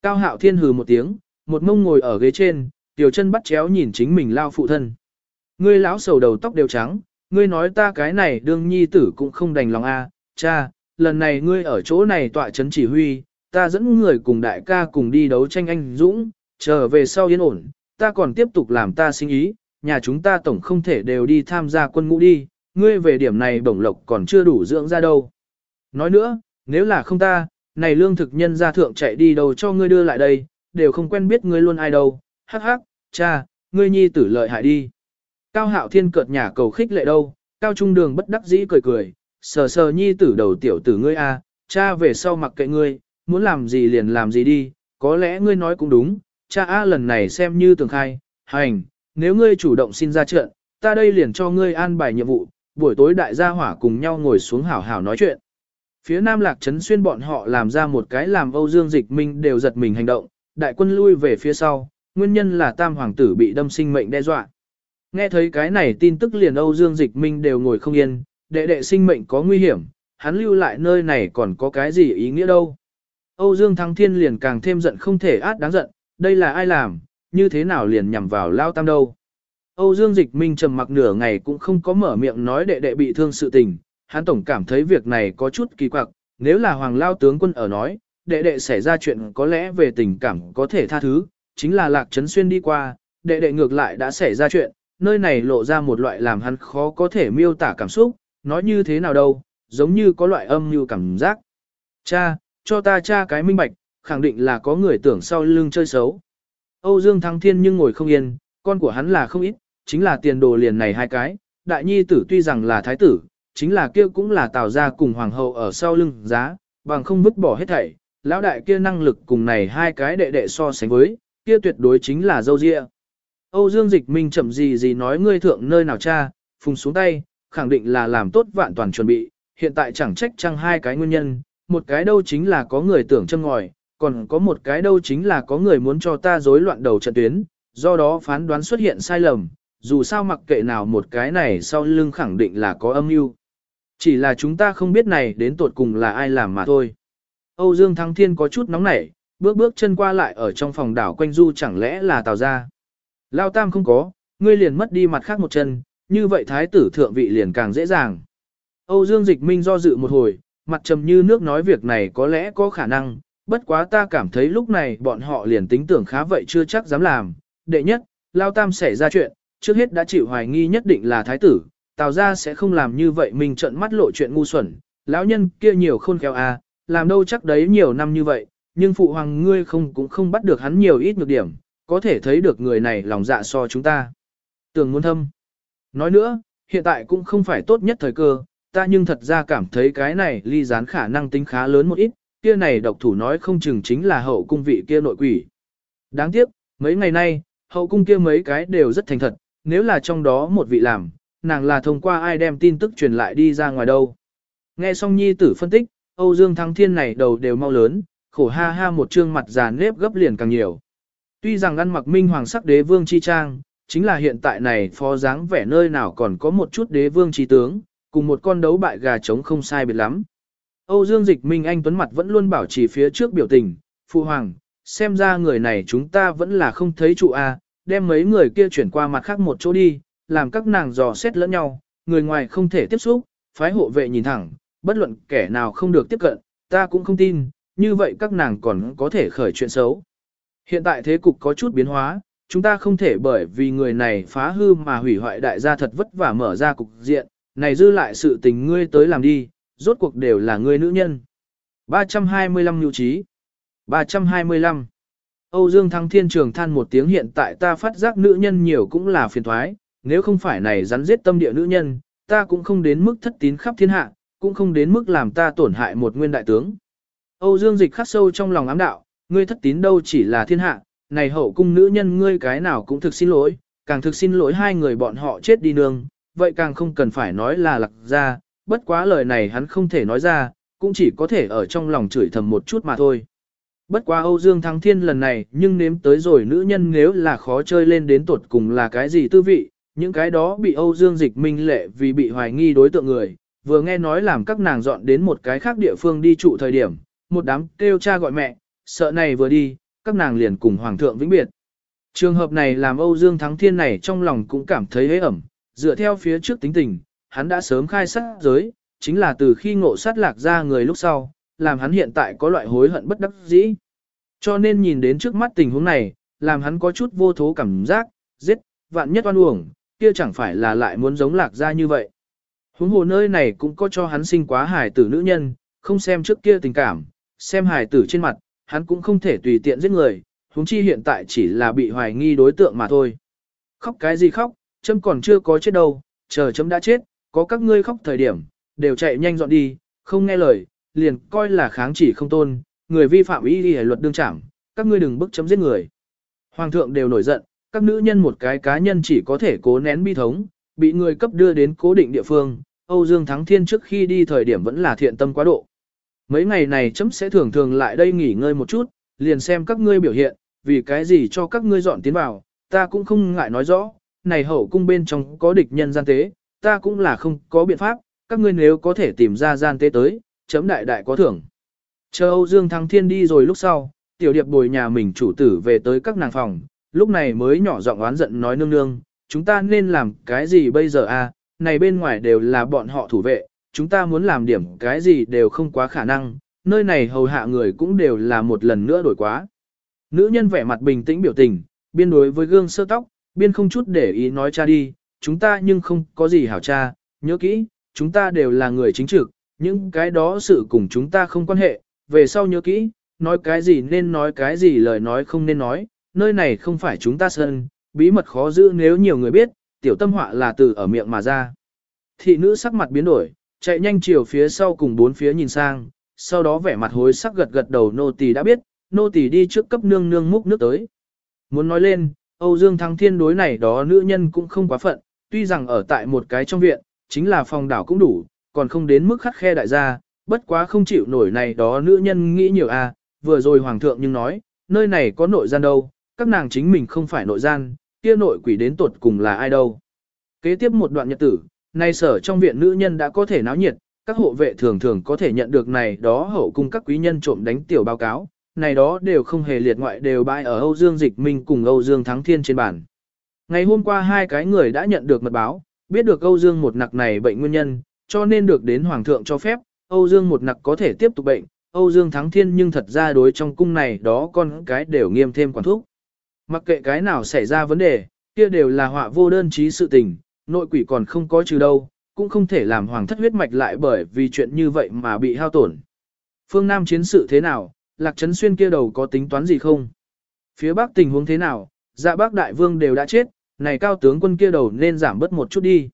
Cao Hạo Thiên hừ một tiếng, một mông ngồi ở ghế trên, tiểu chân bắt chéo nhìn chính mình lao phụ thân. Ngươi lão sầu đầu tóc đều trắng, ngươi nói ta cái này đương nhi tử cũng không đành lòng a, cha, lần này ngươi ở chỗ này tọa chấn chỉ huy, ta dẫn người cùng đại ca cùng đi đấu tranh anh Dũng, trở về sau yên ổn, ta còn tiếp tục làm ta sinh ý, nhà chúng ta tổng không thể đều đi tham gia quân ngũ đi, ngươi về điểm này bổng lộc còn chưa đủ dưỡng ra đâu. Nói nữa, nếu là không ta, này lương thực nhân gia thượng chạy đi đâu cho ngươi đưa lại đây, đều không quen biết ngươi luôn ai đâu, hắc hắc, cha, ngươi nhi tử lợi hại đi. Cao hạo thiên cợt nhà cầu khích lệ đâu, cao trung đường bất đắc dĩ cười cười, sờ sờ nhi tử đầu tiểu tử ngươi a, cha về sau mặc kệ ngươi, muốn làm gì liền làm gì đi, có lẽ ngươi nói cũng đúng, cha a lần này xem như tường khai, hành, nếu ngươi chủ động xin ra trận, ta đây liền cho ngươi an bài nhiệm vụ, buổi tối đại gia hỏa cùng nhau ngồi xuống hảo hảo nói chuyện. Phía Nam Lạc Trấn Xuyên bọn họ làm ra một cái làm Âu Dương Dịch Minh đều giật mình hành động, đại quân lui về phía sau, nguyên nhân là tam hoàng tử bị đâm sinh mệnh đe dọa. Nghe thấy cái này tin tức liền Âu Dương Dịch Minh đều ngồi không yên, đệ đệ sinh mệnh có nguy hiểm, hắn lưu lại nơi này còn có cái gì ý nghĩa đâu. Âu Dương Thăng Thiên liền càng thêm giận không thể át đáng giận, đây là ai làm, như thế nào liền nhằm vào Lao Tam đâu. Âu Dương Dịch Minh trầm mặc nửa ngày cũng không có mở miệng nói đệ đệ bị thương sự tình, hắn tổng cảm thấy việc này có chút kỳ quặc, nếu là Hoàng Lao tướng quân ở nói, đệ đệ xảy ra chuyện có lẽ về tình cảm có thể tha thứ, chính là Lạc Trấn Xuyên đi qua, đệ đệ ngược lại đã xảy ra chuyện, nơi này lộ ra một loại làm hắn khó có thể miêu tả cảm xúc, nói như thế nào đâu, giống như có loại âm như cảm giác. Cha, cho ta cha cái minh bạch, khẳng định là có người tưởng sau lưng chơi xấu. Âu Dương Thăng Thiên nhưng ngồi không yên, con của hắn là không ít, chính là tiền đồ liền này hai cái, đại nhi tử tuy rằng là thái tử, chính là kia cũng là tào gia cùng hoàng hậu ở sau lưng giá, bằng không vứt bỏ hết thảy, lão đại kia năng lực cùng này hai cái đệ đệ so sánh với, kia tuyệt đối chính là dâu dịa. Âu Dương Dịch Minh chậm gì gì nói ngươi thượng nơi nào cha, phùng xuống tay, khẳng định là làm tốt vạn toàn chuẩn bị, hiện tại chẳng trách chăng hai cái nguyên nhân, một cái đâu chính là có người tưởng châm ngòi, còn có một cái đâu chính là có người muốn cho ta rối loạn đầu trận tuyến, do đó phán đoán xuất hiện sai lầm, dù sao mặc kệ nào một cái này sau lưng khẳng định là có âm mưu. Chỉ là chúng ta không biết này đến tột cùng là ai làm mà thôi. Âu Dương Thăng Thiên có chút nóng nảy, bước bước chân qua lại ở trong phòng đảo quanh du chẳng lẽ là tào ra. Lao Tam không có, ngươi liền mất đi mặt khác một chân, như vậy thái tử thượng vị liền càng dễ dàng. Âu Dương Dịch Minh do dự một hồi, mặt trầm như nước nói việc này có lẽ có khả năng, bất quá ta cảm thấy lúc này bọn họ liền tính tưởng khá vậy chưa chắc dám làm. Đệ nhất, Lao Tam xảy ra chuyện, trước hết đã chịu hoài nghi nhất định là thái tử, Tào ra sẽ không làm như vậy mình trợn mắt lộ chuyện ngu xuẩn, lão nhân kia nhiều khôn khéo à, làm đâu chắc đấy nhiều năm như vậy, nhưng phụ hoàng ngươi không cũng không bắt được hắn nhiều ít nhược điểm, có thể thấy được người này lòng dạ so chúng ta. Tưởng muốn thâm. Nói nữa, hiện tại cũng không phải tốt nhất thời cơ, ta nhưng thật ra cảm thấy cái này ly gián khả năng tính khá lớn một ít, kia này độc thủ nói không chừng chính là hậu cung vị kia nội quỷ. Đáng tiếc, mấy ngày nay, hậu cung kia mấy cái đều rất thành thật, nếu là trong đó một vị làm, nàng là thông qua ai đem tin tức truyền lại đi ra ngoài đâu. Nghe xong nhi tử phân tích, Âu Dương Thăng Thiên này đầu đều mau lớn, khổ ha ha một trương mặt già nếp gấp liền càng nhiều. Tuy rằng ăn mặc minh hoàng sắc đế vương chi trang, chính là hiện tại này phó dáng vẻ nơi nào còn có một chút đế vương chi tướng, cùng một con đấu bại gà trống không sai biệt lắm. Âu Dương Dịch Minh Anh Tuấn Mặt vẫn luôn bảo trì phía trước biểu tình, Phu Hoàng, xem ra người này chúng ta vẫn là không thấy trụ A, đem mấy người kia chuyển qua mặt khác một chỗ đi, làm các nàng dò xét lẫn nhau, người ngoài không thể tiếp xúc, phái hộ vệ nhìn thẳng, bất luận kẻ nào không được tiếp cận, ta cũng không tin, như vậy các nàng còn có thể khởi chuyện xấu. Hiện tại thế cục có chút biến hóa, chúng ta không thể bởi vì người này phá hư mà hủy hoại đại gia thật vất vả mở ra cục diện, này dư lại sự tình ngươi tới làm đi, rốt cuộc đều là ngươi nữ nhân. 325 nhu trí 325 Âu Dương Thăng Thiên Trường than một tiếng hiện tại ta phát giác nữ nhân nhiều cũng là phiền thoái, nếu không phải này rắn giết tâm địa nữ nhân, ta cũng không đến mức thất tín khắp thiên hạ, cũng không đến mức làm ta tổn hại một nguyên đại tướng. Âu Dương Dịch khắc sâu trong lòng ám đạo, ngươi thất tín đâu chỉ là thiên hạ, này hậu cung nữ nhân ngươi cái nào cũng thực xin lỗi, càng thực xin lỗi hai người bọn họ chết đi nương, vậy càng không cần phải nói là lạc ra, bất quá lời này hắn không thể nói ra, cũng chỉ có thể ở trong lòng chửi thầm một chút mà thôi. Bất quá Âu Dương Thăng Thiên lần này nhưng nếm tới rồi nữ nhân nếu là khó chơi lên đến tuột cùng là cái gì tư vị, những cái đó bị Âu Dương Dịch minh lệ vì bị hoài nghi đối tượng người, vừa nghe nói làm các nàng dọn đến một cái khác địa phương đi trụ thời điểm, một đám kêu cha gọi mẹ, sợ này vừa đi, các nàng liền cùng Hoàng thượng vĩnh biệt. Trường hợp này làm Âu Dương Thắng Thiên này trong lòng cũng cảm thấy hế ẩm, dựa theo phía trước tính tình, hắn đã sớm khai sát giới, chính là từ khi ngộ sát lạc ra người lúc sau, làm hắn hiện tại có loại hối hận bất đắc dĩ. Cho nên nhìn đến trước mắt tình huống này, làm hắn có chút vô thố cảm giác, giết, vạn nhất oan uổng, kia chẳng phải là lại muốn giống lạc ra như vậy. Huống hồ nơi này cũng có cho hắn sinh quá hài tử nữ nhân, không xem trước kia tình cảm, xem hài tử trên mặt, hắn cũng không thể tùy tiện giết người, huống chi hiện tại chỉ là bị hoài nghi đối tượng mà thôi. Khóc cái gì khóc, chấm còn chưa có chết đâu, chờ chấm đã chết, có các ngươi khóc thời điểm, đều chạy nhanh dọn đi, không nghe lời, liền coi là kháng chỉ không tôn, người vi phạm ý đi luật đương trảm, các ngươi đừng bức chấm giết người. Hoàng thượng đều nổi giận, các nữ nhân một cái cá nhân chỉ có thể cố nén bi thống, bị người cấp đưa đến cố định địa phương, Âu Dương Thắng Thiên trước khi đi thời điểm vẫn là thiện tâm quá độ. Mấy ngày này chấm sẽ thường thường lại đây nghỉ ngơi một chút, liền xem các ngươi biểu hiện, vì cái gì cho các ngươi dọn tiến vào, ta cũng không ngại nói rõ, này hậu cung bên trong có địch nhân gian tế, ta cũng là không có biện pháp, các ngươi nếu có thể tìm ra gian tế tới, chấm đại đại có thưởng. Chờ Âu Dương Thắng Thiên đi rồi lúc sau, tiểu điệp bồi nhà mình chủ tử về tới các nàng phòng, lúc này mới nhỏ giọng oán giận nói nương nương, chúng ta nên làm cái gì bây giờ a? này bên ngoài đều là bọn họ thủ vệ, chúng ta muốn làm điểm cái gì đều không quá khả năng, nơi này hầu hạ người cũng đều là một lần nữa đổi quá. Nữ nhân vẻ mặt bình tĩnh biểu tình, biên đối với gương sơ tóc, biên không chút để ý nói cha đi, chúng ta nhưng không có gì hảo cha, nhớ kỹ, chúng ta đều là người chính trực, những cái đó sự cùng chúng ta không quan hệ, về sau nhớ kỹ, nói cái gì nên nói cái gì lời nói không nên nói, nơi này không phải chúng ta sân, bí mật khó giữ nếu nhiều người biết, tiểu tâm họa là từ ở miệng mà ra. Thị nữ sắc mặt biến đổi, chạy nhanh chiều phía sau cùng bốn phía nhìn sang, sau đó vẻ mặt hối sắc gật gật đầu nô tỳ đã biết, nô tỳ đi trước cấp nương nương múc nước tới. Muốn nói lên, Âu Dương Thăng Thiên đối này đó nữ nhân cũng không quá phận, tuy rằng ở tại một cái trong viện, chính là phòng đảo cũng đủ, còn không đến mức khắt khe đại gia, bất quá không chịu nổi này đó nữ nhân nghĩ nhiều à, vừa rồi hoàng thượng nhưng nói, nơi này có nội gian đâu, các nàng chính mình không phải nội gian, kia nội quỷ đến tuột cùng là ai đâu. Kế tiếp một đoạn nhật tử, nay sở trong viện nữ nhân đã có thể náo nhiệt, các hộ vệ thường thường có thể nhận được này đó hậu cung các quý nhân trộm đánh tiểu báo cáo, này đó đều không hề liệt ngoại đều bãi ở Âu Dương Dịch Minh cùng Âu Dương Thắng Thiên trên bản. Ngày hôm qua hai cái người đã nhận được mật báo, biết được Âu Dương một nặc này bệnh nguyên nhân, cho nên được đến Hoàng thượng cho phép, Âu Dương một nặc có thể tiếp tục bệnh, Âu Dương Thắng Thiên nhưng thật ra đối trong cung này đó con cái đều nghiêm thêm quản thúc. Mặc kệ cái nào xảy ra vấn đề, kia đều là họa vô đơn chí sự tình, nội quỷ còn không có trừ đâu, cũng không thể làm hoàng thất huyết mạch lại bởi vì chuyện như vậy mà bị hao tổn. Phương Nam chiến sự thế nào, Lạc Trấn Xuyên kia đầu có tính toán gì không? Phía Bắc tình huống thế nào, dạ bác đại vương đều đã chết, này cao tướng quân kia đầu nên giảm bớt một chút đi.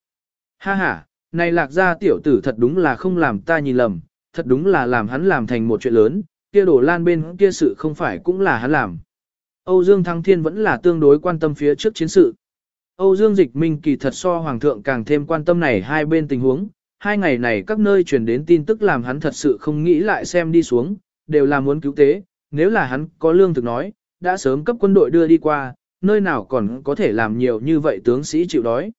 Ha ha, này lạc gia tiểu tử thật đúng là không làm ta nhìn lầm, thật đúng là làm hắn làm thành một chuyện lớn, kia đổ lan bên kia sự không phải cũng là hắn làm. Âu Dương Thăng Thiên vẫn là tương đối quan tâm phía trước chiến sự. Âu Dương Dịch Minh kỳ thật so Hoàng thượng càng thêm quan tâm này hai bên tình huống. Hai ngày này các nơi truyền đến tin tức làm hắn thật sự không nghĩ lại xem đi xuống, đều là muốn cứu tế. Nếu là hắn có lương thực nói, đã sớm cấp quân đội đưa đi qua, nơi nào còn có thể làm nhiều như vậy tướng sĩ chịu đói.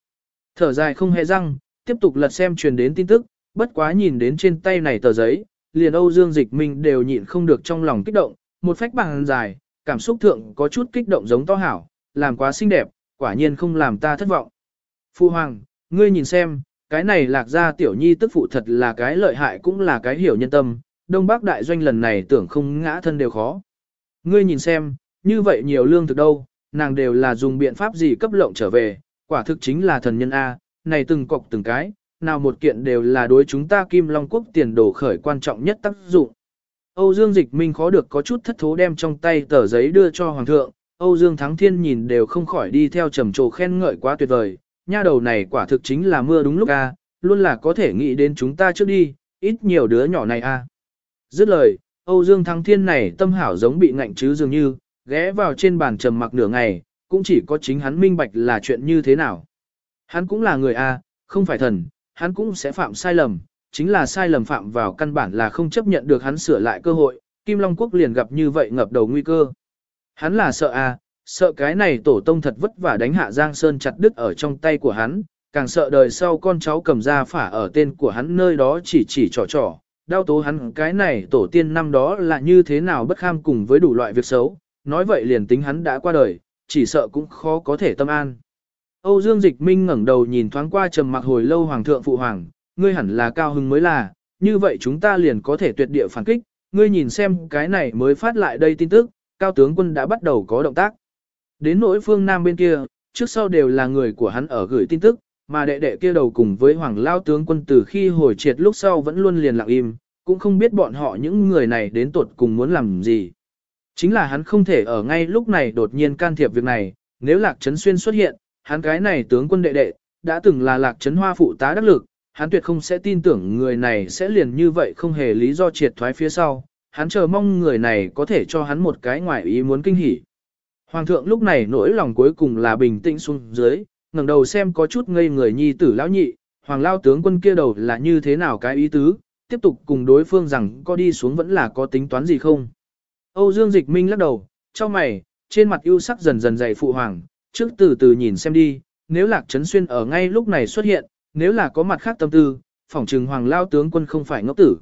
Thở dài không hề răng, tiếp tục lật xem truyền đến tin tức, bất quá nhìn đến trên tay này tờ giấy, liền Âu Dương Dịch Minh đều nhịn không được trong lòng kích động, một phách bằng dài, cảm xúc thượng có chút kích động giống to hảo, làm quá xinh đẹp, quả nhiên không làm ta thất vọng. Phu hoàng, ngươi nhìn xem, cái này lạc gia tiểu nhi tức phụ thật là cái lợi hại cũng là cái hiểu nhân tâm, Đông Bắc đại doanh lần này tưởng không ngã thân đều khó. Ngươi nhìn xem, như vậy nhiều lương thực đâu, nàng đều là dùng biện pháp gì cấp lộng trở về, quả thực chính là thần nhân A, này từng cọc từng cái, nào một kiện đều là đối chúng ta Kim Long Quốc tiền đồ khởi quan trọng nhất tác dụng. Âu Dương Dịch Minh khó được có chút thất thố đem trong tay tờ giấy đưa cho Hoàng thượng, Âu Dương Thắng Thiên nhìn đều không khỏi đi theo trầm trồ khen ngợi quá tuyệt vời, nha đầu này quả thực chính là mưa đúng lúc a, luôn là có thể nghĩ đến chúng ta trước đi, ít nhiều đứa nhỏ này a. Dứt lời, Âu Dương Thắng Thiên này tâm hảo giống bị ngạnh chứ dường như, ghé vào trên bàn trầm mặc nửa ngày, cũng chỉ có chính hắn minh bạch là chuyện như thế nào. Hắn cũng là người a, không phải thần, hắn cũng sẽ phạm sai lầm, chính là sai lầm phạm vào căn bản là không chấp nhận được hắn sửa lại cơ hội, Kim Long Quốc liền gặp như vậy ngập đầu nguy cơ. Hắn là sợ à sợ cái này tổ tông thật vất vả đánh hạ Giang Sơn chặt đứt ở trong tay của hắn, càng sợ đời sau con cháu cầm ra phả ở tên của hắn nơi đó chỉ chỉ trò trò, đau tố hắn cái này tổ tiên năm đó là như thế nào bất kham cùng với đủ loại việc xấu, nói vậy liền tính hắn đã qua đời, chỉ sợ cũng khó có thể tâm an. Âu Dương Dịch Minh ngẩng đầu nhìn thoáng qua trầm mặc hồi lâu Hoàng thượng Phụ Hoàng, ngươi hẳn là cao hứng mới là, như vậy chúng ta liền có thể tuyệt địa phản kích, ngươi nhìn xem cái này mới phát lại đây tin tức, cao tướng quân đã bắt đầu có động tác. Đến nỗi phương Nam bên kia, trước sau đều là người của hắn ở gửi tin tức, mà đệ đệ kia đầu cùng với Hoàng Lao tướng quân từ khi hồi triệt lúc sau vẫn luôn liền lặng im, cũng không biết bọn họ những người này đến tuột cùng muốn làm gì. Chính là hắn không thể ở ngay lúc này đột nhiên can thiệp việc này, nếu Lạc Trấn Xuyên xuất hiện, hắn cái này tướng quân đệ đệ, đã từng là Lạc Trấn Hoa phụ tá đắc lực, hắn tuyệt không sẽ tin tưởng người này sẽ liền như vậy không hề lý do triệt thoái phía sau, hắn chờ mong người này có thể cho hắn một cái ngoại ý muốn kinh hỉ. Hoàng thượng lúc này nỗi lòng cuối cùng là bình tĩnh xuống dưới, ngẩng đầu xem có chút ngây người nhi tử lão nhị, hoàng lao tướng quân kia đầu là như thế nào cái ý tứ, tiếp tục cùng đối phương rằng có đi xuống vẫn là có tính toán gì không. Âu Dương Dịch Minh lắc đầu, cho mày, trên mặt ưu sắc dần dần dày phụ hoàng, trước từ từ nhìn xem đi, nếu lạc trấn xuyên ở ngay lúc này xuất hiện, nếu là có mặt khác tâm tư, phỏng trừng hoàng lao tướng quân không phải ngốc tử.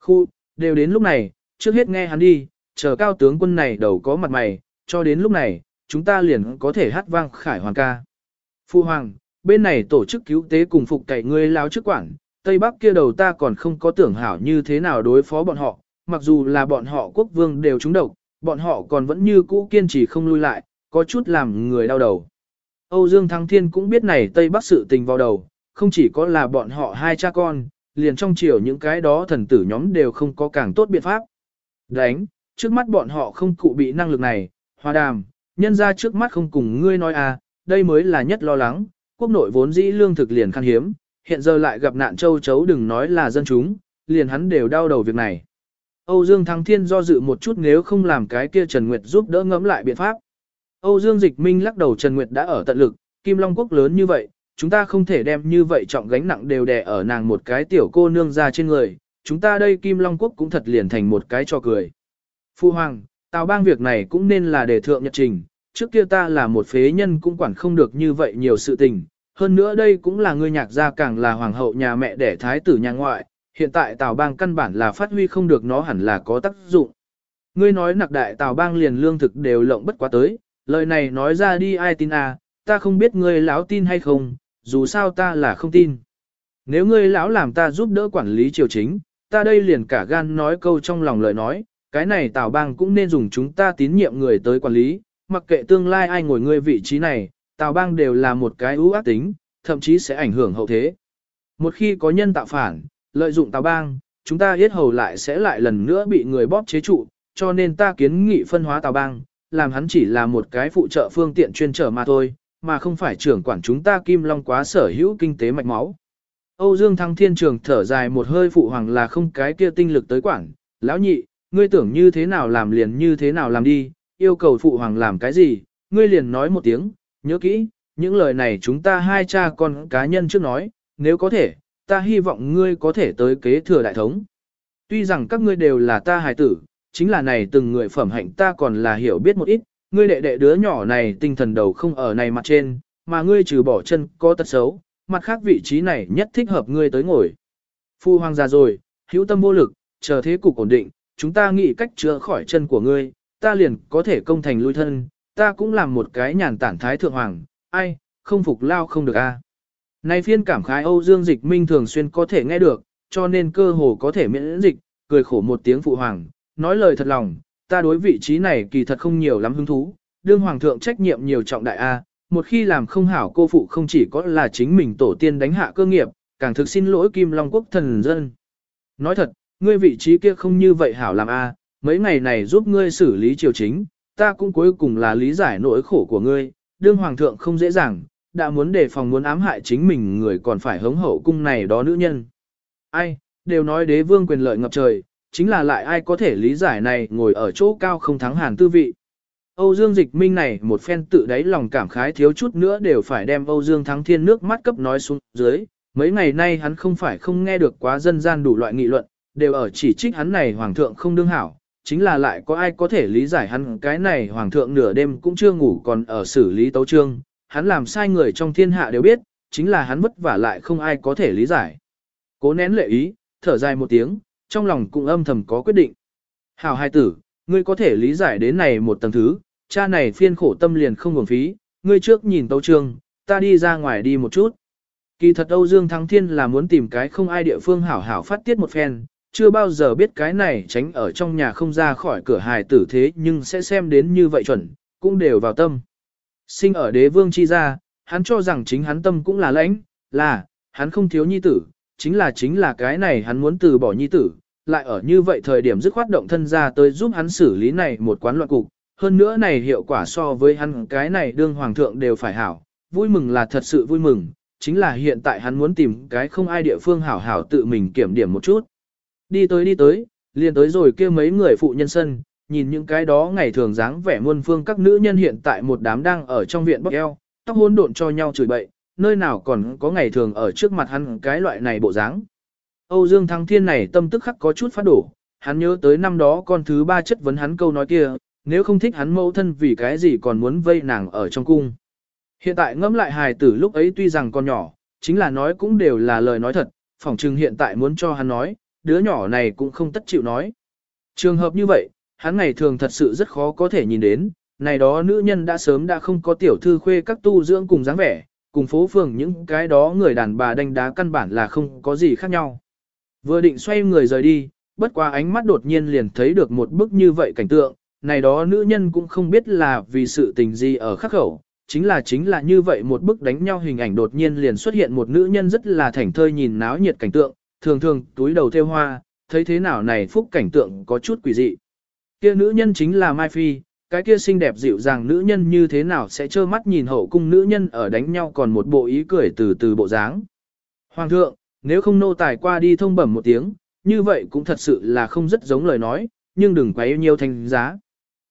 Khu, đều đến lúc này, trước hết nghe hắn đi, chờ cao tướng quân này đầu có mặt mày, cho đến lúc này, chúng ta liền có thể hát vang khải hoàng ca. Phu hoàng, bên này tổ chức cứu tế cùng phục cậy ngươi lao chức quản, Tây Bắc kia đầu ta còn không có tưởng hảo như thế nào đối phó bọn họ, mặc dù là bọn họ quốc vương đều trúng độc, bọn họ còn vẫn như cũ kiên trì không lui lại, có chút làm người đau đầu. Âu Dương Thăng Thiên cũng biết này Tây Bắc sự tình vào đầu, không chỉ có là bọn họ hai cha con, liền trong chiều những cái đó thần tử nhóm đều không có càng tốt biện pháp. Đánh, trước mắt bọn họ không cụ bị năng lực này, hòa đàm, nhân ra trước mắt không cùng ngươi nói à, đây mới là nhất lo lắng, quốc nội vốn dĩ lương thực liền khan hiếm, hiện giờ lại gặp nạn châu chấu đừng nói là dân chúng, liền hắn đều đau đầu việc này. Âu Dương Thăng Thiên do dự một chút nếu không làm cái kia Trần Nguyệt giúp đỡ ngẫm lại biện pháp. Âu Dương Dịch Minh lắc đầu Trần Nguyệt đã ở tận lực, Kim Long Quốc lớn như vậy, chúng ta không thể đem như vậy trọng gánh nặng đều đè ở nàng một cái tiểu cô nương ra trên người, chúng ta đây Kim Long Quốc cũng thật liền thành một cái cho cười. Phu Hoàng, Tào bang việc này cũng nên là để thượng nhật trình, trước kia ta là một phế nhân cũng quản không được như vậy nhiều sự tình, hơn nữa đây cũng là người nhạc gia càng là hoàng hậu nhà mẹ đẻ thái tử nhà ngoại, hiện tại Tào bang căn bản là phát huy không được nó hẳn là có tác dụng. Ngươi nói nặc đại Tào bang liền lương thực đều lộng bất quá tới, lời này nói ra đi ai tin à, ta không biết ngươi láo tin hay không, dù sao ta là không tin. Nếu ngươi lão làm ta giúp đỡ quản lý triều chính, ta đây liền cả gan nói câu trong lòng lời nói, cái này Tào bang cũng nên dùng chúng ta tín nhiệm người tới quản lý, mặc kệ tương lai ai ngồi ngươi vị trí này, Tào bang đều là một cái ưu ác tính, thậm chí sẽ ảnh hưởng hậu thế. Một khi có nhân tạo phản, lợi dụng Tào bang, chúng ta yết hầu lại sẽ lại lần nữa bị người bóp chế trụ, cho nên ta kiến nghị phân hóa Tào bang, làm hắn chỉ là một cái phụ trợ phương tiện chuyên trở mà thôi, mà không phải trưởng quản chúng ta Kim Long quá sở hữu kinh tế mạch máu. Âu Dương Thăng Thiên Trường thở dài một hơi phụ hoàng là không cái kia tinh lực tới quản, lão nhị, ngươi tưởng như thế nào làm liền như thế nào làm đi, yêu cầu phụ hoàng làm cái gì, ngươi liền nói một tiếng, nhớ kỹ, những lời này chúng ta hai cha con cá nhân trước nói, nếu có thể, ta hy vọng ngươi có thể tới kế thừa đại thống. Tuy rằng các ngươi đều là ta hài tử, chính là này từng người phẩm hạnh ta còn là hiểu biết một ít, ngươi đệ đệ đứa nhỏ này tinh thần đầu không ở này mặt trên, mà ngươi trừ bỏ chân có tật xấu, mặt khác vị trí này nhất thích hợp ngươi tới ngồi. Phu hoàng già rồi, hữu tâm vô lực, chờ thế cục ổn định, chúng ta nghĩ cách chữa khỏi chân của ngươi, ta liền có thể công thành lui thân, ta cũng làm một cái nhàn tản thái thượng hoàng, ai, không phục lao không được a. Này phiên cảm khái Âu Dương Dịch Minh thường xuyên có thể nghe được, cho nên cơ hồ có thể miễn dịch, cười khổ một tiếng phụ hoàng, nói lời thật lòng, ta đối vị trí này kỳ thật không nhiều lắm hứng thú, đương hoàng thượng trách nhiệm nhiều trọng đại a, một khi làm không hảo cô phụ không chỉ có là chính mình tổ tiên đánh hạ cơ nghiệp, càng thực xin lỗi Kim Long Quốc thần dân. Nói thật, ngươi vị trí kia không như vậy hảo làm a, mấy ngày này giúp ngươi xử lý triều chính, ta cũng cuối cùng là lý giải nỗi khổ của ngươi, đương hoàng thượng không dễ dàng, đã muốn đề phòng muốn ám hại chính mình người còn phải hống hậu cung này đó nữ nhân. Ai, đều nói đế vương quyền lợi ngập trời, chính là lại ai có thể lý giải này ngồi ở chỗ cao không thắng hàn tư vị. Âu Dương Dịch Minh này một phen tự đáy lòng cảm khái thiếu chút nữa đều phải đem Âu Dương Thắng Thiên nước mắt cấp nói xuống dưới. Mấy ngày nay hắn không phải không nghe được quá dân gian đủ loại nghị luận, đều ở chỉ trích hắn này hoàng thượng không đương hảo, chính là lại có ai có thể lý giải hắn cái này hoàng thượng nửa đêm cũng chưa ngủ còn ở xử lý tấu trương, hắn làm sai người trong thiên hạ đều biết, chính là hắn vất vả lại không ai có thể lý giải. Cố nén lệ ý, thở dài một tiếng, trong lòng cũng âm thầm có quyết định. Hảo hai tử, ngươi có thể lý giải đến này một tầng thứ, cha này phiên khổ tâm liền không hưởng phí, ngươi trước nhìn tấu trường ta đi ra ngoài đi một chút. Kỳ thật Âu Dương Thắng Thiên là muốn tìm cái không ai địa phương hảo hảo phát tiết một phen, chưa bao giờ biết cái này tránh ở trong nhà không ra khỏi cửa hài tử thế nhưng sẽ xem đến như vậy chuẩn, cũng đều vào tâm. Sinh ở đế vương chi gia, hắn cho rằng chính hắn tâm cũng là lãnh, là, hắn không thiếu nhi tử, chính là chính là cái này hắn muốn từ bỏ nhi tử, lại ở như vậy thời điểm dứt khoát động thân ra tới giúp hắn xử lý này một quán loạn cục, hơn nữa này hiệu quả so với hắn cái này đương hoàng thượng đều phải hảo, vui mừng là thật sự vui mừng, chính là hiện tại hắn muốn tìm cái không ai địa phương hảo hảo tự mình kiểm điểm một chút. Đi tới đi tới, liền tới rồi kia mấy người phụ nhân sân, nhìn những cái đó ngày thường dáng vẻ muôn phương các nữ nhân hiện tại một đám đang ở trong viện bóc eo, tóc hỗn độn cho nhau chửi bậy, nơi nào còn có ngày thường ở trước mặt hắn cái loại này bộ dáng. Âu Dương Thăng Thiên này tâm tức khắc có chút phát đổ, hắn nhớ tới năm đó con thứ ba chất vấn hắn câu nói kia, nếu không thích hắn mẫu thân vì cái gì còn muốn vây nàng ở trong cung. Hiện tại ngẫm lại hài tử lúc ấy tuy rằng còn nhỏ, chính là nói cũng đều là lời nói thật, phỏng chừng hiện tại muốn cho hắn nói, đứa nhỏ này cũng không tất chịu nói. Trường hợp như vậy, hắn ngày thường thật sự rất khó có thể nhìn đến, này đó nữ nhân đã sớm đã không có tiểu thư khuê các tu dưỡng cùng dáng vẻ, cùng phố phường những cái đó người đàn bà đánh đá căn bản là không có gì khác nhau. Vừa định xoay người rời đi, bất qua ánh mắt đột nhiên liền thấy được một bức như vậy cảnh tượng, này đó nữ nhân cũng không biết là vì sự tình gì ở khắc khẩu, chính là chính là như vậy một bức đánh nhau hình ảnh đột nhiên liền xuất hiện một nữ nhân rất là thảnh thơi nhìn náo nhiệt cảnh tượng, thường thường túi đầu theo hoa, thấy thế nào này phúc cảnh tượng có chút quỷ dị. Kia nữ nhân chính là Mai Phi, cái kia xinh đẹp dịu dàng nữ nhân như thế nào sẽ trơ mắt nhìn hậu cung nữ nhân ở đánh nhau còn một bộ ý cười từ từ bộ dáng. Hoàng thượng, nếu không nô tài qua đi thông bẩm một tiếng, như vậy cũng thật sự là không rất giống lời nói, nhưng đừng quá yêu nhiều thành giá.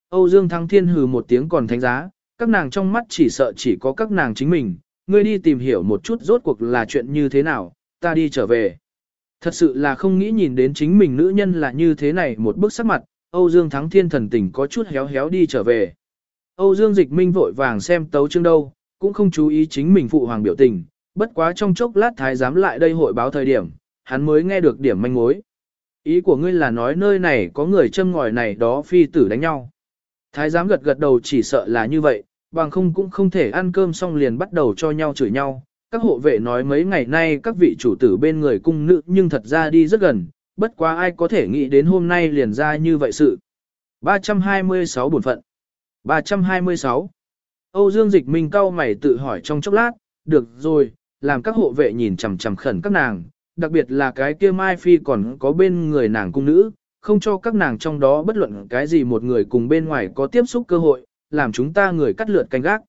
Âu Dương Thăng Thiên hừ một tiếng còn thánh giá, các nàng trong mắt chỉ sợ chỉ có các nàng chính mình, ngươi đi tìm hiểu một chút rốt cuộc là chuyện như thế nào, ta đi trở về. Thật sự là không nghĩ nhìn đến chính mình nữ nhân là như thế này một bức sắc mặt, Âu Dương Thắng Thiên thần tình có chút héo héo đi trở về. Âu Dương Dịch Minh vội vàng xem tấu chương đâu, cũng không chú ý chính mình phụ hoàng biểu tình, bất quá trong chốc lát thái giám lại đây hội báo thời điểm, hắn mới nghe được điểm manh mối. Ý của ngươi là nói nơi này có người châm ngòi này đó phi tử đánh nhau. Thái giám gật gật đầu chỉ sợ là như vậy, bằng không cũng không thể ăn cơm xong liền bắt đầu cho nhau chửi nhau. Các hộ vệ nói mấy ngày nay các vị chủ tử bên người cung nữ nhưng thật ra đi rất gần, bất quá ai có thể nghĩ đến hôm nay liền ra như vậy sự. 326 bổn phận 326 Âu Dương Dịch Minh cau mày tự hỏi trong chốc lát, được rồi, làm các hộ vệ nhìn chằm chằm khẩn các nàng, đặc biệt là cái kia Mai Phi còn có bên người nàng cung nữ, không cho các nàng trong đó bất luận cái gì một người cùng bên ngoài có tiếp xúc cơ hội, làm chúng ta người cắt lượt canh gác.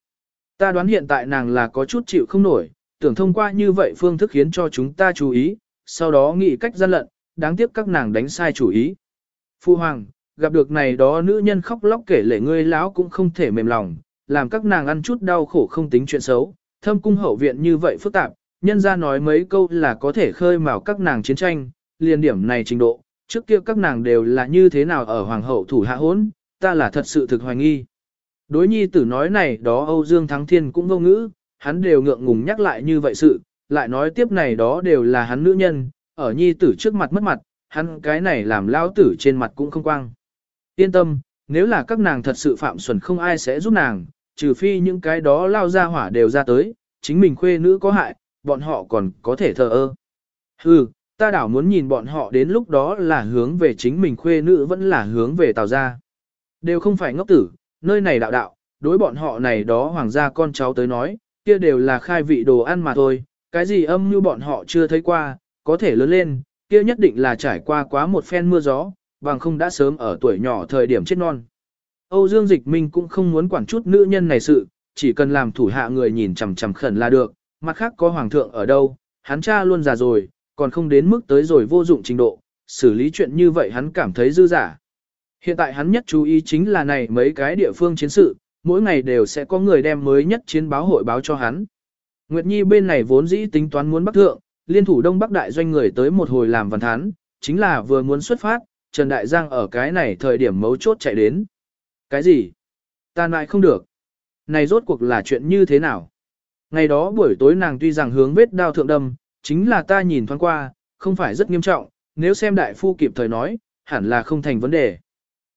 Ta đoán hiện tại nàng là có chút chịu không nổi, tưởng thông qua như vậy phương thức khiến cho chúng ta chú ý, sau đó nghĩ cách gian lận, đáng tiếc các nàng đánh sai chủ ý. Phu Hoàng, gặp được này đó nữ nhân khóc lóc kể lệ ngươi lão cũng không thể mềm lòng, làm các nàng ăn chút đau khổ không tính chuyện xấu, thâm cung hậu viện như vậy phức tạp, nhân ra nói mấy câu là có thể khơi mào các nàng chiến tranh, liền điểm này trình độ, trước kia các nàng đều là như thế nào ở hoàng hậu thủ hạ hốn, ta là thật sự thực hoài nghi. Đối nhi tử nói này đó Âu Dương Thắng Thiên cũng vô ngữ, hắn đều ngượng ngùng nhắc lại như vậy sự, lại nói tiếp này đó đều là hắn nữ nhân, ở nhi tử trước mặt mất mặt, hắn cái này làm lao tử trên mặt cũng không quang. Yên tâm, nếu là các nàng thật sự phạm xuẩn không ai sẽ giúp nàng, trừ phi những cái đó lao ra hỏa đều ra tới, chính mình khuê nữ có hại, bọn họ còn có thể thờ ơ. Hừ, ta đảo muốn nhìn bọn họ đến lúc đó là hướng về chính mình khuê nữ vẫn là hướng về tào gia. Đều không phải ngốc tử, nơi này đạo đạo, đối bọn họ này đó hoàng gia con cháu tới nói, kia đều là khai vị đồ ăn mà thôi, cái gì âm như bọn họ chưa thấy qua, có thể lớn lên, kia nhất định là trải qua quá một phen mưa gió, bằng không đã sớm ở tuổi nhỏ thời điểm chết non. Âu Dương Dịch Minh cũng không muốn quản chút nữ nhân này sự, chỉ cần làm thủ hạ người nhìn chằm chằm khẩn là được, mặt khác có hoàng thượng ở đâu, hắn cha luôn già rồi, còn không đến mức tới rồi vô dụng trình độ, xử lý chuyện như vậy hắn cảm thấy dư giả. Hiện tại hắn nhất chú ý chính là này mấy cái địa phương chiến sự, mỗi ngày đều sẽ có người đem mới nhất chiến báo hội báo cho hắn. Nguyệt Nhi bên này vốn dĩ tính toán muốn bắt thượng, liên thủ đông bắc đại doanh người tới một hồi làm văn thán, chính là vừa muốn xuất phát, Trần Đại Giang ở cái này thời điểm mấu chốt chạy đến. Cái gì? Ta lại không được. Này rốt cuộc là chuyện như thế nào? Ngày đó buổi tối nàng tuy rằng hướng vết đao thượng đâm, chính là ta nhìn thoáng qua, không phải rất nghiêm trọng, nếu xem đại phu kịp thời nói, hẳn là không thành vấn đề.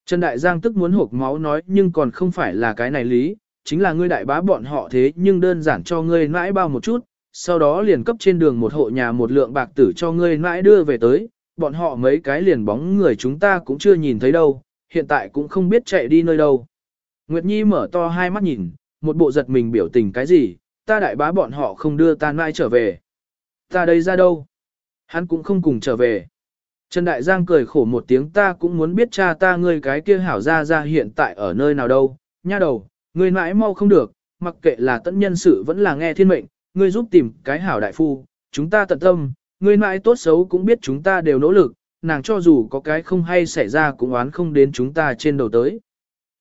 Trần Đại Giang tức muốn hộp máu nói nhưng còn không phải là cái này lý, chính là ngươi đại bá bọn họ thế nhưng đơn giản cho ngươi mãi bao một chút, sau đó liền cấp trên đường một hộ nhà một lượng bạc tử cho ngươi mãi đưa về tới, bọn họ mấy cái liền bóng người chúng ta cũng chưa nhìn thấy đâu, hiện tại cũng không biết chạy đi nơi đâu. Nguyệt Nhi mở to hai mắt nhìn, một bộ giật mình biểu tình cái gì, ta đại bá bọn họ không đưa ta mãi trở về. Ta đây ra đâu? Hắn cũng không cùng trở về. Trần Đại Giang cười khổ một tiếng ta cũng muốn biết cha ta ngươi cái kia hảo ra ra hiện tại ở nơi nào đâu, nha đầu, ngươi mãi mau không được, mặc kệ là tận nhân sự vẫn là nghe thiên mệnh, ngươi giúp tìm cái hảo đại phu, chúng ta tận tâm, ngươi mãi tốt xấu cũng biết chúng ta đều nỗ lực, nàng cho dù có cái không hay xảy ra cũng oán không đến chúng ta trên đầu tới.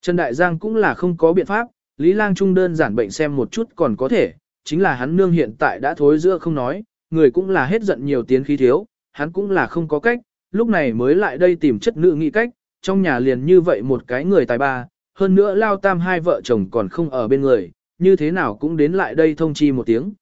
Trần Đại Giang cũng là không có biện pháp, Lý Lang Trung đơn giản bệnh xem một chút còn có thể, chính là hắn nương hiện tại đã thối giữa không nói, người cũng là hết giận nhiều tiến khí thiếu, hắn cũng là không có cách, lúc này mới lại đây tìm chất nữ nghị cách, trong nhà liền như vậy một cái người tài ba, hơn nữa lao tam hai vợ chồng còn không ở bên người, như thế nào cũng đến lại đây thông chi một tiếng.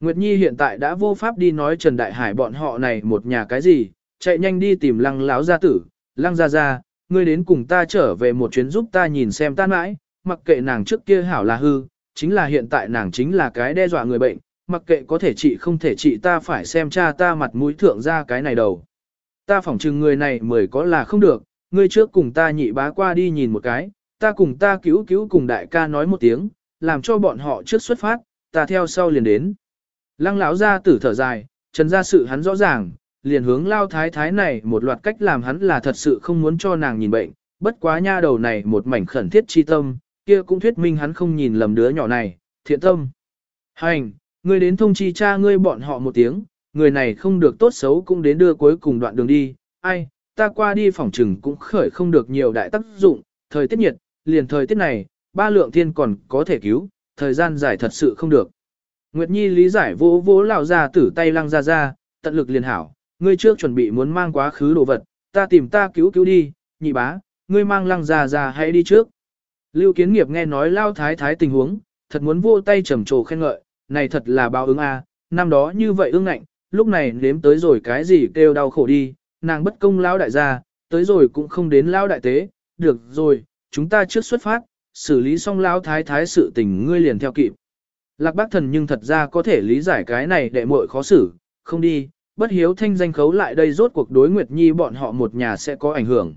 Nguyệt Nhi hiện tại đã vô pháp đi nói Trần Đại Hải bọn họ này một nhà cái gì, chạy nhanh đi tìm lăng láo gia tử, lăng gia gia, ngươi đến cùng ta trở về một chuyến giúp ta nhìn xem ta mãi, mặc kệ nàng trước kia hảo là hư, chính là hiện tại nàng chính là cái đe dọa người bệnh, mặc kệ có thể trị không thể trị ta phải xem cha ta mặt mũi thượng ra cái này đầu. Ta phỏng chừng người này mới có là không được, ngươi trước cùng ta nhị bá qua đi nhìn một cái, ta cùng ta cứu cứu cùng đại ca nói một tiếng, làm cho bọn họ trước xuất phát, ta theo sau liền đến. Lăng lão ra tử thở dài, trần ra sự hắn rõ ràng, liền hướng lao thái thái này một loạt cách làm hắn là thật sự không muốn cho nàng nhìn bệnh, bất quá nha đầu này một mảnh khẩn thiết chi tâm, kia cũng thuyết minh hắn không nhìn lầm đứa nhỏ này, thiện tâm. Hành, ngươi đến thông chi cha ngươi bọn họ một tiếng, người này không được tốt xấu cũng đến đưa cuối cùng đoạn đường đi, ai, ta qua đi phòng trừng cũng khởi không được nhiều đại tác dụng, thời tiết nhiệt, liền thời tiết này, ba lượng thiên còn có thể cứu, thời gian dài thật sự không được. Nguyệt Nhi lý giải vỗ vỗ lão gia tử tay lăng ra ra, tận lực liền hảo, ngươi trước chuẩn bị muốn mang quá khứ đồ vật, ta tìm ta cứu cứu đi, nhị bá, ngươi mang lăng ra ra hãy đi trước. Lưu Kiến Nghiệp nghe nói lao thái thái tình huống, thật muốn vô tay trầm trồ khen ngợi, này thật là báo ứng a, à. năm đó như vậy ương ngạnh, lúc này nếm tới rồi cái gì kêu đau khổ đi, nàng bất công lao đại gia, tới rồi cũng không đến lao đại tế, được rồi, chúng ta trước xuất phát, xử lý xong lão thái thái sự tình ngươi liền theo kịp. Lạc bác thần nhưng thật ra có thể lý giải cái này đệ muội khó xử, không đi, bất hiếu thanh danh khấu lại đây rốt cuộc đối Nguyệt Nhi bọn họ một nhà sẽ có ảnh hưởng.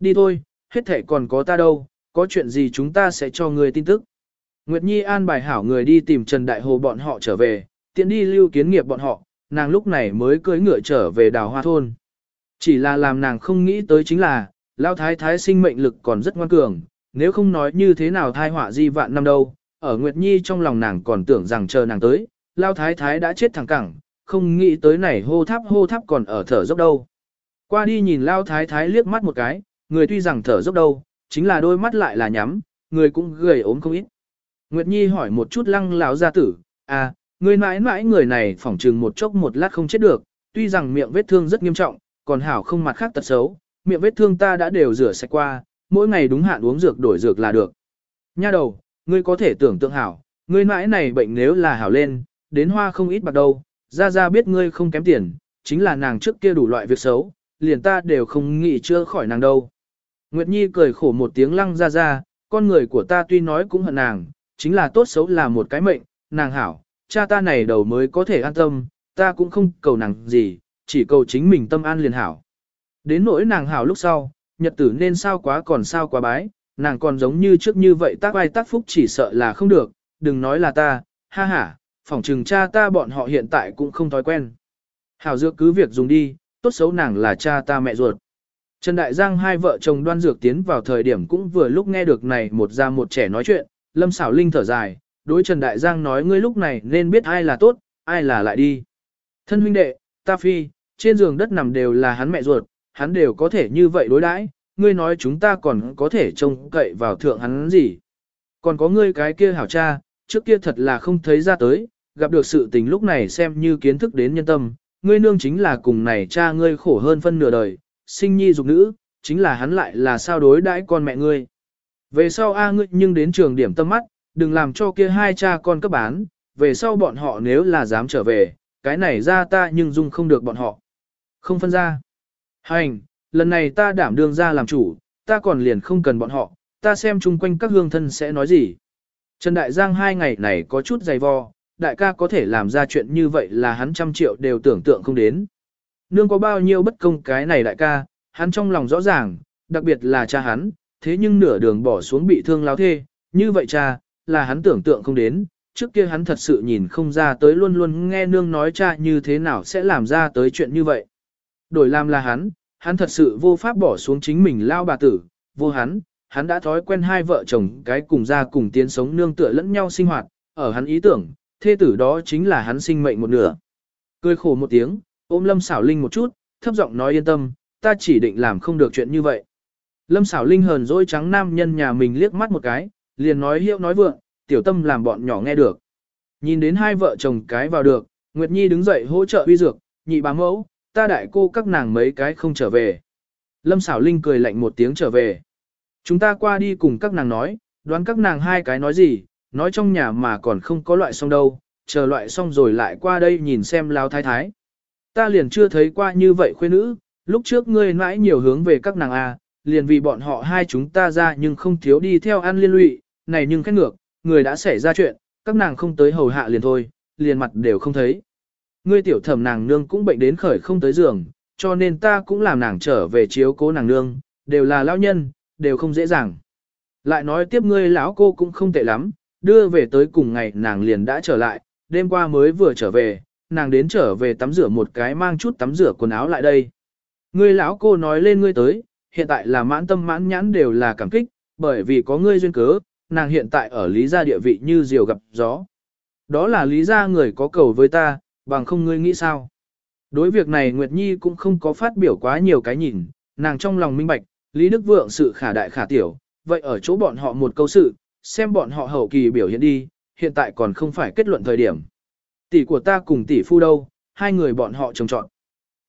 Đi thôi, hết thể còn có ta đâu, có chuyện gì chúng ta sẽ cho người tin tức. Nguyệt Nhi an bài hảo người đi tìm Trần Đại Hồ bọn họ trở về, tiện đi lưu kiến nghiệp bọn họ, nàng lúc này mới cưỡi ngựa trở về đào hoa thôn. Chỉ là làm nàng không nghĩ tới chính là, Lao Thái Thái sinh mệnh lực còn rất ngoan cường, nếu không nói như thế nào thai họa di vạn năm đâu, ở Nguyệt Nhi trong lòng nàng còn tưởng rằng chờ nàng tới, Lao Thái Thái đã chết thẳng cẳng, không nghĩ tới này hô tháp hô tháp còn ở thở dốc đâu. Qua đi nhìn Lao Thái Thái liếc mắt một cái, người tuy rằng thở dốc đâu, chính là đôi mắt lại là nhắm, người cũng gầy ốm không ít. Nguyệt Nhi hỏi một chút lăng lão gia tử, à, người mãi mãi người này phỏng trừng một chốc một lát không chết được, tuy rằng miệng vết thương rất nghiêm trọng, còn hảo không mặt khác tật xấu, miệng vết thương ta đã đều rửa sạch qua, mỗi ngày đúng hạn uống dược đổi dược là được. Nha đầu, ngươi có thể tưởng tượng hảo, ngươi mãi này bệnh nếu là hảo lên, đến hoa không ít bạc đâu, ra ra biết ngươi không kém tiền, chính là nàng trước kia đủ loại việc xấu, liền ta đều không nghĩ chưa khỏi nàng đâu. Nguyệt Nhi cười khổ một tiếng lăng ra ra, con người của ta tuy nói cũng hận nàng, chính là tốt xấu là một cái mệnh, nàng hảo, cha ta này đầu mới có thể an tâm, ta cũng không cầu nàng gì, chỉ cầu chính mình tâm an liền hảo. Đến nỗi nàng hảo lúc sau, nhật tử nên sao quá còn sao quá bái, nàng còn giống như trước như vậy tác ai tác phúc chỉ sợ là không được, đừng nói là ta, ha ha, phỏng trừng cha ta bọn họ hiện tại cũng không thói quen. Hảo dược cứ việc dùng đi, tốt xấu nàng là cha ta mẹ ruột. Trần Đại Giang hai vợ chồng đoan dược tiến vào thời điểm cũng vừa lúc nghe được này một ra một trẻ nói chuyện, Lâm Sảo Linh thở dài, đối Trần Đại Giang nói ngươi lúc này nên biết ai là tốt, ai là lại đi. Thân huynh đệ, ta phi, trên giường đất nằm đều là hắn mẹ ruột, hắn đều có thể như vậy đối đãi, ngươi nói chúng ta còn có thể trông cậy vào thượng hắn gì. Còn có ngươi cái kia hảo cha, trước kia thật là không thấy ra tới, gặp được sự tình lúc này xem như kiến thức đến nhân tâm, ngươi nương chính là cùng này cha ngươi khổ hơn phân nửa đời, sinh nhi dục nữ, chính là hắn lại là sao đối đãi con mẹ ngươi. Về sau a ngươi nhưng đến trường điểm tâm mắt, đừng làm cho kia hai cha con cấp bán, về sau bọn họ nếu là dám trở về, cái này ra ta nhưng dung không được bọn họ. Không phân ra. Hành, lần này ta đảm đương ra làm chủ, ta còn liền không cần bọn họ, ta xem chung quanh các hương thân sẽ nói gì. Trần Đại Giang hai ngày này có chút dày vò, đại ca có thể làm ra chuyện như vậy là hắn trăm triệu đều tưởng tượng không đến. Nương có bao nhiêu bất công cái này đại ca, hắn trong lòng rõ ràng, đặc biệt là cha hắn, thế nhưng nửa đường bỏ xuống bị thương láo thê, như vậy cha, là hắn tưởng tượng không đến, trước kia hắn thật sự nhìn không ra tới luôn luôn nghe nương nói cha như thế nào sẽ làm ra tới chuyện như vậy. Đổi làm là hắn, hắn thật sự vô pháp bỏ xuống chính mình lao bà tử, vô hắn, hắn đã thói quen hai vợ chồng cái cùng ra cùng tiến sống nương tựa lẫn nhau sinh hoạt, ở hắn ý tưởng, thê tử đó chính là hắn sinh mệnh một nửa. Cười khổ một tiếng, ôm Lâm Sảo Linh một chút, thấp giọng nói yên tâm, ta chỉ định làm không được chuyện như vậy. Lâm Sảo Linh hờn dỗi trắng nam nhân nhà mình liếc mắt một cái, liền nói hiệu nói vượng, tiểu tâm làm bọn nhỏ nghe được. Nhìn đến hai vợ chồng cái vào được, Nguyệt Nhi đứng dậy hỗ trợ uy dược, nhị bá mẫu, ta đại cô các nàng mấy cái không trở về. Lâm Sảo Linh cười lạnh một tiếng trở về. Chúng ta qua đi cùng các nàng nói, đoán các nàng hai cái nói gì, nói trong nhà mà còn không có loại xong đâu, chờ loại xong rồi lại qua đây nhìn xem lao thái thái. Ta liền chưa thấy qua như vậy khuê nữ, lúc trước ngươi mãi nhiều hướng về các nàng à, liền vì bọn họ hai chúng ta ra nhưng không thiếu đi theo ăn liên lụy, này nhưng khét ngược, người đã xảy ra chuyện, các nàng không tới hầu hạ liền thôi, liền mặt đều không thấy. Ngươi tiểu thẩm nàng nương cũng bệnh đến khởi không tới giường, cho nên ta cũng làm nàng trở về chiếu cố nàng nương, đều là lão nhân, đều không dễ dàng. Lại nói tiếp ngươi lão cô cũng không tệ lắm, đưa về tới cùng ngày nàng liền đã trở lại, đêm qua mới vừa trở về, nàng đến trở về tắm rửa một cái mang chút tắm rửa quần áo lại đây. Ngươi lão cô nói lên ngươi tới, hiện tại là mãn tâm mãn nhãn đều là cảm kích, bởi vì có ngươi duyên cớ, nàng hiện tại ở lý gia địa vị như diều gặp gió. Đó là lý gia người có cầu với ta, bằng không ngươi nghĩ sao. Đối việc này Nguyệt Nhi cũng không có phát biểu quá nhiều cái nhìn, nàng trong lòng minh bạch, Lý Đức Vượng sự khả đại khả tiểu, vậy ở chỗ bọn họ một câu sự, xem bọn họ hậu kỳ biểu hiện đi, hiện tại còn không phải kết luận thời điểm. Tỷ của ta cùng tỷ phu đâu, hai người bọn họ trồng trọn.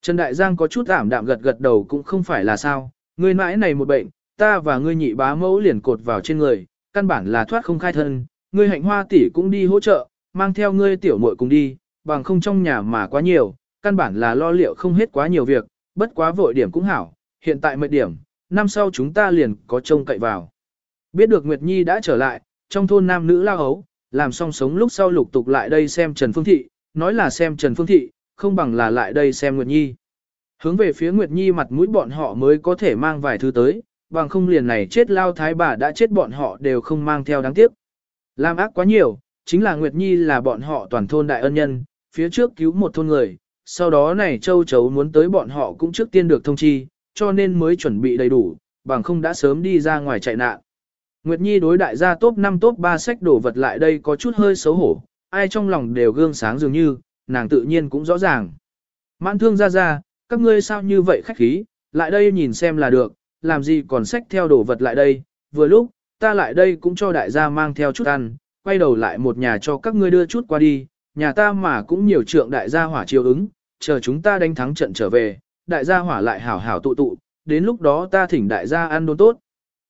Trần Đại Giang có chút ảm đạm gật gật đầu cũng không phải là sao, ngươi mãi này một bệnh, ta và ngươi nhị bá mẫu liền cột vào trên người, căn bản là thoát không khai thân, ngươi hạnh hoa tỷ cũng đi hỗ trợ, mang theo ngươi tiểu muội cùng đi, bằng không trong nhà mà quá nhiều, căn bản là lo liệu không hết quá nhiều việc, bất quá vội điểm cũng hảo, hiện tại mệt điểm, năm sau chúng ta liền có trông cậy vào. Biết được Nguyệt Nhi đã trở lại, trong thôn nam nữ lao hấu, làm xong sống lúc sau lục tục lại đây xem Trần Phương Thị, nói là xem Trần Phương Thị, không bằng là lại đây xem Nguyệt Nhi. Hướng về phía Nguyệt Nhi mặt mũi bọn họ mới có thể mang vài thứ tới, bằng không liền này chết lao thái bà đã chết bọn họ đều không mang theo đáng tiếc. Làm ác quá nhiều, chính là Nguyệt Nhi là bọn họ toàn thôn đại ân nhân, phía trước cứu một thôn người, sau đó này châu chấu muốn tới bọn họ cũng trước tiên được thông chi, cho nên mới chuẩn bị đầy đủ, bằng không đã sớm đi ra ngoài chạy nạn. Nguyệt Nhi đối đại gia top 5 top 3 sách đổ vật lại đây có chút hơi xấu hổ, ai trong lòng đều gương sáng dường như, nàng tự nhiên cũng rõ ràng. Mãn thương ra ra, các ngươi sao như vậy khách khí, lại đây nhìn xem là được, làm gì còn sách theo đồ vật lại đây, vừa lúc, ta lại đây cũng cho đại gia mang theo chút ăn, quay đầu lại một nhà cho các ngươi đưa chút qua đi, nhà ta mà cũng nhiều trượng đại gia hỏa chiều ứng, chờ chúng ta đánh thắng trận trở về, đại gia hỏa lại hảo hảo tụ tụ, đến lúc đó ta thỉnh đại gia ăn đốn tốt.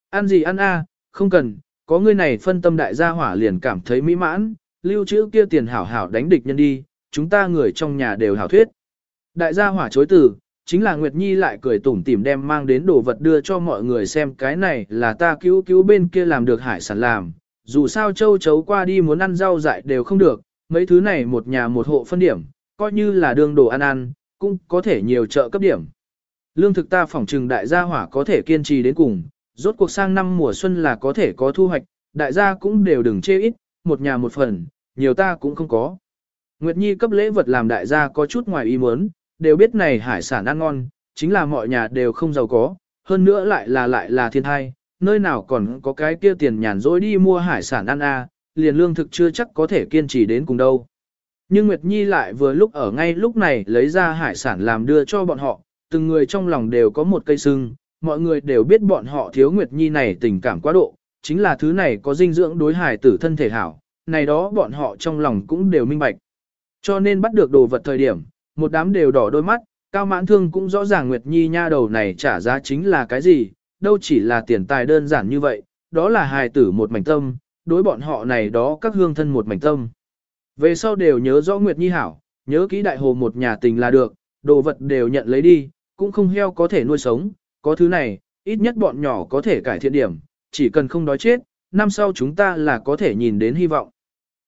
Ăn gì ăn a, không cần, có ngươi này phân tâm đại gia hỏa liền cảm thấy mỹ mãn, lưu trữ kia tiền hảo hảo đánh địch nhân đi, chúng ta người trong nhà đều hảo thuyết. Đại gia hỏa chối từ, chính là Nguyệt Nhi lại cười tủm tỉm đem mang đến đồ vật đưa cho mọi người xem cái này là ta cứu cứu bên kia làm được hải sản làm, dù sao châu chấu qua đi muốn ăn rau dại đều không được, mấy thứ này một nhà một hộ phân điểm, coi như là đường đồ ăn ăn, cũng có thể nhiều trợ cấp điểm. Lương thực ta phỏng trừng đại gia hỏa có thể kiên trì đến cùng, rốt cuộc sang năm mùa xuân là có thể có thu hoạch, đại gia cũng đều đừng chê ít, một nhà một phần, nhiều ta cũng không có. Nguyệt Nhi cấp lễ vật làm đại gia có chút ngoài ý muốn, đều biết này hải sản ăn ngon, chính là mọi nhà đều không giàu có, hơn nữa lại là lại là thiên thai, nơi nào còn có cái kia tiền nhàn rỗi đi mua hải sản ăn a, liền lương thực chưa chắc có thể kiên trì đến cùng đâu. Nhưng Nguyệt Nhi lại vừa lúc ở ngay lúc này lấy ra hải sản làm đưa cho bọn họ, từng người trong lòng đều có một cây sưng, mọi người đều biết bọn họ thiếu Nguyệt Nhi này tình cảm quá độ, chính là thứ này có dinh dưỡng đối hải tử thân thể hảo, này đó bọn họ trong lòng cũng đều minh bạch. Cho nên bắt được đồ vật thời điểm, một đám đều đỏ đôi mắt, cao mãn thương cũng rõ ràng Nguyệt Nhi nha đầu này trả giá chính là cái gì, đâu chỉ là tiền tài đơn giản như vậy, đó là hài tử một mảnh tâm, đối bọn họ này đó các hương thân một mảnh tâm. Về sau đều nhớ rõ Nguyệt Nhi hảo, nhớ kỹ đại hồ một nhà tình là được, đồ vật đều nhận lấy đi, cũng không heo có thể nuôi sống, có thứ này, ít nhất bọn nhỏ có thể cải thiện điểm, chỉ cần không đói chết, năm sau chúng ta là có thể nhìn đến hy vọng.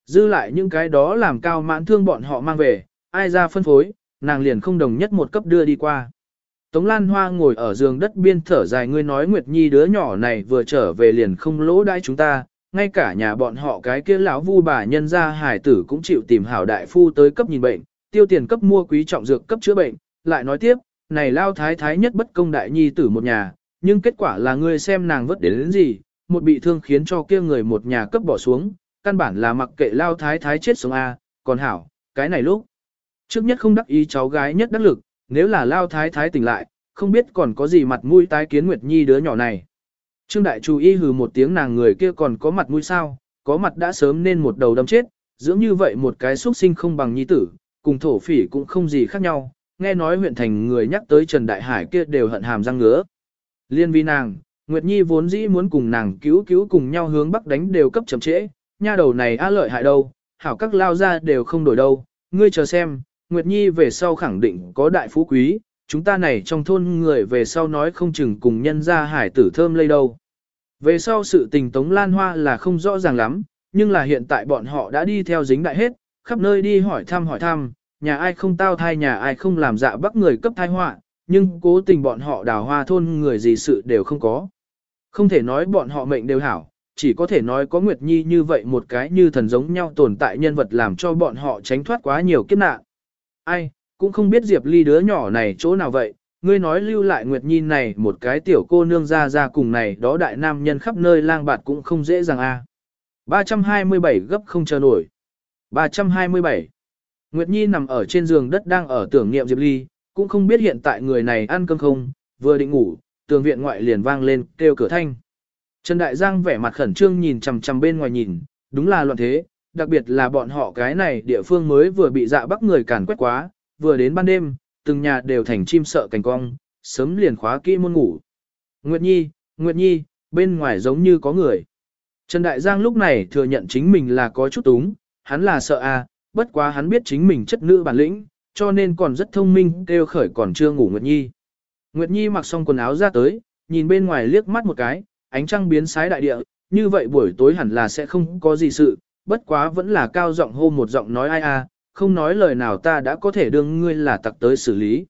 Dư lại những cái đó làm cao mãn thương bọn họ mang về, ai ra phân phối, nàng liền không đồng nhất một cấp đưa đi qua. Tống Lan Hoa ngồi ở giường đất biên thở dài ngươi nói Nguyệt Nhi đứa nhỏ này vừa trở về liền không lỗ đãi chúng ta, ngay cả nhà bọn họ cái kia lão vu bà nhân gia hải tử cũng chịu tìm hảo đại phu tới cấp nhìn bệnh, tiêu tiền cấp mua quý trọng dược cấp chữa bệnh, lại nói tiếp, này lao thái thái nhất bất công đại nhi tử một nhà, nhưng kết quả là ngươi xem nàng vất đến, đến gì, một bị thương khiến cho kia người một nhà cấp bỏ xuống, căn bản là mặc kệ lao thái thái chết sống a, còn hảo, cái này lúc trước nhất không đắc ý cháu gái nhất đắc lực, nếu là lao thái thái tỉnh lại, không biết còn có gì mặt mũi tái kiến Nguyệt Nhi đứa nhỏ này. Trương Đại Chú y hừ một tiếng nàng người kia còn có mặt mũi sao, có mặt đã sớm nên một đầu đâm chết, dưỡng như vậy một cái xuất sinh không bằng nhi tử, cùng thổ phỉ cũng không gì khác nhau, nghe nói huyện thành người nhắc tới Trần Đại Hải kia đều hận hàm răng ngứa. Liên vi nàng, Nguyệt Nhi vốn dĩ muốn cùng nàng cứu cứu cùng nhau hướng bắc đánh đều cấp chậm trễ, nha đầu này a lợi hại đâu, hảo các lao ra đều không đổi đâu, ngươi chờ xem, Nguyệt Nhi về sau khẳng định có đại phú quý, chúng ta này trong thôn người về sau nói không chừng cùng nhân ra hải tử thơm lây đâu. Về sau sự tình Tống Lan Hoa là không rõ ràng lắm, nhưng là hiện tại bọn họ đã đi theo dính đại hết, khắp nơi đi hỏi thăm hỏi thăm, nhà ai không tao thai nhà ai không làm dạ bắt người cấp thai họa, nhưng cố tình bọn họ đào hoa thôn người gì sự đều không có. Không thể nói bọn họ mệnh đều hảo, chỉ có thể nói có Nguyệt Nhi như vậy một cái như thần giống nhau tồn tại nhân vật làm cho bọn họ tránh thoát quá nhiều kiếp nạn. Ai, cũng không biết Diệp Ly đứa nhỏ này chỗ nào vậy, ngươi nói lưu lại Nguyệt Nhi này một cái tiểu cô nương ra ra cùng này đó đại nam nhân khắp nơi lang bạt cũng không dễ dàng a. À. 327 gấp không chờ nổi. 327. Nguyệt Nhi nằm ở trên giường đất đang ở tưởng niệm Diệp Ly, cũng không biết hiện tại người này ăn cơm không, vừa định ngủ, tường viện ngoại liền vang lên kêu cửa thanh. Trần Đại Giang vẻ mặt khẩn trương nhìn chằm chằm bên ngoài nhìn, đúng là loạn thế, đặc biệt là bọn họ cái này địa phương mới vừa bị dạ bắc người càn quét quá, vừa đến ban đêm, từng nhà đều thành chim sợ cành cong, sớm liền khóa kỹ môn ngủ. Nguyệt Nhi, Nguyệt Nhi, bên ngoài giống như có người. Trần Đại Giang lúc này thừa nhận chính mình là có chút túng, hắn là sợ à, bất quá hắn biết chính mình chất nữ bản lĩnh, cho nên còn rất thông minh kêu khởi còn chưa ngủ Nguyệt Nhi. Nguyệt Nhi mặc xong quần áo ra tới, nhìn bên ngoài liếc mắt một cái, ánh trăng biến sái đại địa, như vậy buổi tối hẳn là sẽ không có gì sự, bất quá vẫn là cao giọng hô một giọng nói ai a, không nói lời nào ta đã có thể đương ngươi là tặc tới xử lý.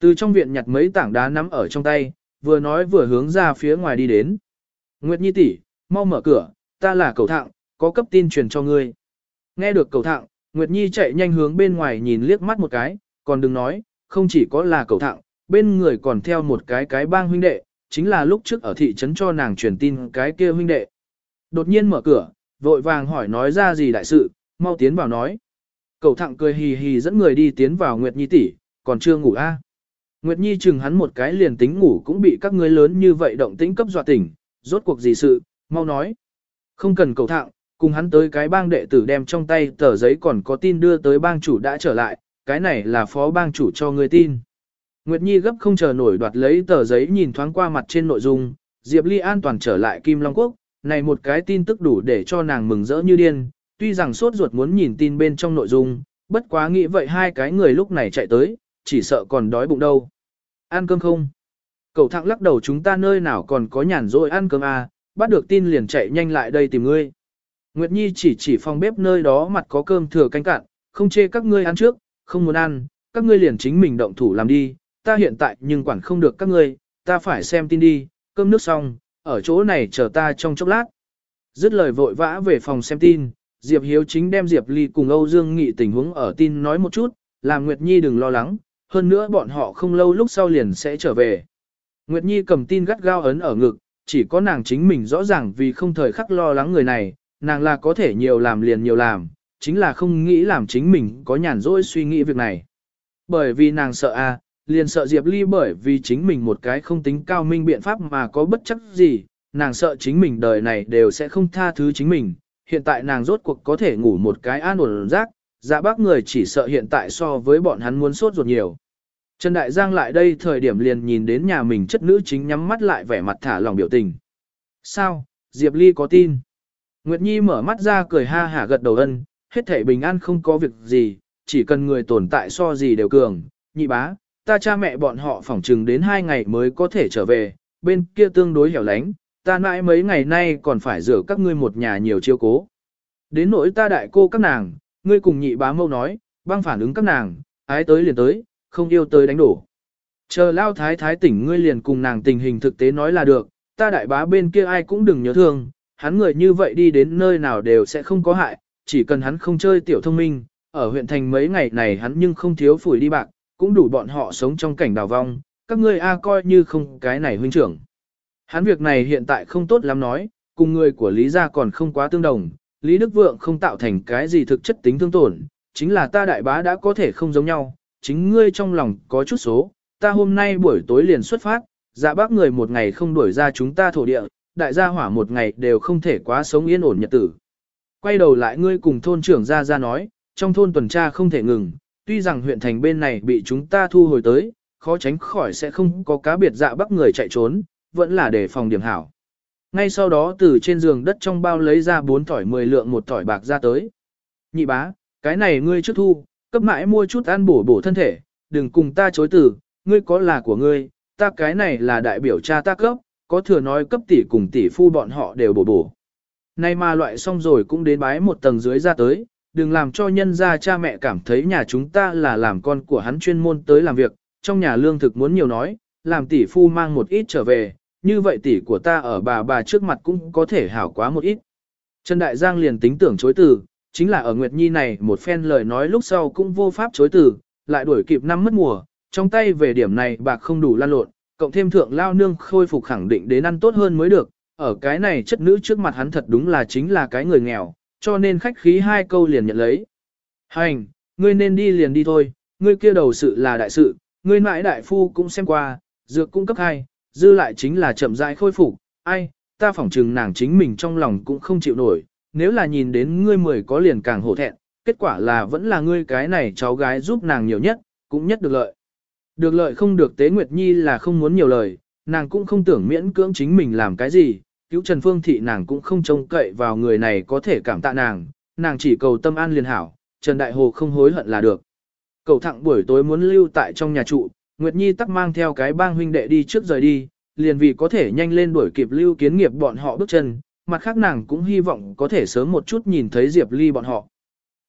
Từ trong viện nhặt mấy tảng đá nắm ở trong tay, vừa nói vừa hướng ra phía ngoài đi đến. Nguyệt Nhi tỷ, mau mở cửa, ta là cầu thạng, có cấp tin truyền cho ngươi. Nghe được cầu thạng, Nguyệt Nhi chạy nhanh hướng bên ngoài nhìn liếc mắt một cái, còn đừng nói, không chỉ có là cầu thạng, bên người còn theo một cái cái bang huynh đệ, chính là lúc trước ở thị trấn cho nàng truyền tin cái kia huynh đệ. Đột nhiên mở cửa, vội vàng hỏi nói ra gì đại sự, mau tiến vào nói. Cầu thẳng cười hì hì dẫn người đi tiến vào Nguyệt Nhi tỷ, còn chưa ngủ a. À? Nguyệt Nhi chừng hắn một cái liền tính ngủ cũng bị các ngươi lớn như vậy động tĩnh cấp dọa tỉnh, rốt cuộc gì sự, mau nói. Không cần cầu thạng, cùng hắn tới cái bang đệ tử đem trong tay tờ giấy còn có tin đưa tới bang chủ đã trở lại, cái này là phó bang chủ cho người tin. Nguyệt Nhi gấp không chờ nổi đoạt lấy tờ giấy nhìn thoáng qua mặt trên nội dung, Diệp Ly an toàn trở lại Kim Long Quốc, này một cái tin tức đủ để cho nàng mừng rỡ như điên, tuy rằng sốt ruột muốn nhìn tin bên trong nội dung, bất quá nghĩ vậy hai cái người lúc này chạy tới, chỉ sợ còn đói bụng đâu. Ăn cơm không? Cậu thẳng lắc đầu chúng ta nơi nào còn có nhàn rỗi ăn cơm à, bắt được tin liền chạy nhanh lại đây tìm ngươi. Nguyệt Nhi chỉ chỉ phòng bếp nơi đó mặt có cơm thừa canh cạn, không chê các ngươi ăn trước, không muốn ăn, các ngươi liền chính mình động thủ làm đi, ta hiện tại nhưng quản không được các ngươi, ta phải xem tin đi, cơm nước xong, ở chỗ này chờ ta trong chốc lát. Dứt lời vội vã về phòng xem tin, Diệp Hiếu chính đem Diệp Ly cùng Âu Dương Nghị tình huống ở tin nói một chút, làm Nguyệt Nhi đừng lo lắng, hơn nữa bọn họ không lâu lúc sau liền sẽ trở về. Nguyệt Nhi cầm tin gắt gao ấn ở ngực, chỉ có nàng chính mình rõ ràng vì không thời khắc lo lắng người này, nàng là có thể nhiều làm liền nhiều làm, chính là không nghĩ làm chính mình có nhàn rỗi suy nghĩ việc này. Bởi vì nàng sợ a, à, liền sợ Diệp Ly bởi vì chính mình một cái không tính cao minh biện pháp mà có bất chấp gì, nàng sợ chính mình đời này đều sẽ không tha thứ chính mình, hiện tại nàng rốt cuộc có thể ngủ một cái an ổn rác, dạ bác người chỉ sợ hiện tại so với bọn hắn muốn sốt ruột nhiều. Trần Đại Giang lại đây thời điểm liền nhìn đến nhà mình chất nữ chính nhắm mắt lại vẻ mặt thả lòng biểu tình. Sao, Diệp Ly có tin? Nguyệt Nhi mở mắt ra cười ha hả gật đầu ân, hết thể bình an không có việc gì, chỉ cần người tồn tại so gì đều cường, nhị bá, ta cha mẹ bọn họ phỏng chừng đến hai ngày mới có thể trở về, bên kia tương đối hẻo lánh, ta mãi mấy ngày nay còn phải rửa các ngươi một nhà nhiều chiêu cố. Đến nỗi ta đại cô các nàng, ngươi cùng nhị bá mâu nói, băng phản ứng các nàng, ái tới liền tới, không yêu tới đánh đổ. Chờ lao thái thái tỉnh ngươi liền cùng nàng tình hình thực tế nói là được, ta đại bá bên kia ai cũng đừng nhớ thương, hắn người như vậy đi đến nơi nào đều sẽ không có hại, chỉ cần hắn không chơi tiểu thông minh, ở huyện thành mấy ngày này hắn nhưng không thiếu phủi đi bạc, cũng đủ bọn họ sống trong cảnh đào vong, các ngươi a coi như không cái này huynh trưởng. Hắn việc này hiện tại không tốt lắm nói, cùng người của Lý gia còn không quá tương đồng, Lý Đức Vượng không tạo thành cái gì thực chất tính thương tổn, chính là ta đại bá đã có thể không giống nhau, chính ngươi trong lòng có chút số, ta hôm nay buổi tối liền xuất phát, dạ bác người một ngày không đuổi ra chúng ta thổ địa, đại gia hỏa một ngày đều không thể quá sống yên ổn nhật tử. Quay đầu lại ngươi cùng thôn trưởng ra ra nói, trong thôn tuần tra không thể ngừng, tuy rằng huyện thành bên này bị chúng ta thu hồi tới, khó tránh khỏi sẽ không có cá biệt dạ bắc người chạy trốn, vẫn là để phòng điểm hảo. Ngay sau đó từ trên giường đất trong bao lấy ra bốn tỏi mười lượng một tỏi bạc ra tới. Nhị bá, cái này ngươi trước thu, cấp mãi mua chút ăn bổ bổ thân thể, đừng cùng ta chối từ, ngươi có là của ngươi, ta cái này là đại biểu cha ta cấp, có thừa nói cấp tỷ cùng tỷ phu bọn họ đều bổ bổ. Nay mà loại xong rồi cũng đến bái một tầng dưới ra tới, đừng làm cho nhân gia cha mẹ cảm thấy nhà chúng ta là làm con của hắn chuyên môn tới làm việc, trong nhà lương thực muốn nhiều nói, làm tỷ phu mang một ít trở về, như vậy tỷ của ta ở bà bà trước mặt cũng có thể hảo quá một ít. Trần Đại Giang liền tính tưởng chối từ, chính là ở Nguyệt Nhi này một phen lời nói lúc sau cũng vô pháp chối từ, lại đuổi kịp năm mất mùa, trong tay về điểm này bạc không đủ lan lộn, cộng thêm thượng lao nương khôi phục khẳng định đến ăn tốt hơn mới được, ở cái này chất nữ trước mặt hắn thật đúng là chính là cái người nghèo, cho nên khách khí hai câu liền nhận lấy. Hành, ngươi nên đi liền đi thôi, ngươi kia đầu sự là đại sự, ngươi mãi đại phu cũng xem qua, dược cung cấp hai, dư lại chính là chậm rãi khôi phục, ai, ta phỏng chừng nàng chính mình trong lòng cũng không chịu nổi, nếu là nhìn đến ngươi mười có liền càng hổ thẹn, kết quả là vẫn là ngươi cái này cháu gái giúp nàng nhiều nhất, cũng nhất được lợi. Được lợi không được tế Nguyệt Nhi là không muốn nhiều lời, nàng cũng không tưởng miễn cưỡng chính mình làm cái gì, cứu Trần Phương Thị nàng cũng không trông cậy vào người này có thể cảm tạ nàng, nàng chỉ cầu tâm an liền hảo, Trần Đại Hồ không hối hận là được. Cầu thẳng buổi tối muốn lưu tại trong nhà trụ, Nguyệt Nhi tắc mang theo cái bang huynh đệ đi trước rời đi, liền vì có thể nhanh lên đuổi kịp lưu kiến nghiệp bọn họ bước chân, mặt khác nàng cũng hy vọng có thể sớm một chút nhìn thấy Diệp Ly bọn họ.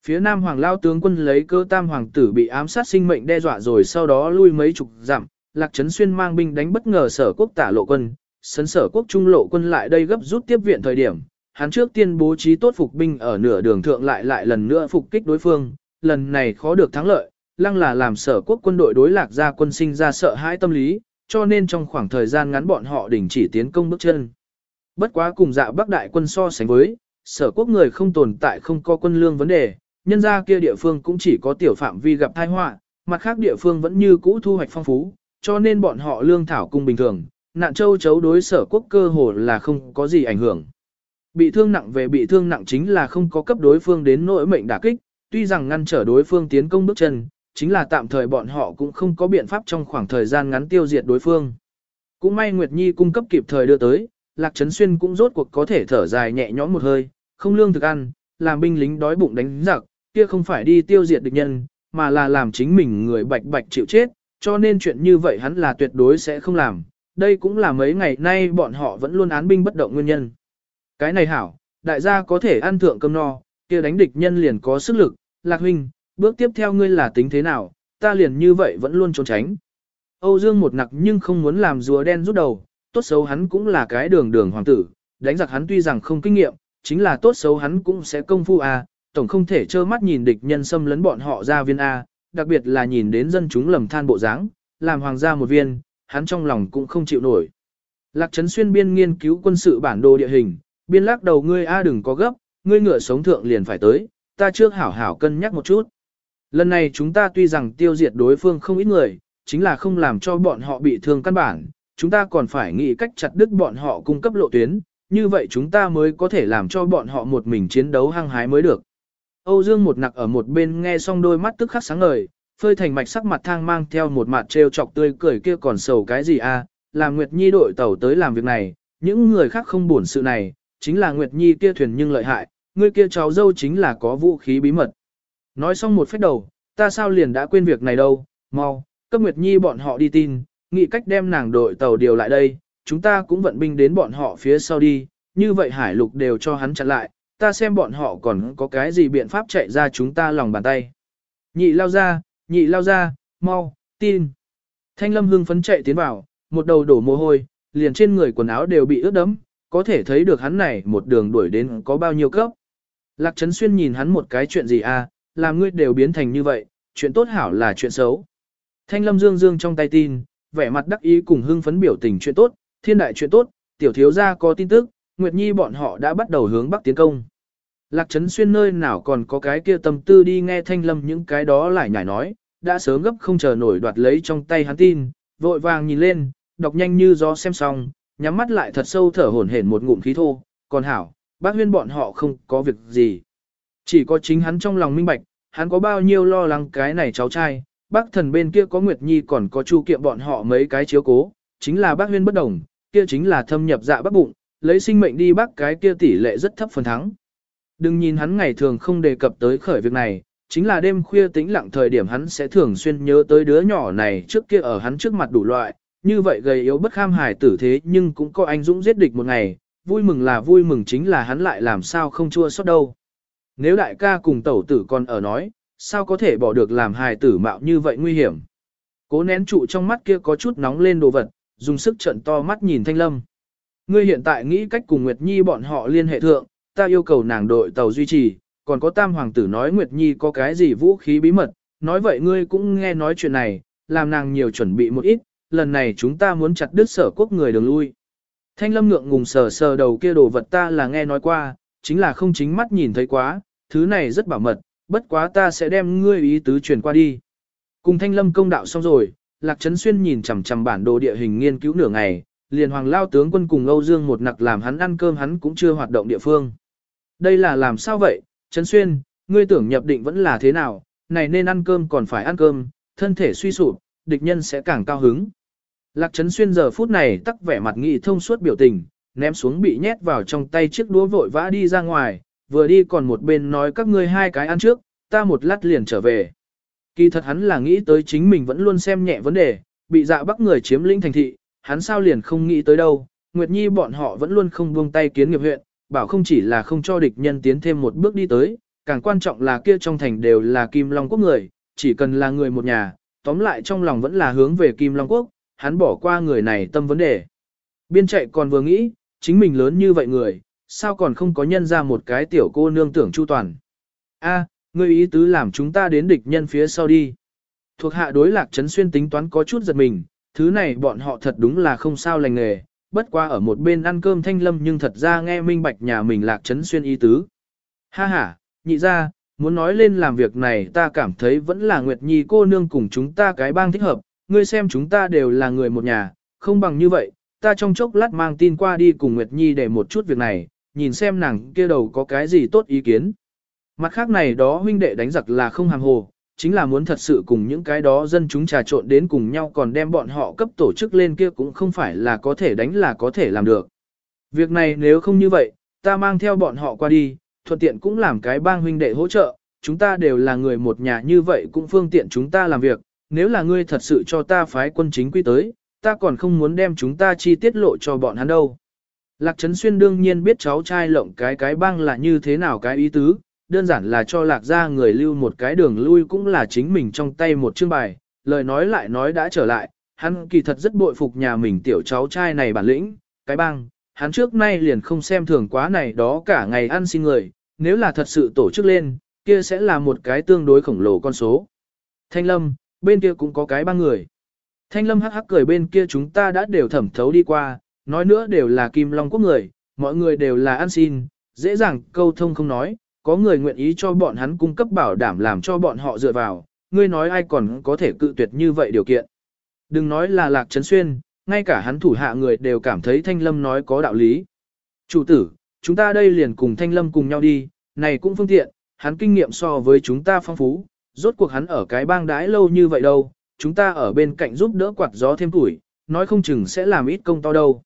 Phía Nam Hoàng Lao tướng quân lấy cơ tam hoàng tử bị ám sát sinh mệnh đe dọa rồi sau đó lui mấy chục dặm, Lạc Trấn Xuyên mang binh đánh bất ngờ sở quốc tả lộ quân, sấn sở quốc trung lộ quân lại đây gấp rút tiếp viện thời điểm, hắn trước tiên bố trí tốt phục binh ở nửa đường thượng lại lại lần nữa phục kích đối phương, lần này khó được thắng lợi, lăng là làm sở quốc quân đội đối lạc gia quân sinh ra sợ hãi tâm lý, cho nên trong khoảng thời gian ngắn bọn họ đình chỉ tiến công bước chân. Bất quá cùng dạ bắc đại quân so sánh với, sở quốc người không tồn tại không có quân lương vấn đề, nhân ra kia địa phương cũng chỉ có tiểu phạm vi gặp tai họa, mặt khác địa phương vẫn như cũ thu hoạch phong phú, cho nên bọn họ lương thảo cung bình thường, nạn châu chấu đối sở quốc cơ hồ là không có gì ảnh hưởng. Bị thương nặng về bị thương nặng chính là không có cấp đối phương đến nỗi mệnh đả kích, tuy rằng ngăn trở đối phương tiến công bước chân, chính là tạm thời bọn họ cũng không có biện pháp trong khoảng thời gian ngắn tiêu diệt đối phương. Cũng may Nguyệt Nhi cung cấp kịp thời đưa tới, Lạc Trấn Xuyên cũng rốt cuộc có thể thở dài nhẹ nhõm một hơi, không lương thực ăn, làm binh lính đói bụng đánh giặc, kia không phải đi tiêu diệt địch nhân, mà là làm chính mình người bạch bạch chịu chết, Cho nên chuyện như vậy hắn là tuyệt đối sẽ không làm, đây cũng là mấy ngày nay bọn họ vẫn luôn án binh bất động nguyên nhân. Cái này hảo, đại gia có thể ăn thượng cơm no, kia đánh địch nhân liền có sức lực, lạc huynh, bước tiếp theo ngươi là tính thế nào, ta liền như vậy vẫn luôn trốn tránh. Âu Dương một nặc nhưng không muốn làm rùa đen rút đầu, tốt xấu hắn cũng là cái đường đường hoàng tử, đánh giặc hắn tuy rằng không kinh nghiệm, chính là tốt xấu hắn cũng sẽ công phu a, tổng không thể trơ mắt nhìn địch nhân xâm lấn bọn họ ra viên a, đặc biệt là nhìn đến dân chúng lầm than bộ dáng, làm hoàng gia một viên, hắn trong lòng cũng không chịu nổi. Lạc Trấn Xuyên biên nghiên cứu quân sự bản đồ địa hình, biên lắc đầu ngươi a đừng có gấp, ngươi ngựa sống thượng liền phải tới, ta trước hảo hảo cân nhắc một chút. Lần này chúng ta tuy rằng tiêu diệt đối phương không ít người, chính là không làm cho bọn họ bị thương căn bản, chúng ta còn phải nghĩ cách chặt đứt bọn họ cung cấp lộ tuyến, như vậy chúng ta mới có thể làm cho bọn họ một mình chiến đấu hăng hái mới được. Âu Dương một nặc ở một bên nghe xong đôi mắt tức khắc sáng ngời, phơi thành mạch sắc mặt thang mang theo một mặt trêu chọc tươi cười kia còn sầu cái gì a? À? Nguyệt Nhi đội tàu tới làm việc này, những người khác không buồn sự này, chính là Nguyệt Nhi kia thuyền nhưng lợi hại, người kia cháu dâu chính là có vũ khí bí mật. Nói xong một phép đầu, ta sao liền đã quên việc này đâu, mau, cấp Nguyệt Nhi bọn họ đi tin, nghĩ cách đem nàng đội tàu điều lại đây, chúng ta cũng vận binh đến bọn họ phía sau đi, như vậy hải lục đều cho hắn chặn lại, ta xem bọn họ còn có cái gì biện pháp chạy ra chúng ta lòng bàn tay. Nhị lao ra, nhị lao ra, mau, tin. Thanh lâm hưng phấn chạy tiến vào, một đầu đổ mồ hôi, liền trên người quần áo đều bị ướt đẫm, có thể thấy được hắn này một đường đuổi đến có bao nhiêu cấp. Lạc Trấn Xuyên nhìn hắn một cái chuyện gì à, làm ngươi đều biến thành như vậy, chuyện tốt hảo là chuyện xấu. Thanh lâm dương dương trong tay tin, vẻ mặt đắc ý cùng hưng phấn biểu tình chuyện tốt, thiên đại chuyện tốt, tiểu thiếu gia có tin tức, Nguyệt Nhi bọn họ đã bắt đầu hướng bắc tiến công. Lạc Trấn Xuyên nơi nào còn có cái kia tâm tư đi nghe Thanh Lâm những cái đó lại nhảy nói, đã sớm gấp không chờ nổi đoạt lấy trong tay hắn tin, vội vàng nhìn lên, đọc nhanh như gió xem xong, nhắm mắt lại thật sâu thở hổn hển một ngụm khí thô, còn hảo, bác huyên bọn họ không có việc gì. Chỉ có chính hắn trong lòng minh bạch, hắn có bao nhiêu lo lắng cái này cháu trai, bác thần bên kia có Nguyệt Nhi còn có chu kiệm bọn họ mấy cái chiếu cố, chính là bác huyên bất đồng, kia chính là thâm nhập dạ bác bụng, lấy sinh mệnh đi bác cái kia tỷ lệ rất thấp phần thắng. Đừng nhìn hắn ngày thường không đề cập tới khởi việc này, chính là đêm khuya tĩnh lặng thời điểm hắn sẽ thường xuyên nhớ tới đứa nhỏ này trước kia ở hắn trước mặt đủ loại, như vậy gầy yếu bất kham hài tử thế nhưng cũng có anh dũng giết địch một ngày, vui mừng là vui mừng chính là hắn lại làm sao không chua xót đâu. Nếu đại ca cùng tẩu tử còn ở nói, sao có thể bỏ được làm hài tử mạo như vậy nguy hiểm. Cố nén trụ trong mắt kia có chút nóng lên đồ vật, dùng sức trận to mắt nhìn Thanh Lâm. Ngươi hiện tại nghĩ cách cùng Nguyệt Nhi bọn họ liên hệ thượng, ta yêu cầu nàng đội tàu duy trì, còn có tam hoàng tử nói Nguyệt Nhi có cái gì vũ khí bí mật, nói vậy ngươi cũng nghe nói chuyện này, làm nàng nhiều chuẩn bị một ít, lần này chúng ta muốn chặt đứt sở quốc người đường lui. Thanh lâm ngượng ngùng sờ sờ đầu kia đồ vật ta là nghe nói qua, chính là không chính mắt nhìn thấy quá, thứ này rất bảo mật, bất quá ta sẽ đem ngươi ý tứ truyền qua đi. Cùng thanh lâm công đạo xong rồi, Lạc Trấn Xuyên nhìn chằm chằm bản đồ địa hình nghiên cứu nửa ngày, liền hoàng lao tướng quân cùng Âu Dương một nặc làm hắn ăn cơm hắn cũng chưa hoạt động địa phương. Đây là làm sao vậy, Trấn Xuyên, ngươi tưởng nhập định vẫn là thế nào, này nên ăn cơm còn phải ăn cơm, thân thể suy sụp, địch nhân sẽ càng cao hứng. Lạc Trấn Xuyên giờ phút này tắc vẻ mặt nghị thông suốt biểu tình, ném xuống bị nhét vào trong tay chiếc đũa vội vã đi ra ngoài, vừa đi còn một bên nói các ngươi hai cái ăn trước, ta một lát liền trở về. Kỳ thật hắn là nghĩ tới chính mình vẫn luôn xem nhẹ vấn đề, bị dạ bắt người chiếm lĩnh thành thị, hắn sao liền không nghĩ tới đâu, Nguyệt Nhi bọn họ vẫn luôn không buông tay kiến nghiệp huyện, bảo không chỉ là không cho địch nhân tiến thêm một bước đi tới, càng quan trọng là kia trong thành đều là Kim Long Quốc người, chỉ cần là người một nhà, tóm lại trong lòng vẫn là hướng về Kim Long Quốc, hắn bỏ qua người này tâm vấn đề. Biên chạy còn vừa nghĩ, chính mình lớn như vậy người, sao còn không có nhân ra một cái tiểu cô nương tưởng chu toàn. A, à, ngươi ý tứ làm chúng ta đến địch nhân phía sau đi. Thuộc hạ đối lạc trấn xuyên tính toán có chút giật mình, thứ này bọn họ thật đúng là không sao lành nghề, bất qua ở một bên ăn cơm thanh lâm nhưng thật ra nghe minh bạch nhà mình lạc trấn xuyên ý tứ. Ha ha, nhị ra, muốn nói lên làm việc này ta cảm thấy vẫn là Nguyệt Nhi cô nương cùng chúng ta cái bang thích hợp, ngươi xem chúng ta đều là người một nhà, không bằng như vậy, ta trong chốc lát mang tin qua đi cùng Nguyệt Nhi để một chút việc này, nhìn xem nàng kia đầu có cái gì tốt ý kiến. Mặt khác này đó huynh đệ đánh giặc là không hàm hồ, chính là muốn thật sự cùng những cái đó dân chúng trà trộn đến cùng nhau còn đem bọn họ cấp tổ chức lên kia cũng không phải là có thể đánh là có thể làm được. Việc này nếu không như vậy, ta mang theo bọn họ qua đi, thuận tiện cũng làm cái bang huynh đệ hỗ trợ, chúng ta đều là người một nhà như vậy cũng phương tiện chúng ta làm việc, nếu là ngươi thật sự cho ta phái quân chính quy tới, ta còn không muốn đem chúng ta chi tiết lộ cho bọn hắn đâu. Lạc Trấn Xuyên đương nhiên biết cháu trai lộng cái cái băng là như thế nào cái ý tứ, đơn giản là cho lạc ra người lưu một cái đường lui cũng là chính mình trong tay một chương bài, lời nói lại nói đã trở lại, hắn kỳ thật rất bội phục nhà mình tiểu cháu trai này bản lĩnh, cái băng, hắn trước nay liền không xem thường quá này đó cả ngày ăn xin người, nếu là thật sự tổ chức lên, kia sẽ là một cái tương đối khổng lồ con số. Thanh Lâm, bên kia cũng có cái ba người. Thanh Lâm hắc hắc cười bên kia chúng ta đã đều thẩm thấu đi qua, nói nữa đều là Kim Long quốc người, mọi người đều là ăn xin, dễ dàng câu thông không nói, có người nguyện ý cho bọn hắn cung cấp bảo đảm làm cho bọn họ dựa vào, ngươi nói ai còn có thể cự tuyệt như vậy điều kiện. Đừng nói là Lạc Trấn Xuyên, ngay cả hắn thủ hạ người đều cảm thấy Thanh Lâm nói có đạo lý. Chủ tử, chúng ta đây liền cùng Thanh Lâm cùng nhau đi, này cũng phương tiện, hắn kinh nghiệm so với chúng ta phong phú, rốt cuộc hắn ở cái bang đái lâu như vậy đâu, chúng ta ở bên cạnh giúp đỡ quạt gió thêm tuổi, nói không chừng sẽ làm ít công to đâu.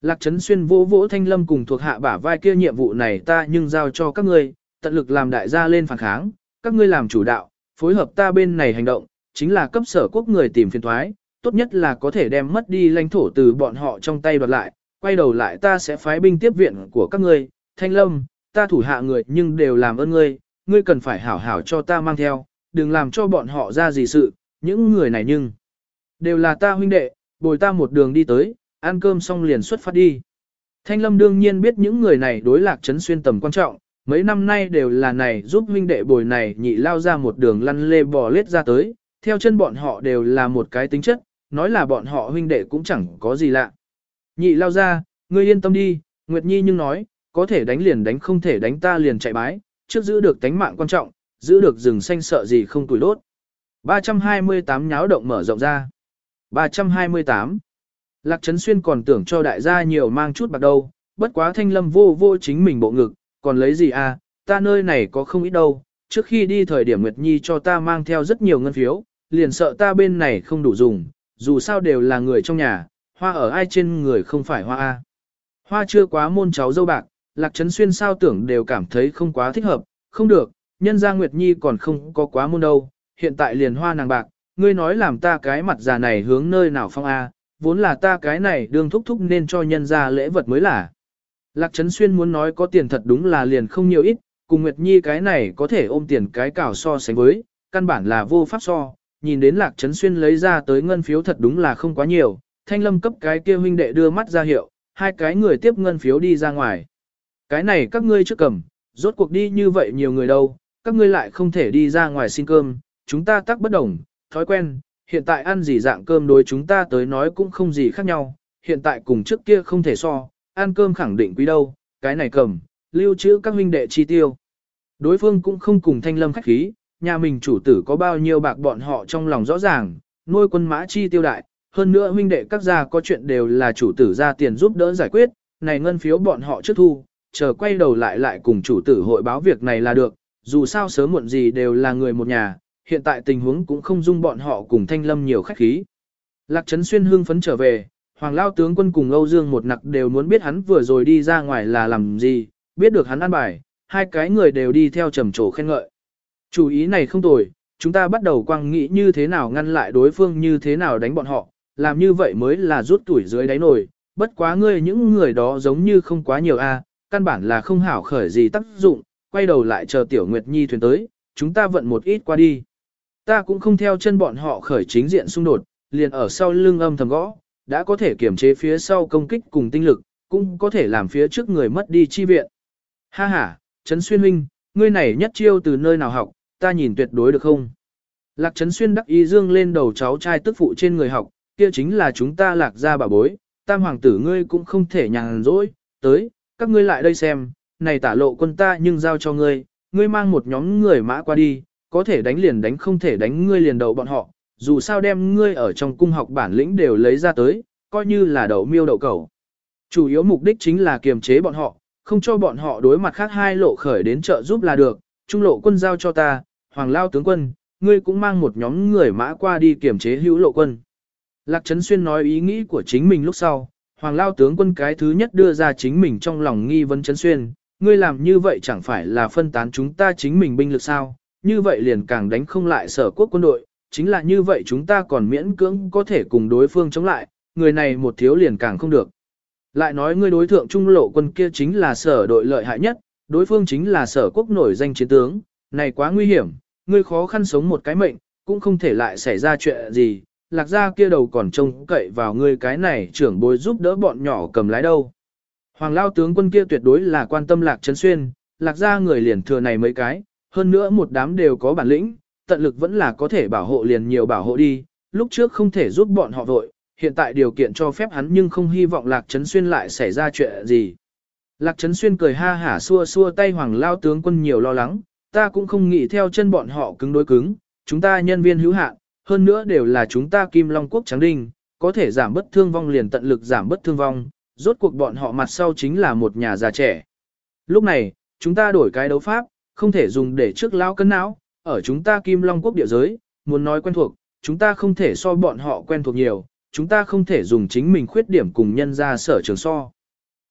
Lạc Trấn Xuyên vỗ vỗ Thanh Lâm cùng thuộc hạ bả vai kia nhiệm vụ này ta nhưng giao cho các ngươi, tận lực làm đại gia lên phản kháng, các ngươi làm chủ đạo, phối hợp ta bên này hành động, chính là cấp sở quốc người tìm phiền thoái, tốt nhất là có thể đem mất đi lãnh thổ từ bọn họ trong tay đoạt lại, quay đầu lại ta sẽ phái binh tiếp viện của các ngươi, Thanh Lâm, ta thủ hạ người nhưng đều làm ơn ngươi, ngươi cần phải hảo hảo cho ta mang theo, đừng làm cho bọn họ ra gì sự, những người này nhưng đều là ta huynh đệ, bồi ta một đường đi tới, ăn cơm xong liền xuất phát đi. Thanh Lâm đương nhiên biết những người này đối lạc trấn xuyên tầm quan trọng, mấy năm nay đều là này giúp huynh đệ bồi này nhị lao ra một đường lăn lê bò lết ra tới, theo chân bọn họ đều là một cái tính chất, nói là bọn họ huynh đệ cũng chẳng có gì lạ. Nhị lao ra, ngươi yên tâm đi, Nguyệt Nhi nhưng nói, có thể đánh liền đánh không thể đánh ta liền chạy bái, trước giữ được tánh mạng quan trọng, giữ được rừng xanh sợ gì không tuổi đốt. 328 nháo động mở rộng ra. 328. Lạc Trấn Xuyên còn tưởng cho đại gia nhiều mang chút bạc đâu, bất quá thanh lâm vô vô chính mình bộ ngực, còn lấy gì à, ta nơi này có không ít đâu, trước khi đi thời điểm Nguyệt Nhi cho ta mang theo rất nhiều ngân phiếu, liền sợ ta bên này không đủ dùng, dù sao đều là người trong nhà, hoa ở ai trên người không phải hoa a. Hoa chưa quá môn cháu dâu bạc, Lạc Trấn Xuyên sao tưởng đều cảm thấy không quá thích hợp, không được, nhân gia Nguyệt Nhi còn không có quá môn đâu, hiện tại liền hoa nàng bạc, ngươi nói làm ta cái mặt già này hướng nơi nào phong a, vốn là ta cái này đương thúc thúc nên cho nhân gia lễ vật mới là. Lạc Trấn Xuyên muốn nói có tiền thật đúng là liền không nhiều ít, cùng Nguyệt Nhi cái này có thể ôm tiền cái cảo so sánh với, căn bản là vô pháp so, nhìn đến Lạc Trấn Xuyên lấy ra tới ngân phiếu thật đúng là không quá nhiều, thanh lâm cấp cái kia huynh đệ đưa mắt ra hiệu, hai cái người tiếp ngân phiếu đi ra ngoài. Cái này các ngươi trước cầm, rốt cuộc đi như vậy nhiều người đâu, các ngươi lại không thể đi ra ngoài xin cơm, chúng ta tắc bất đồng, thói quen, hiện tại ăn gì dạng cơm đối chúng ta tới nói cũng không gì khác nhau, hiện tại cùng trước kia không thể so, ăn cơm khẳng định quý đâu, cái này cầm, lưu trữ các huynh đệ chi tiêu. Đối phương cũng không cùng thanh lâm khách khí, nhà mình chủ tử có bao nhiêu bạc bọn họ trong lòng rõ ràng, nuôi quân mã chi tiêu đại, hơn nữa huynh đệ các gia có chuyện đều là chủ tử ra tiền giúp đỡ giải quyết, này ngân phiếu bọn họ trước thu, chờ quay đầu lại lại cùng chủ tử hội báo việc này là được, dù sao sớm muộn gì đều là người một nhà, hiện tại tình huống cũng không dung bọn họ cùng thanh lâm nhiều khách khí. Lạc Trấn Xuyên hương phấn trở về, Hoàng Lao tướng quân cùng Âu Dương một nặc đều muốn biết hắn vừa rồi đi ra ngoài là làm gì, biết được hắn ăn bài, hai cái người đều đi theo trầm trồ khen ngợi. Chủ ý này không tồi, chúng ta bắt đầu quăng nghĩ như thế nào ngăn lại đối phương như thế nào đánh bọn họ, làm như vậy mới là rút tuổi dưới đáy nồi, bất quá ngươi những người đó giống như không quá nhiều a, căn bản là không hảo khởi gì tác dụng, quay đầu lại chờ Tiểu Nguyệt Nhi thuyền tới, chúng ta vận một ít qua đi. Ta cũng không theo chân bọn họ khởi chính diện xung đột, liền ở sau lưng âm thầm gõ, đã có thể kiểm chế phía sau công kích cùng tinh lực, cũng có thể làm phía trước người mất đi chi viện. Ha ha, Trấn Xuyên huynh, ngươi này nhất chiêu từ nơi nào học, ta nhìn tuyệt đối được không? Lạc Trấn Xuyên đắc ý dương lên đầu cháu trai tức phụ trên người học, kia chính là chúng ta lạc ra bà bối, tam hoàng tử ngươi cũng không thể nhàn rỗi, tới, các ngươi lại đây xem, này tả lộ quân ta nhưng giao cho ngươi, ngươi mang một nhóm người mã qua đi, có thể đánh liền đánh không thể đánh ngươi liền đầu bọn họ, dù sao đem ngươi ở trong cung học bản lĩnh đều lấy ra tới, coi như là đầu miêu đầu cầu. Chủ yếu mục đích chính là kiềm chế bọn họ, không cho bọn họ đối mặt khác hai lộ khởi đến trợ giúp là được, trung lộ quân giao cho ta, hoàng lao tướng quân, ngươi cũng mang một nhóm người mã qua đi kiềm chế hữu lộ quân. Lạc Trấn Xuyên nói ý nghĩ của chính mình lúc sau, hoàng lao tướng quân cái thứ nhất đưa ra chính mình trong lòng nghi vấn Trấn Xuyên, ngươi làm như vậy chẳng phải là phân tán chúng ta chính mình binh lực sao, như vậy liền càng đánh không lại sở quốc quân đội, chính là như vậy chúng ta còn miễn cưỡng có thể cùng đối phương chống lại, người này một thiếu liền càng không được. Lại nói ngươi đối thượng trung lộ quân kia chính là sở đội lợi hại nhất, đối phương chính là sở quốc nổi danh chiến tướng, này quá nguy hiểm, ngươi khó khăn sống một cái mệnh, cũng không thể lại xảy ra chuyện gì, lạc ra kia đầu còn trông cậy vào ngươi cái này trưởng bối giúp đỡ bọn nhỏ cầm lái đâu. Hoàng lao tướng quân kia tuyệt đối là quan tâm lạc trấn xuyên, lạc ra người liền thừa này mấy cái, hơn nữa một đám đều có bản lĩnh, tận lực vẫn là có thể bảo hộ liền nhiều bảo hộ đi, lúc trước không thể giúp bọn họ vội, hiện tại điều kiện cho phép hắn nhưng không hy vọng lạc trấn xuyên lại xảy ra chuyện gì. Lạc trấn xuyên cười ha hả xua xua tay hoàng lao tướng quân nhiều lo lắng, ta cũng không nghĩ theo chân bọn họ cứng đối cứng, chúng ta nhân viên hữu hạn, hơn nữa đều là chúng ta Kim Long Quốc Trắng Đinh, có thể giảm bất thương vong liền tận lực giảm bất thương vong, rốt cuộc bọn họ mặt sau chính là một nhà già trẻ. Lúc này, chúng ta đổi cái đấu pháp, không thể dùng để trước lao cân não, ở chúng ta Kim Long Quốc địa giới, muốn nói quen thuộc, chúng ta không thể so bọn họ quen thuộc nhiều, chúng ta không thể dùng chính mình khuyết điểm cùng nhân ra sở trường so.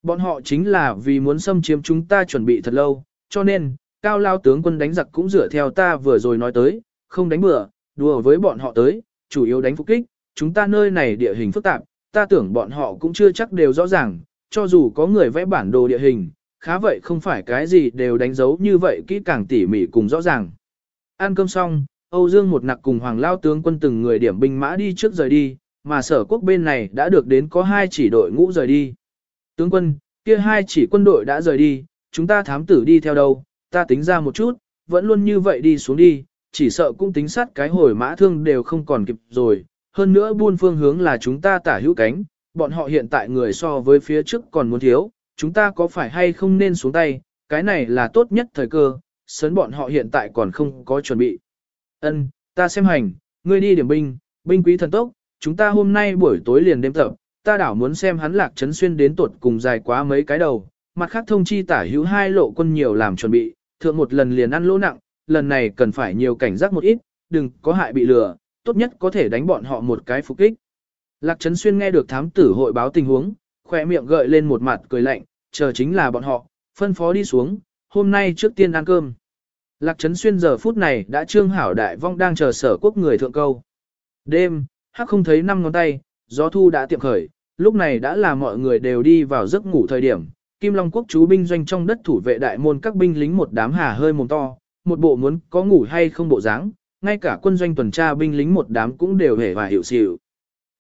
Bọn họ chính là vì muốn xâm chiếm chúng ta chuẩn bị thật lâu, cho nên, cao lao tướng quân đánh giặc cũng dựa theo ta vừa rồi nói tới, không đánh bừa, đùa với bọn họ tới, chủ yếu đánh phục kích, chúng ta nơi này địa hình phức tạp, ta tưởng bọn họ cũng chưa chắc đều rõ ràng, cho dù có người vẽ bản đồ địa hình, khá vậy không phải cái gì đều đánh dấu như vậy kỹ càng tỉ mỉ cùng rõ ràng. Ăn cơm xong, Âu Dương một nặc cùng Hoàng Lao tướng quân từng người điểm binh mã đi trước rời đi, mà sở quốc bên này đã được đến có hai chỉ đội ngũ rời đi. Tướng quân, kia hai chỉ quân đội đã rời đi, chúng ta thám tử đi theo đâu, ta tính ra một chút, vẫn luôn như vậy đi xuống đi, chỉ sợ cũng tính sát cái hồi mã thương đều không còn kịp rồi, hơn nữa buôn phương hướng là chúng ta tả hữu cánh, bọn họ hiện tại người so với phía trước còn muốn thiếu, chúng ta có phải hay không nên xuống tay, cái này là tốt nhất thời cơ, sớn bọn họ hiện tại còn không có chuẩn bị. Ân, ta xem hành, ngươi đi điểm binh, binh quý thần tốc, chúng ta hôm nay buổi tối liền đêm tập, ta đảo muốn xem hắn lạc chấn xuyên đến tuột cùng dài quá mấy cái đầu, mặt khác thông chi tả hữu hai lộ quân nhiều làm chuẩn bị, thượng một lần liền ăn lỗ nặng, lần này cần phải nhiều cảnh giác một ít, đừng có hại bị lừa, tốt nhất có thể đánh bọn họ một cái phục kích. Lạc Trấn Xuyên nghe được thám tử hội báo tình huống, khỏe miệng gợi lên một mặt cười lạnh, chờ chính là bọn họ, phân phó đi xuống, hôm nay trước tiên ăn cơm. Lạc Trấn Xuyên giờ phút này đã trương hảo đại vong đang chờ sở quốc người thượng câu. Đêm, hắc không thấy năm ngón tay, gió thu đã tiệm khởi, lúc này đã là mọi người đều đi vào giấc ngủ thời điểm. Kim Long quốc chú binh doanh trong đất thủ vệ đại môn các binh lính một đám hà hơi mồm to, một bộ muốn có ngủ hay không bộ dáng, ngay cả quân doanh tuần tra binh lính một đám cũng đều hề và hiểu xỉu.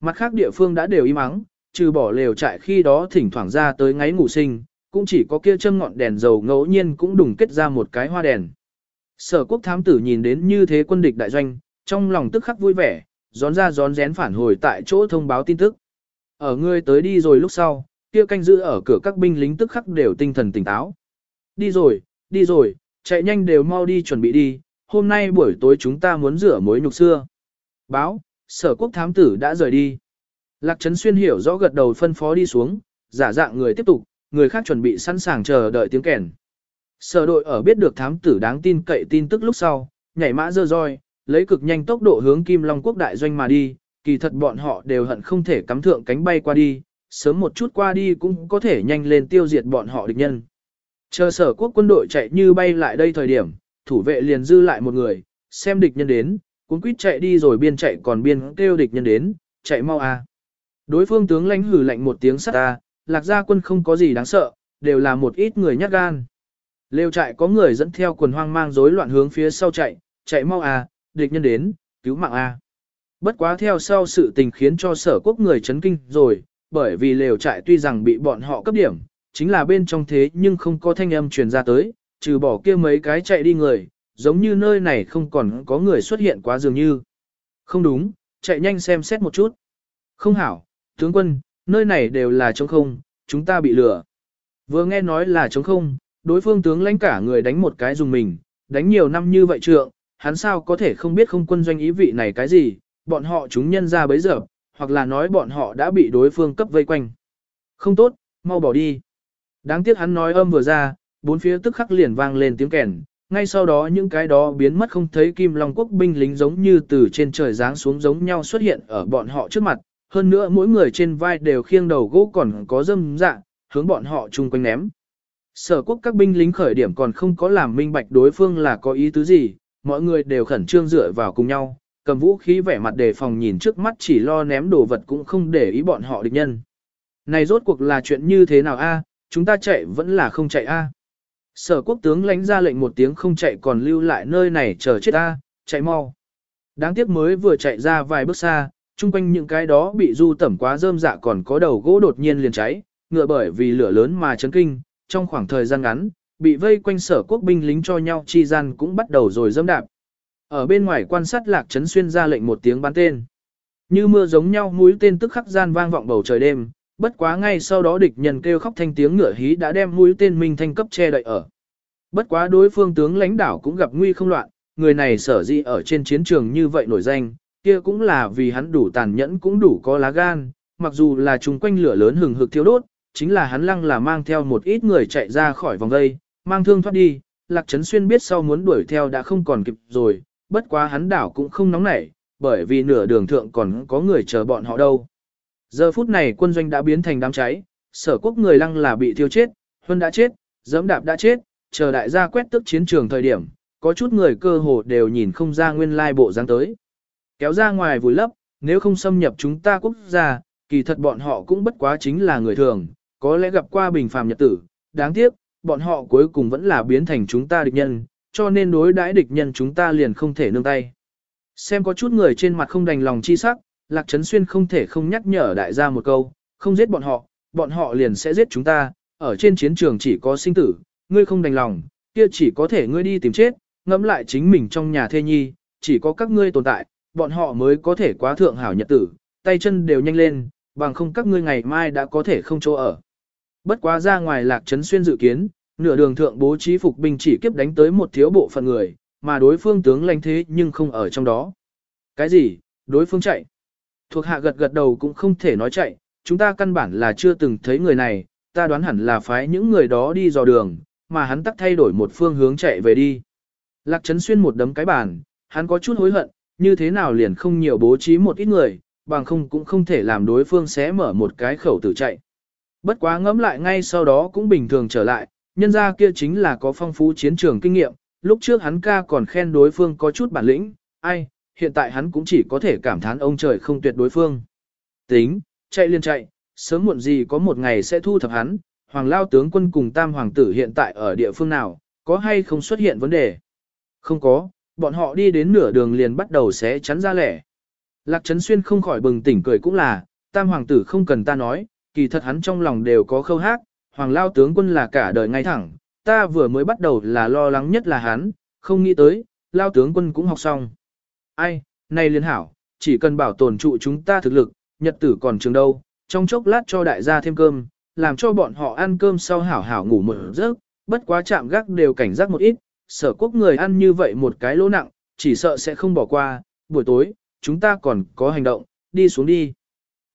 Mặt khác địa phương đã đều im ắng, trừ bỏ lều trại khi đó thỉnh thoảng ra tới ngáy ngủ sinh, cũng chỉ có kia châm ngọn đèn dầu ngẫu nhiên cũng đùng kết ra một cái hoa đèn. Sở quốc thám tử nhìn đến như thế quân địch đại doanh, trong lòng tức khắc vui vẻ, gión ra gión rén phản hồi tại chỗ thông báo tin tức. Ở ngươi tới đi rồi lúc sau, kia canh giữ ở cửa các binh lính tức khắc đều tinh thần tỉnh táo. Đi rồi, đi rồi, chạy nhanh đều mau đi chuẩn bị đi, hôm nay buổi tối chúng ta muốn rửa mối nhục xưa. Báo, sở quốc thám tử đã rời đi. Lạc Trấn Xuyên hiểu rõ gật đầu phân phó đi xuống, giả dạng người tiếp tục, người khác chuẩn bị sẵn sàng chờ đợi tiếng kèn. Sở đội ở biết được thám tử đáng tin cậy tin tức lúc sau, nhảy mã dơ roi, lấy cực nhanh tốc độ hướng Kim Long quốc đại doanh mà đi, kỳ thật bọn họ đều hận không thể cắm thượng cánh bay qua đi, sớm một chút qua đi cũng có thể nhanh lên tiêu diệt bọn họ địch nhân. Chờ sở quốc quân đội chạy như bay lại đây thời điểm, thủ vệ liền dư lại một người, xem địch nhân đến, cuốn quýt chạy đi rồi biên chạy còn biên kêu địch nhân đến, chạy mau a. Đối phương tướng lãnh hử lạnh một tiếng sắt ta, lạc gia quân không có gì đáng sợ, đều là một ít người nhát gan. Lêu trại có người dẫn theo quần hoang mang rối loạn hướng phía sau chạy, chạy mau à, địch nhân đến, cứu mạng à. Bất quá theo sau sự tình khiến cho sở quốc người chấn kinh rồi, bởi vì lều trại tuy rằng bị bọn họ cấp điểm, chính là bên trong thế nhưng không có thanh âm truyền ra tới, trừ bỏ kia mấy cái chạy đi người, giống như nơi này không còn có người xuất hiện quá dường như. Không đúng, chạy nhanh xem xét một chút. Không hảo, tướng quân, nơi này đều là trống không, chúng ta bị lừa. Vừa nghe nói là trống không, đối phương tướng lãnh cả người đánh một cái dùng mình, đánh nhiều năm như vậy trượng, hắn sao có thể không biết không quân doanh ý vị này cái gì, bọn họ chúng nhân ra bấy giờ, hoặc là nói bọn họ đã bị đối phương cấp vây quanh. Không tốt, mau bỏ đi. Đáng tiếc hắn nói âm vừa ra, bốn phía tức khắc liền vang lên tiếng kèn, ngay sau đó những cái đó biến mất không thấy Kim Long Quốc binh lính giống như từ trên trời giáng xuống giống nhau xuất hiện ở bọn họ trước mặt, hơn nữa mỗi người trên vai đều khiêng đầu gỗ còn có dâm dạ, hướng bọn họ chung quanh ném. Sở quốc các binh lính khởi điểm còn không có làm minh bạch đối phương là có ý tứ gì, mọi người đều khẩn trương dựa vào cùng nhau, Cầm vũ khí vẻ mặt đề phòng nhìn trước mắt chỉ lo ném đồ vật cũng không để ý bọn họ địch nhân. Này rốt cuộc là chuyện như thế nào a? chúng ta chạy vẫn là không chạy a. Sở quốc tướng lãnh ra lệnh một tiếng không chạy còn lưu lại nơi này chờ chết a, chạy mau. Đáng tiếc mới vừa chạy ra vài bước xa, chung quanh những cái đó bị du tẩm quá rơm dạ còn có đầu gỗ đột nhiên liền cháy, ngựa bởi vì lửa lớn mà chấn kinh, trong khoảng thời gian ngắn, bị vây quanh sở quốc binh lính cho nhau chi gian cũng bắt đầu rồi dâm đạp. Ở bên ngoài quan sát lạc trấn xuyên ra lệnh một tiếng bắn tên. Như mưa giống nhau mũi tên tức khắc gian vang vọng bầu trời đêm, bất quá ngay sau đó địch nhân kêu khóc thanh tiếng ngựa hí đã đem mũi tên minh thanh cấp che đậy ở. Bất quá đối phương tướng lãnh đảo cũng gặp nguy không loạn, người này sở dĩ ở trên chiến trường như vậy nổi danh, kia cũng là vì hắn đủ tàn nhẫn cũng đủ có lá gan, mặc dù là chung quanh lửa lớn hừng hực thiêu đốt, chính là hắn lăng là mang theo một ít người chạy ra khỏi vòng dây, mang thương thoát đi, Lạc Trấn Xuyên biết sau muốn đuổi theo đã không còn kịp rồi, bất quá hắn đảo cũng không nóng nảy, bởi vì nửa đường thượng còn có người chờ bọn họ đâu. Giờ phút này quân doanh đã biến thành đám cháy, sở quốc người lăng là bị thiêu chết, huân đã chết, dẫm đạp đã chết, chờ đại gia quét tức chiến trường thời điểm, có chút người cơ hồ đều nhìn không ra nguyên lai bộ dáng tới. Kéo ra ngoài vùi lấp, nếu không xâm nhập chúng ta quốc gia, kỳ thật bọn họ cũng bất quá chính là người thường, có lẽ gặp qua bình phàm nhật tử, đáng tiếc, bọn họ cuối cùng vẫn là biến thành chúng ta địch nhân, cho nên đối đãi địch nhân chúng ta liền không thể nương tay. Xem có chút người trên mặt không đành lòng chi sắc, Lạc Trấn Xuyên không thể không nhắc nhở đại gia một câu, không giết bọn họ, bọn họ liền sẽ giết chúng ta, ở trên chiến trường chỉ có sinh tử, ngươi không đành lòng, kia chỉ có thể ngươi đi tìm chết, ngẫm lại chính mình trong nhà thê nhi, chỉ có các ngươi tồn tại, bọn họ mới có thể quá thượng hảo nhật tử, tay chân đều nhanh lên, bằng không các ngươi ngày mai đã có thể không chỗ ở. Bất quá ra ngoài lạc trấn xuyên dự kiến, nửa đường thượng bố trí phục binh chỉ kiếp đánh tới một thiếu bộ phận người, mà đối phương tướng lãnh thế nhưng không ở trong đó. Cái gì, đối phương chạy? Thuộc hạ gật gật đầu cũng không thể nói chạy, chúng ta căn bản là chưa từng thấy người này, ta đoán hẳn là phái những người đó đi dò đường, mà hắn tắt thay đổi một phương hướng chạy về đi. Lạc Trấn Xuyên một đấm cái bàn, hắn có chút hối hận, như thế nào liền không nhiều bố trí một ít người, bằng không cũng không thể làm đối phương xé mở một cái khẩu tử chạy. Bất quá ngẫm lại ngay sau đó cũng bình thường trở lại, nhân ra kia chính là có phong phú chiến trường kinh nghiệm, lúc trước hắn ca còn khen đối phương có chút bản lĩnh, ai, hiện tại hắn cũng chỉ có thể cảm thán ông trời không tuyệt đối phương. Tính, chạy liên chạy, sớm muộn gì có một ngày sẽ thu thập hắn, hoàng lao tướng quân cùng tam hoàng tử hiện tại ở địa phương nào, có hay không xuất hiện vấn đề. Không có, bọn họ đi đến nửa đường liền bắt đầu xé chắn ra lẻ. Lạc Trấn Xuyên không khỏi bừng tỉnh cười cũng là, tam hoàng tử không cần ta nói, kỳ thật hắn trong lòng đều có khâu hát, hoàng lao tướng quân là cả đời ngay thẳng, ta vừa mới bắt đầu là lo lắng nhất là hắn, không nghĩ tới, lao tướng quân cũng học xong. Ai, này liên hảo, chỉ cần bảo tồn trụ chúng ta thực lực, nhật tử còn trường đâu, trong chốc lát cho đại gia thêm cơm, làm cho bọn họ ăn cơm sau hảo hảo ngủ một giấc, bất quá chạm gác đều cảnh giác một ít, sở quốc người ăn như vậy một cái lỗ nặng, chỉ sợ sẽ không bỏ qua, buổi tối, chúng ta còn có hành động, đi xuống đi.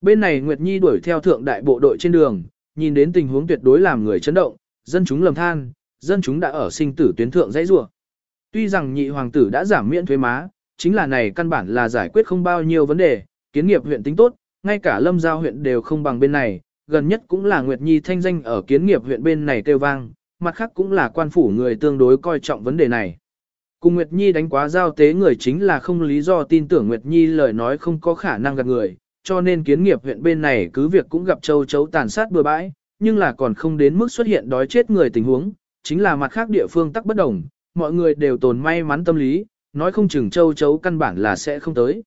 Bên này Nguyệt Nhi đuổi theo thượng đại bộ đội trên đường, nhìn đến tình huống tuyệt đối làm người chấn động, dân chúng lầm than, dân chúng đã ở sinh tử tuyến thượng dãy rủa. Tuy rằng nhị hoàng tử đã giảm miễn thuế má, chính là này căn bản là giải quyết không bao nhiêu vấn đề, kiến nghiệp huyện tính tốt, ngay cả lâm giao huyện đều không bằng bên này, gần nhất cũng là Nguyệt Nhi thanh danh ở kiến nghiệp huyện bên này kêu vang, mặt khác cũng là quan phủ người tương đối coi trọng vấn đề này. Cùng Nguyệt Nhi đánh quá giao tế người chính là không lý do tin tưởng Nguyệt Nhi lời nói không có khả năng gạt người, cho nên kiến nghiệp huyện bên này cứ việc cũng gặp châu chấu tàn sát bừa bãi, nhưng là còn không đến mức xuất hiện đói chết người tình huống, chính là mặt khác địa phương tắc bất đồng, mọi người đều tồn may mắn tâm lý, nói không chừng châu chấu căn bản là sẽ không tới.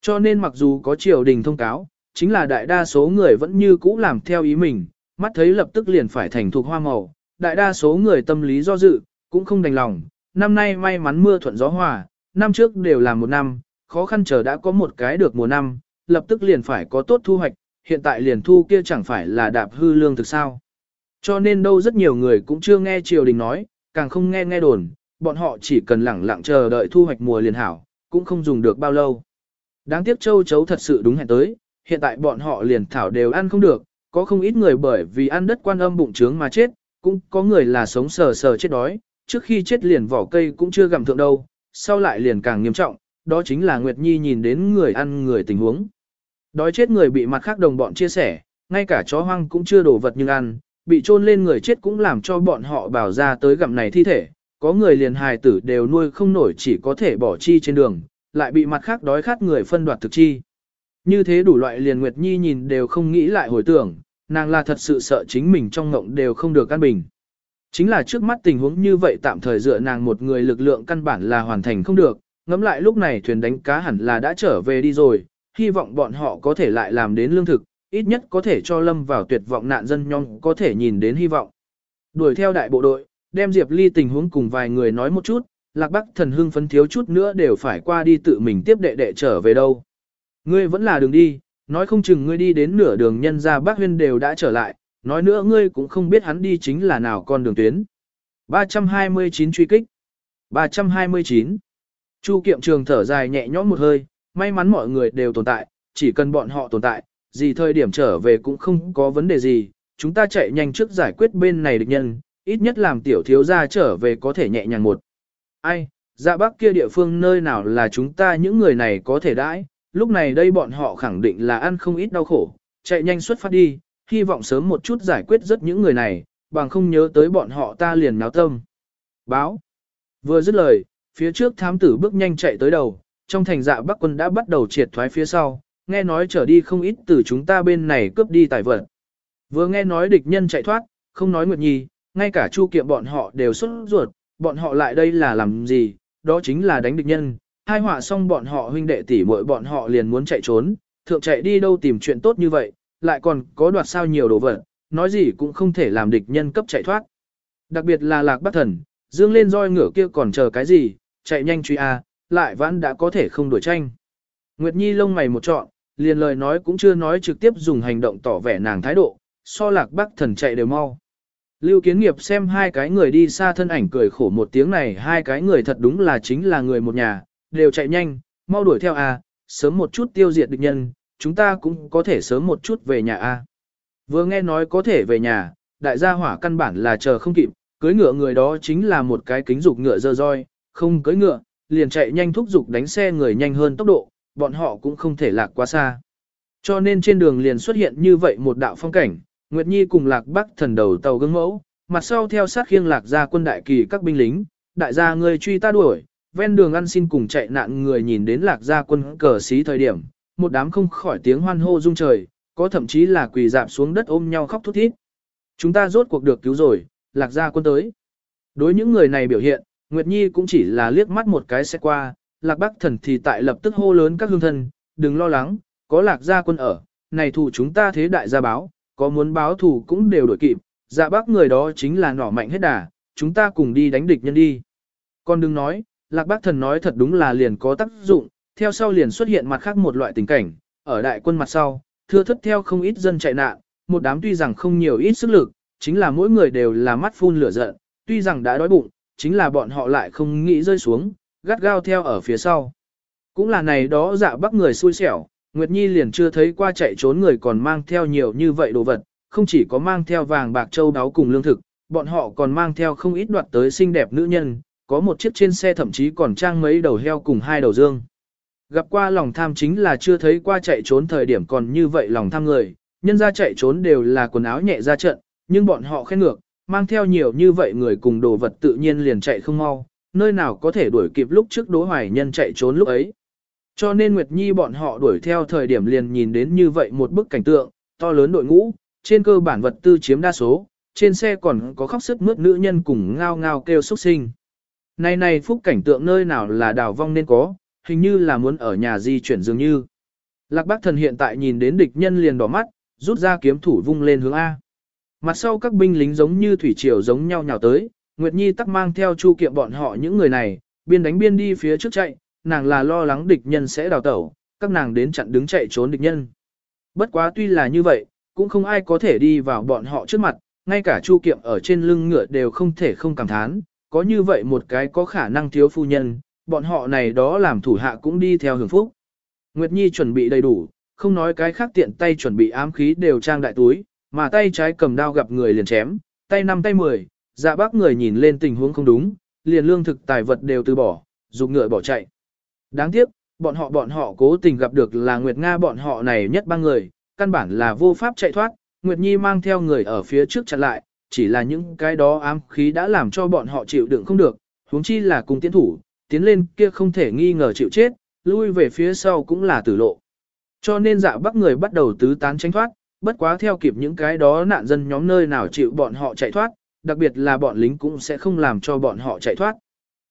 Cho nên mặc dù có triều đình thông cáo, chính là đại đa số người vẫn như cũ làm theo ý mình, mắt thấy lập tức liền phải thành thuộc hoa màu, đại đa số người tâm lý do dự, cũng không đành lòng, năm nay may mắn mưa thuận gió hòa, năm trước đều là một năm, khó khăn chờ đã có một cái được mùa năm, lập tức liền phải có tốt thu hoạch, hiện tại liền thu kia chẳng phải là đạp hư lương thực sao. Cho nên đâu rất nhiều người cũng chưa nghe triều đình nói, càng không nghe nghe đồn, bọn họ chỉ cần lẳng lặng chờ đợi thu hoạch mùa liền hảo, cũng không dùng được bao lâu. Đáng tiếc châu chấu thật sự đúng hẹn tới, hiện tại bọn họ liền thảo đều ăn không được, có không ít người bởi vì ăn đất quan âm bụng trướng mà chết, cũng có người là sống sờ sờ chết đói, trước khi chết liền vỏ cây cũng chưa gặm thượng đâu, sau lại liền càng nghiêm trọng, đó chính là Nguyệt Nhi nhìn đến người ăn người tình huống. Đói chết người bị mặt khác đồng bọn chia sẻ, ngay cả chó hoang cũng chưa đổ vật nhưng ăn, bị trôn lên người chết cũng làm cho bọn họ bảo ra tới gặm này thi thể, có người liền hài tử đều nuôi không nổi chỉ có thể bỏ chi trên đường, lại bị mặt khác đói khát người phân đoạt thực chi. Như thế đủ loại liền Nguyệt Nhi nhìn đều không nghĩ lại hồi tưởng, nàng là thật sự sợ chính mình trong ngộng đều không được căn bình. Chính là trước mắt tình huống như vậy tạm thời dựa nàng một người lực lượng căn bản là hoàn thành không được, ngẫm lại lúc này thuyền đánh cá hẳn là đã trở về đi rồi, hy vọng bọn họ có thể lại làm đến lương thực, ít nhất có thể cho lâm vào tuyệt vọng nạn dân nhong có thể nhìn đến hy vọng. Đuổi theo đại bộ đội, đem Diệp Ly tình huống cùng vài người nói một chút, Lạc Bắc thần hưng phấn thiếu chút nữa đều phải qua đi tự mình tiếp đệ đệ trở về đâu. Ngươi vẫn là đường đi, nói không chừng ngươi đi đến nửa đường nhân ra bác huyên đều đã trở lại, nói nữa ngươi cũng không biết hắn đi chính là nào con đường tuyến. 329 truy kích 329 Chu kiệm trường thở dài nhẹ nhõm một hơi, may mắn mọi người đều tồn tại, chỉ cần bọn họ tồn tại, gì thời điểm trở về cũng không có vấn đề gì, chúng ta chạy nhanh trước giải quyết bên này địch nhân, ít nhất làm tiểu thiếu gia trở về có thể nhẹ nhàng một. Ai, dạ bắc kia địa phương nơi nào là chúng ta những người này có thể đãi, lúc này đây bọn họ khẳng định là ăn không ít đau khổ, chạy nhanh xuất phát đi, hy vọng sớm một chút giải quyết rất những người này, bằng không nhớ tới bọn họ ta liền náo tâm. Báo. Vừa dứt lời, phía trước thám tử bước nhanh chạy tới đầu, trong thành dạ bắc quân đã bắt đầu triệt thoái phía sau, nghe nói trở đi không ít từ chúng ta bên này cướp đi tài vật. Vừa nghe nói địch nhân chạy thoát, không nói Nguyệt Nhi, ngay cả Chu Kiệm bọn họ đều xuất ruột, bọn họ lại đây là làm gì, đó chính là đánh địch nhân. Hai họa xong bọn họ huynh đệ tỷ muội bọn họ liền muốn chạy trốn, thượng chạy đi đâu tìm chuyện tốt như vậy, lại còn có đoạt sao nhiều đồ vật, nói gì cũng không thể làm địch nhân cấp chạy thoát. Đặc biệt là lạc bắc thần, dương lên roi ngựa kia còn chờ cái gì, chạy nhanh truy a, lại vẫn đã có thể không đuổi tranh. Nguyệt Nhi lông mày một trọn, liền lời nói cũng chưa nói trực tiếp dùng hành động tỏ vẻ nàng thái độ, so lạc bắc thần chạy đều mau. Lưu kiến nghiệp xem hai cái người đi xa thân ảnh cười khổ một tiếng này hai cái người thật đúng là chính là người một nhà, đều chạy nhanh, mau đuổi theo a, sớm một chút tiêu diệt địch nhân, chúng ta cũng có thể sớm một chút về nhà a. Vừa nghe nói có thể về nhà, đại gia hỏa căn bản là chờ không kịp, cưới ngựa người đó chính là một cái kính dục ngựa dơ roi, không cưới ngựa, liền chạy nhanh thúc dục đánh xe người nhanh hơn tốc độ, bọn họ cũng không thể lạc quá xa. Cho nên trên đường liền xuất hiện như vậy một đạo phong cảnh, Nguyệt Nhi cùng lạc bắc thần đầu tàu gương mẫu, mặt sau theo sát khiêng lạc ra quân đại kỳ các binh lính, đại gia người truy ta đuổi, ven đường ăn xin cùng chạy nạn người nhìn đến lạc gia quân cờ xí thời điểm, một đám không khỏi tiếng hoan hô rung trời, có thậm chí là quỳ dạp xuống đất ôm nhau khóc thút thít. Chúng ta rốt cuộc được cứu rồi, lạc gia quân tới. Đối những người này biểu hiện, Nguyệt Nhi cũng chỉ là liếc mắt một cái sẽ qua, lạc bắc thần thì tại lập tức hô lớn các hương thân, đừng lo lắng, có lạc gia quân ở, này thủ chúng ta thế đại gia báo, có muốn báo thù cũng đều đổi kịp, dạ bác người đó chính là nỏ mạnh hết đà, chúng ta cùng đi đánh địch nhân đi. Con đừng nói, lạc bác thần nói thật đúng là liền có tác dụng, theo sau liền xuất hiện mặt khác một loại tình cảnh, ở đại quân mặt sau, thưa thất theo không ít dân chạy nạn, một đám tuy rằng không nhiều ít sức lực, chính là mỗi người đều là mắt phun lửa giận, tuy rằng đã đói bụng, chính là bọn họ lại không nghĩ rơi xuống, gắt gao theo ở phía sau. Cũng là này đó dạ bắc người xui xẻo, Nguyệt Nhi liền chưa thấy qua chạy trốn người còn mang theo nhiều như vậy đồ vật, không chỉ có mang theo vàng bạc châu đáo cùng lương thực, bọn họ còn mang theo không ít đoạt tới xinh đẹp nữ nhân, có một chiếc trên xe thậm chí còn trang mấy đầu heo cùng hai đầu dương. Gặp qua lòng tham chính là chưa thấy qua chạy trốn thời điểm còn như vậy lòng tham người, nhân ra chạy trốn đều là quần áo nhẹ ra trận, nhưng bọn họ khen ngược, mang theo nhiều như vậy người cùng đồ vật tự nhiên liền chạy không mau, nơi nào có thể đuổi kịp lúc trước đối hoài nhân chạy trốn lúc ấy. Cho nên Nguyệt Nhi bọn họ đuổi theo thời điểm liền nhìn đến như vậy một bức cảnh tượng, to lớn đội ngũ, trên cơ bản vật tư chiếm đa số, trên xe còn có khóc sức mướt nữ nhân cùng ngao ngao kêu xuất sinh. Này này phúc cảnh tượng nơi nào là đào vong nên có, hình như là muốn ở nhà di chuyển dường như. Lạc bác thần hiện tại nhìn đến địch nhân liền đỏ mắt, rút ra kiếm thủ vung lên hướng A. Mặt sau các binh lính giống như thủy triều giống nhau nhào tới, Nguyệt Nhi tắc mang theo chu kiệm bọn họ những người này, biên đánh biên đi phía trước chạy, nàng là lo lắng địch nhân sẽ đào tẩu, các nàng đến chặn đứng chạy trốn địch nhân. Bất quá tuy là như vậy, cũng không ai có thể đi vào bọn họ trước mặt, ngay cả Chu Kiệm ở trên lưng ngựa đều không thể không cảm thán, có như vậy một cái có khả năng thiếu phu nhân, bọn họ này đó làm thủ hạ cũng đi theo hưởng phúc. Nguyệt Nhi chuẩn bị đầy đủ, không nói cái khác tiện tay chuẩn bị ám khí đều trang đại túi, mà tay trái cầm đao gặp người liền chém, tay năm tay mười, dạ bác người nhìn lên tình huống không đúng, liền lương thực tài vật đều từ bỏ, dùng ngựa bỏ chạy. Đáng tiếc, bọn họ bọn họ cố tình gặp được là Nguyệt Nga bọn họ này nhất ba người, căn bản là vô pháp chạy thoát, Nguyệt Nhi mang theo người ở phía trước chặn lại, chỉ là những cái đó ám khí đã làm cho bọn họ chịu đựng không được, huống chi là cùng tiến thủ, tiến lên kia không thể nghi ngờ chịu chết, lui về phía sau cũng là tử lộ. Cho nên dạ bắc người bắt đầu tứ tán tránh thoát, bất quá theo kịp những cái đó nạn dân nhóm nơi nào chịu bọn họ chạy thoát, đặc biệt là bọn lính cũng sẽ không làm cho bọn họ chạy thoát.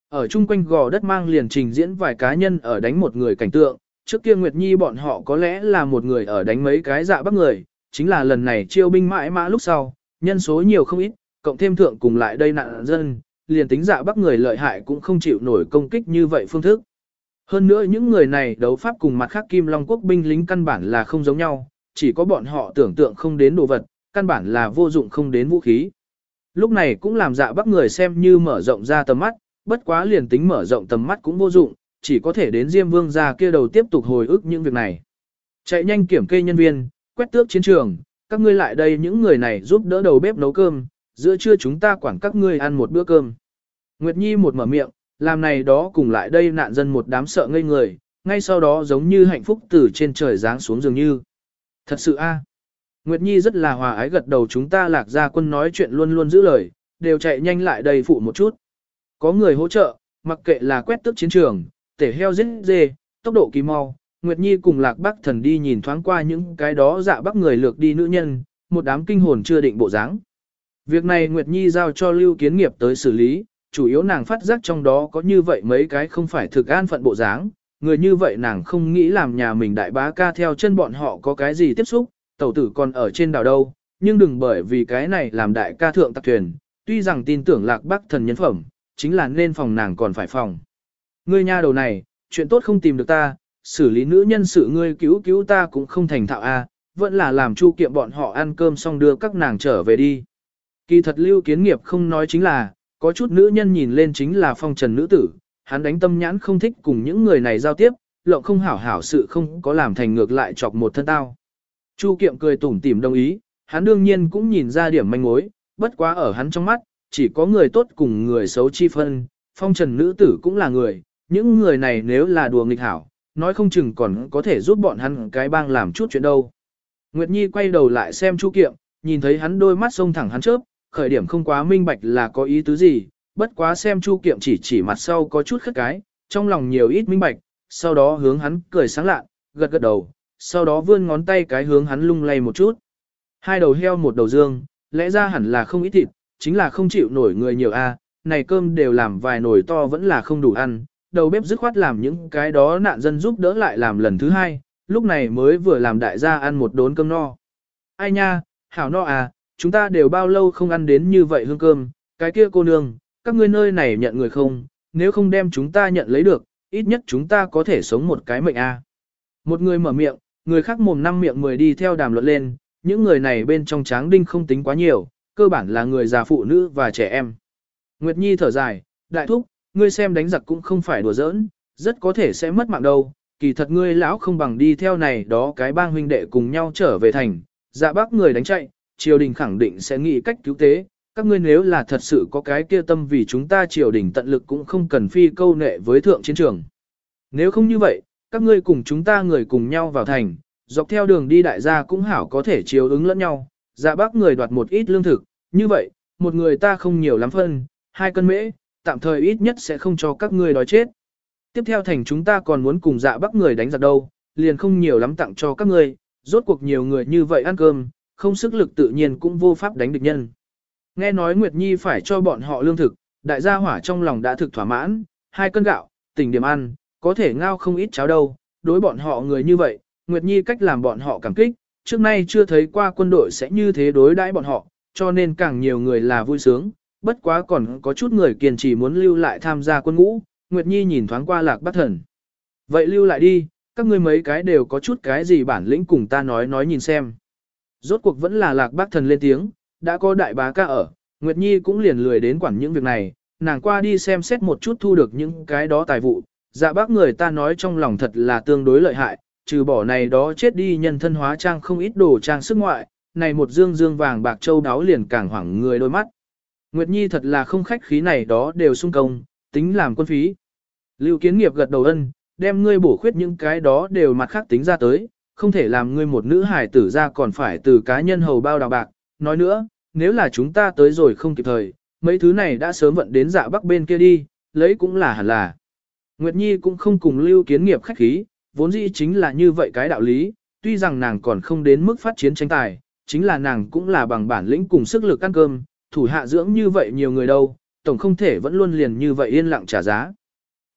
Ở chung quanh gò đất mang liền trình diễn vài cá nhân ở đánh một người cảnh tượng, trước kia Nguyệt Nhi bọn họ có lẽ là một người ở đánh mấy cái dạ bắc người, chính là lần này chiêu binh mãi mã lúc sau, nhân số nhiều không ít, cộng thêm thượng cùng lại đây nạn dân, liền tính dạ bắc người lợi hại cũng không chịu nổi công kích như vậy phương thức. Hơn nữa những người này đấu pháp cùng mặt khác Kim Long quốc binh lính căn bản là không giống nhau, chỉ có bọn họ tưởng tượng không đến đồ vật, căn bản là vô dụng không đến vũ khí. Lúc này cũng làm dạ bắc người xem như mở rộng ra tầm mắt, bất quá liền tính mở rộng tầm mắt cũng vô dụng, chỉ có thể đến Diêm Vương ra kia đầu tiếp tục hồi ức những việc này. Chạy nhanh kiểm kê nhân viên, quét tước chiến trường, các ngươi lại đây những người này giúp đỡ đầu bếp nấu cơm, giữa trưa chúng ta quản các ngươi ăn một bữa cơm. Nguyệt Nhi một mở miệng, làm này đó cùng lại đây nạn dân một đám sợ ngây người, ngay sau đó giống như hạnh phúc từ trên trời giáng xuống dường như. Thật sự a. Nguyệt Nhi rất là hòa ái gật đầu chúng ta lạc ra quân nói chuyện luôn luôn giữ lời, đều chạy nhanh lại đây phụ một chút. Có người hỗ trợ, mặc kệ là quét tước chiến trường, tể heo giết dê, tốc độ kỳ mau. Nguyệt Nhi cùng lạc bắc thần đi nhìn thoáng qua những cái đó dạ bắc người lược đi nữ nhân, một đám kinh hồn chưa định bộ dáng. Việc này Nguyệt Nhi giao cho Lưu Kiến Nghiệp tới xử lý, chủ yếu nàng phát giác trong đó có như vậy mấy cái không phải thực an phận bộ dáng, người như vậy nàng không nghĩ làm nhà mình đại bá ca theo chân bọn họ có cái gì tiếp xúc, tẩu tử còn ở trên đảo đâu, nhưng đừng bởi vì cái này làm đại ca thượng tặc thuyền, tuy rằng tin tưởng lạc bắc thần nhân phẩm, chính là nên phòng nàng còn phải phòng. Ngươi nha đầu này, chuyện tốt không tìm được ta, xử lý nữ nhân sự ngươi cứu cứu ta cũng không thành thạo a, vẫn là làm chu kiệm bọn họ ăn cơm xong đưa các nàng trở về đi. Kỳ thật lưu kiến nghiệp không nói chính là, có chút nữ nhân nhìn lên chính là phong trần nữ tử, hắn đánh tâm nhãn không thích cùng những người này giao tiếp, lộng không hảo hảo sự không có làm thành ngược lại chọc một thân tao. Chu Kiệm cười tủm tỉm đồng ý, hắn đương nhiên cũng nhìn ra điểm manh mối, bất quá ở hắn trong mắt, chỉ có người tốt cùng người xấu chi phân, phong trần nữ tử cũng là người, những người này nếu là đùa nghịch hảo, nói không chừng còn có thể giúp bọn hắn cái bang làm chút chuyện đâu. Nguyệt Nhi quay đầu lại xem Chu Kiệm, nhìn thấy hắn đôi mắt sông thẳng hắn chớp, khởi điểm không quá minh bạch là có ý tứ gì, bất quá xem Chu Kiệm chỉ chỉ mặt sau có chút khất cái, trong lòng nhiều ít minh bạch, sau đó hướng hắn cười sáng lạ, gật gật đầu, sau đó vươn ngón tay cái hướng hắn lung lay một chút. Hai đầu heo một đầu dương, lẽ ra hẳn là không ít thịt, chính là không chịu nổi người nhiều a, này cơm đều làm vài nồi to vẫn là không đủ ăn, đầu bếp dứt khoát làm những cái đó nạn dân giúp đỡ lại làm lần thứ hai, lúc này mới vừa làm đại gia ăn một đốn cơm no. Ai nha, hảo no à, chúng ta đều bao lâu không ăn đến như vậy hương cơm, cái kia cô nương, các ngươi nơi này nhận người không, nếu không đem chúng ta nhận lấy được, ít nhất chúng ta có thể sống một cái mệnh a. Một người mở miệng, người khác mồm năm miệng mười đi theo đàm luận lên, những người này bên trong tráng đinh không tính quá nhiều, cơ bản là người già phụ nữ và trẻ em. Nguyệt Nhi thở dài, đại thúc, ngươi xem đánh giặc cũng không phải đùa giỡn, rất có thể sẽ mất mạng đâu, kỳ thật ngươi lão không bằng đi theo này đó cái bang huynh đệ cùng nhau trở về thành, dạ bác người đánh chạy, triều đình khẳng định sẽ nghĩ cách cứu tế, các ngươi nếu là thật sự có cái kia tâm vì chúng ta triều đình tận lực cũng không cần phi câu nệ với thượng chiến trường. Nếu không như vậy, các ngươi cùng chúng ta người cùng nhau vào thành, dọc theo đường đi đại gia cũng hảo có thể chiếu ứng lẫn nhau, dạ bác người đoạt một ít lương thực, như vậy, một người ta không nhiều lắm phân, hai cân mễ, tạm thời ít nhất sẽ không cho các ngươi đói chết. Tiếp theo thành chúng ta còn muốn cùng dạ bắc người đánh giặc đâu, liền không nhiều lắm tặng cho các ngươi, rốt cuộc nhiều người như vậy ăn cơm, không sức lực tự nhiên cũng vô pháp đánh địch nhân. Nghe nói Nguyệt Nhi phải cho bọn họ lương thực, đại gia hỏa trong lòng đã thực thỏa mãn, hai cân gạo, tỉnh điểm ăn, có thể ngao không ít cháo đâu, đối bọn họ người như vậy, Nguyệt Nhi cách làm bọn họ cảm kích, trước nay chưa thấy qua quân đội sẽ như thế đối đãi bọn họ, cho nên càng nhiều người là vui sướng, bất quá còn có chút người kiên trì muốn lưu lại tham gia quân ngũ, Nguyệt Nhi nhìn thoáng qua lạc bác thần. Vậy lưu lại đi, các ngươi mấy cái đều có chút cái gì bản lĩnh cùng ta nói nói nhìn xem. Rốt cuộc vẫn là lạc bác thần lên tiếng, đã có đại bá ca ở, Nguyệt Nhi cũng liền lười đến quản những việc này, nàng qua đi xem xét một chút thu được những cái đó tài vụ. Dạ bác người ta nói trong lòng thật là tương đối lợi hại, trừ bỏ này đó chết đi nhân thân hóa trang không ít đồ trang sức ngoại, này một dương dương vàng bạc châu đáo liền càng hoảng người đôi mắt. Nguyệt Nhi thật là không khách khí này đó đều sung công, tính làm quân phí. Lưu kiến nghiệp gật đầu ân, đem ngươi bổ khuyết những cái đó đều mặt khác tính ra tới, không thể làm ngươi một nữ hải tử ra còn phải từ cá nhân hầu bao đào bạc. Nói nữa, nếu là chúng ta tới rồi không kịp thời, mấy thứ này đã sớm vận đến dạ bắc bên kia đi, lấy cũng là hẳn là. Nguyệt Nhi cũng không cùng lưu kiến nghiệp khách khí, vốn dĩ chính là như vậy cái đạo lý, tuy rằng nàng còn không đến mức phát chiến tranh tài, chính là nàng cũng là bằng bản lĩnh cùng sức lực ăn cơm, thủ hạ dưỡng như vậy nhiều người đâu, tổng không thể vẫn luôn liền như vậy yên lặng trả giá.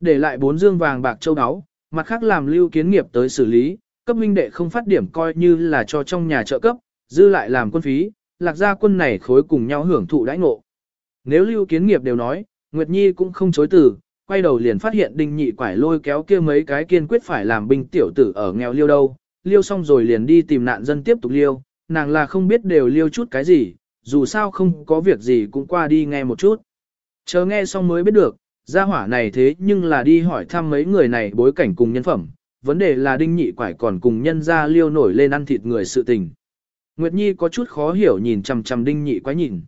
Để lại bốn dương vàng bạc châu áo, mặt khác làm lưu kiến nghiệp tới xử lý, cấp minh đệ không phát điểm coi như là cho trong nhà trợ cấp, dư lại làm quân phí, lạc gia quân này khối cùng nhau hưởng thụ đãi ngộ. Nếu lưu kiến nghiệp đều nói, Nguyệt Nhi cũng không chối từ, quay đầu liền phát hiện đinh nhị quải lôi kéo kia mấy cái kiên quyết phải làm binh tiểu tử ở nghèo liêu đâu, liêu xong rồi liền đi tìm nạn dân tiếp tục liêu, nàng là không biết đều liêu chút cái gì, dù sao không có việc gì cũng qua đi nghe một chút. Chờ nghe xong mới biết được, gia hỏa này thế nhưng là đi hỏi thăm mấy người này bối cảnh cùng nhân phẩm, vấn đề là đinh nhị quải còn cùng nhân gia liêu nổi lên ăn thịt người sự tình. Nguyệt Nhi có chút khó hiểu nhìn chằm chằm đinh nhị quái nhìn.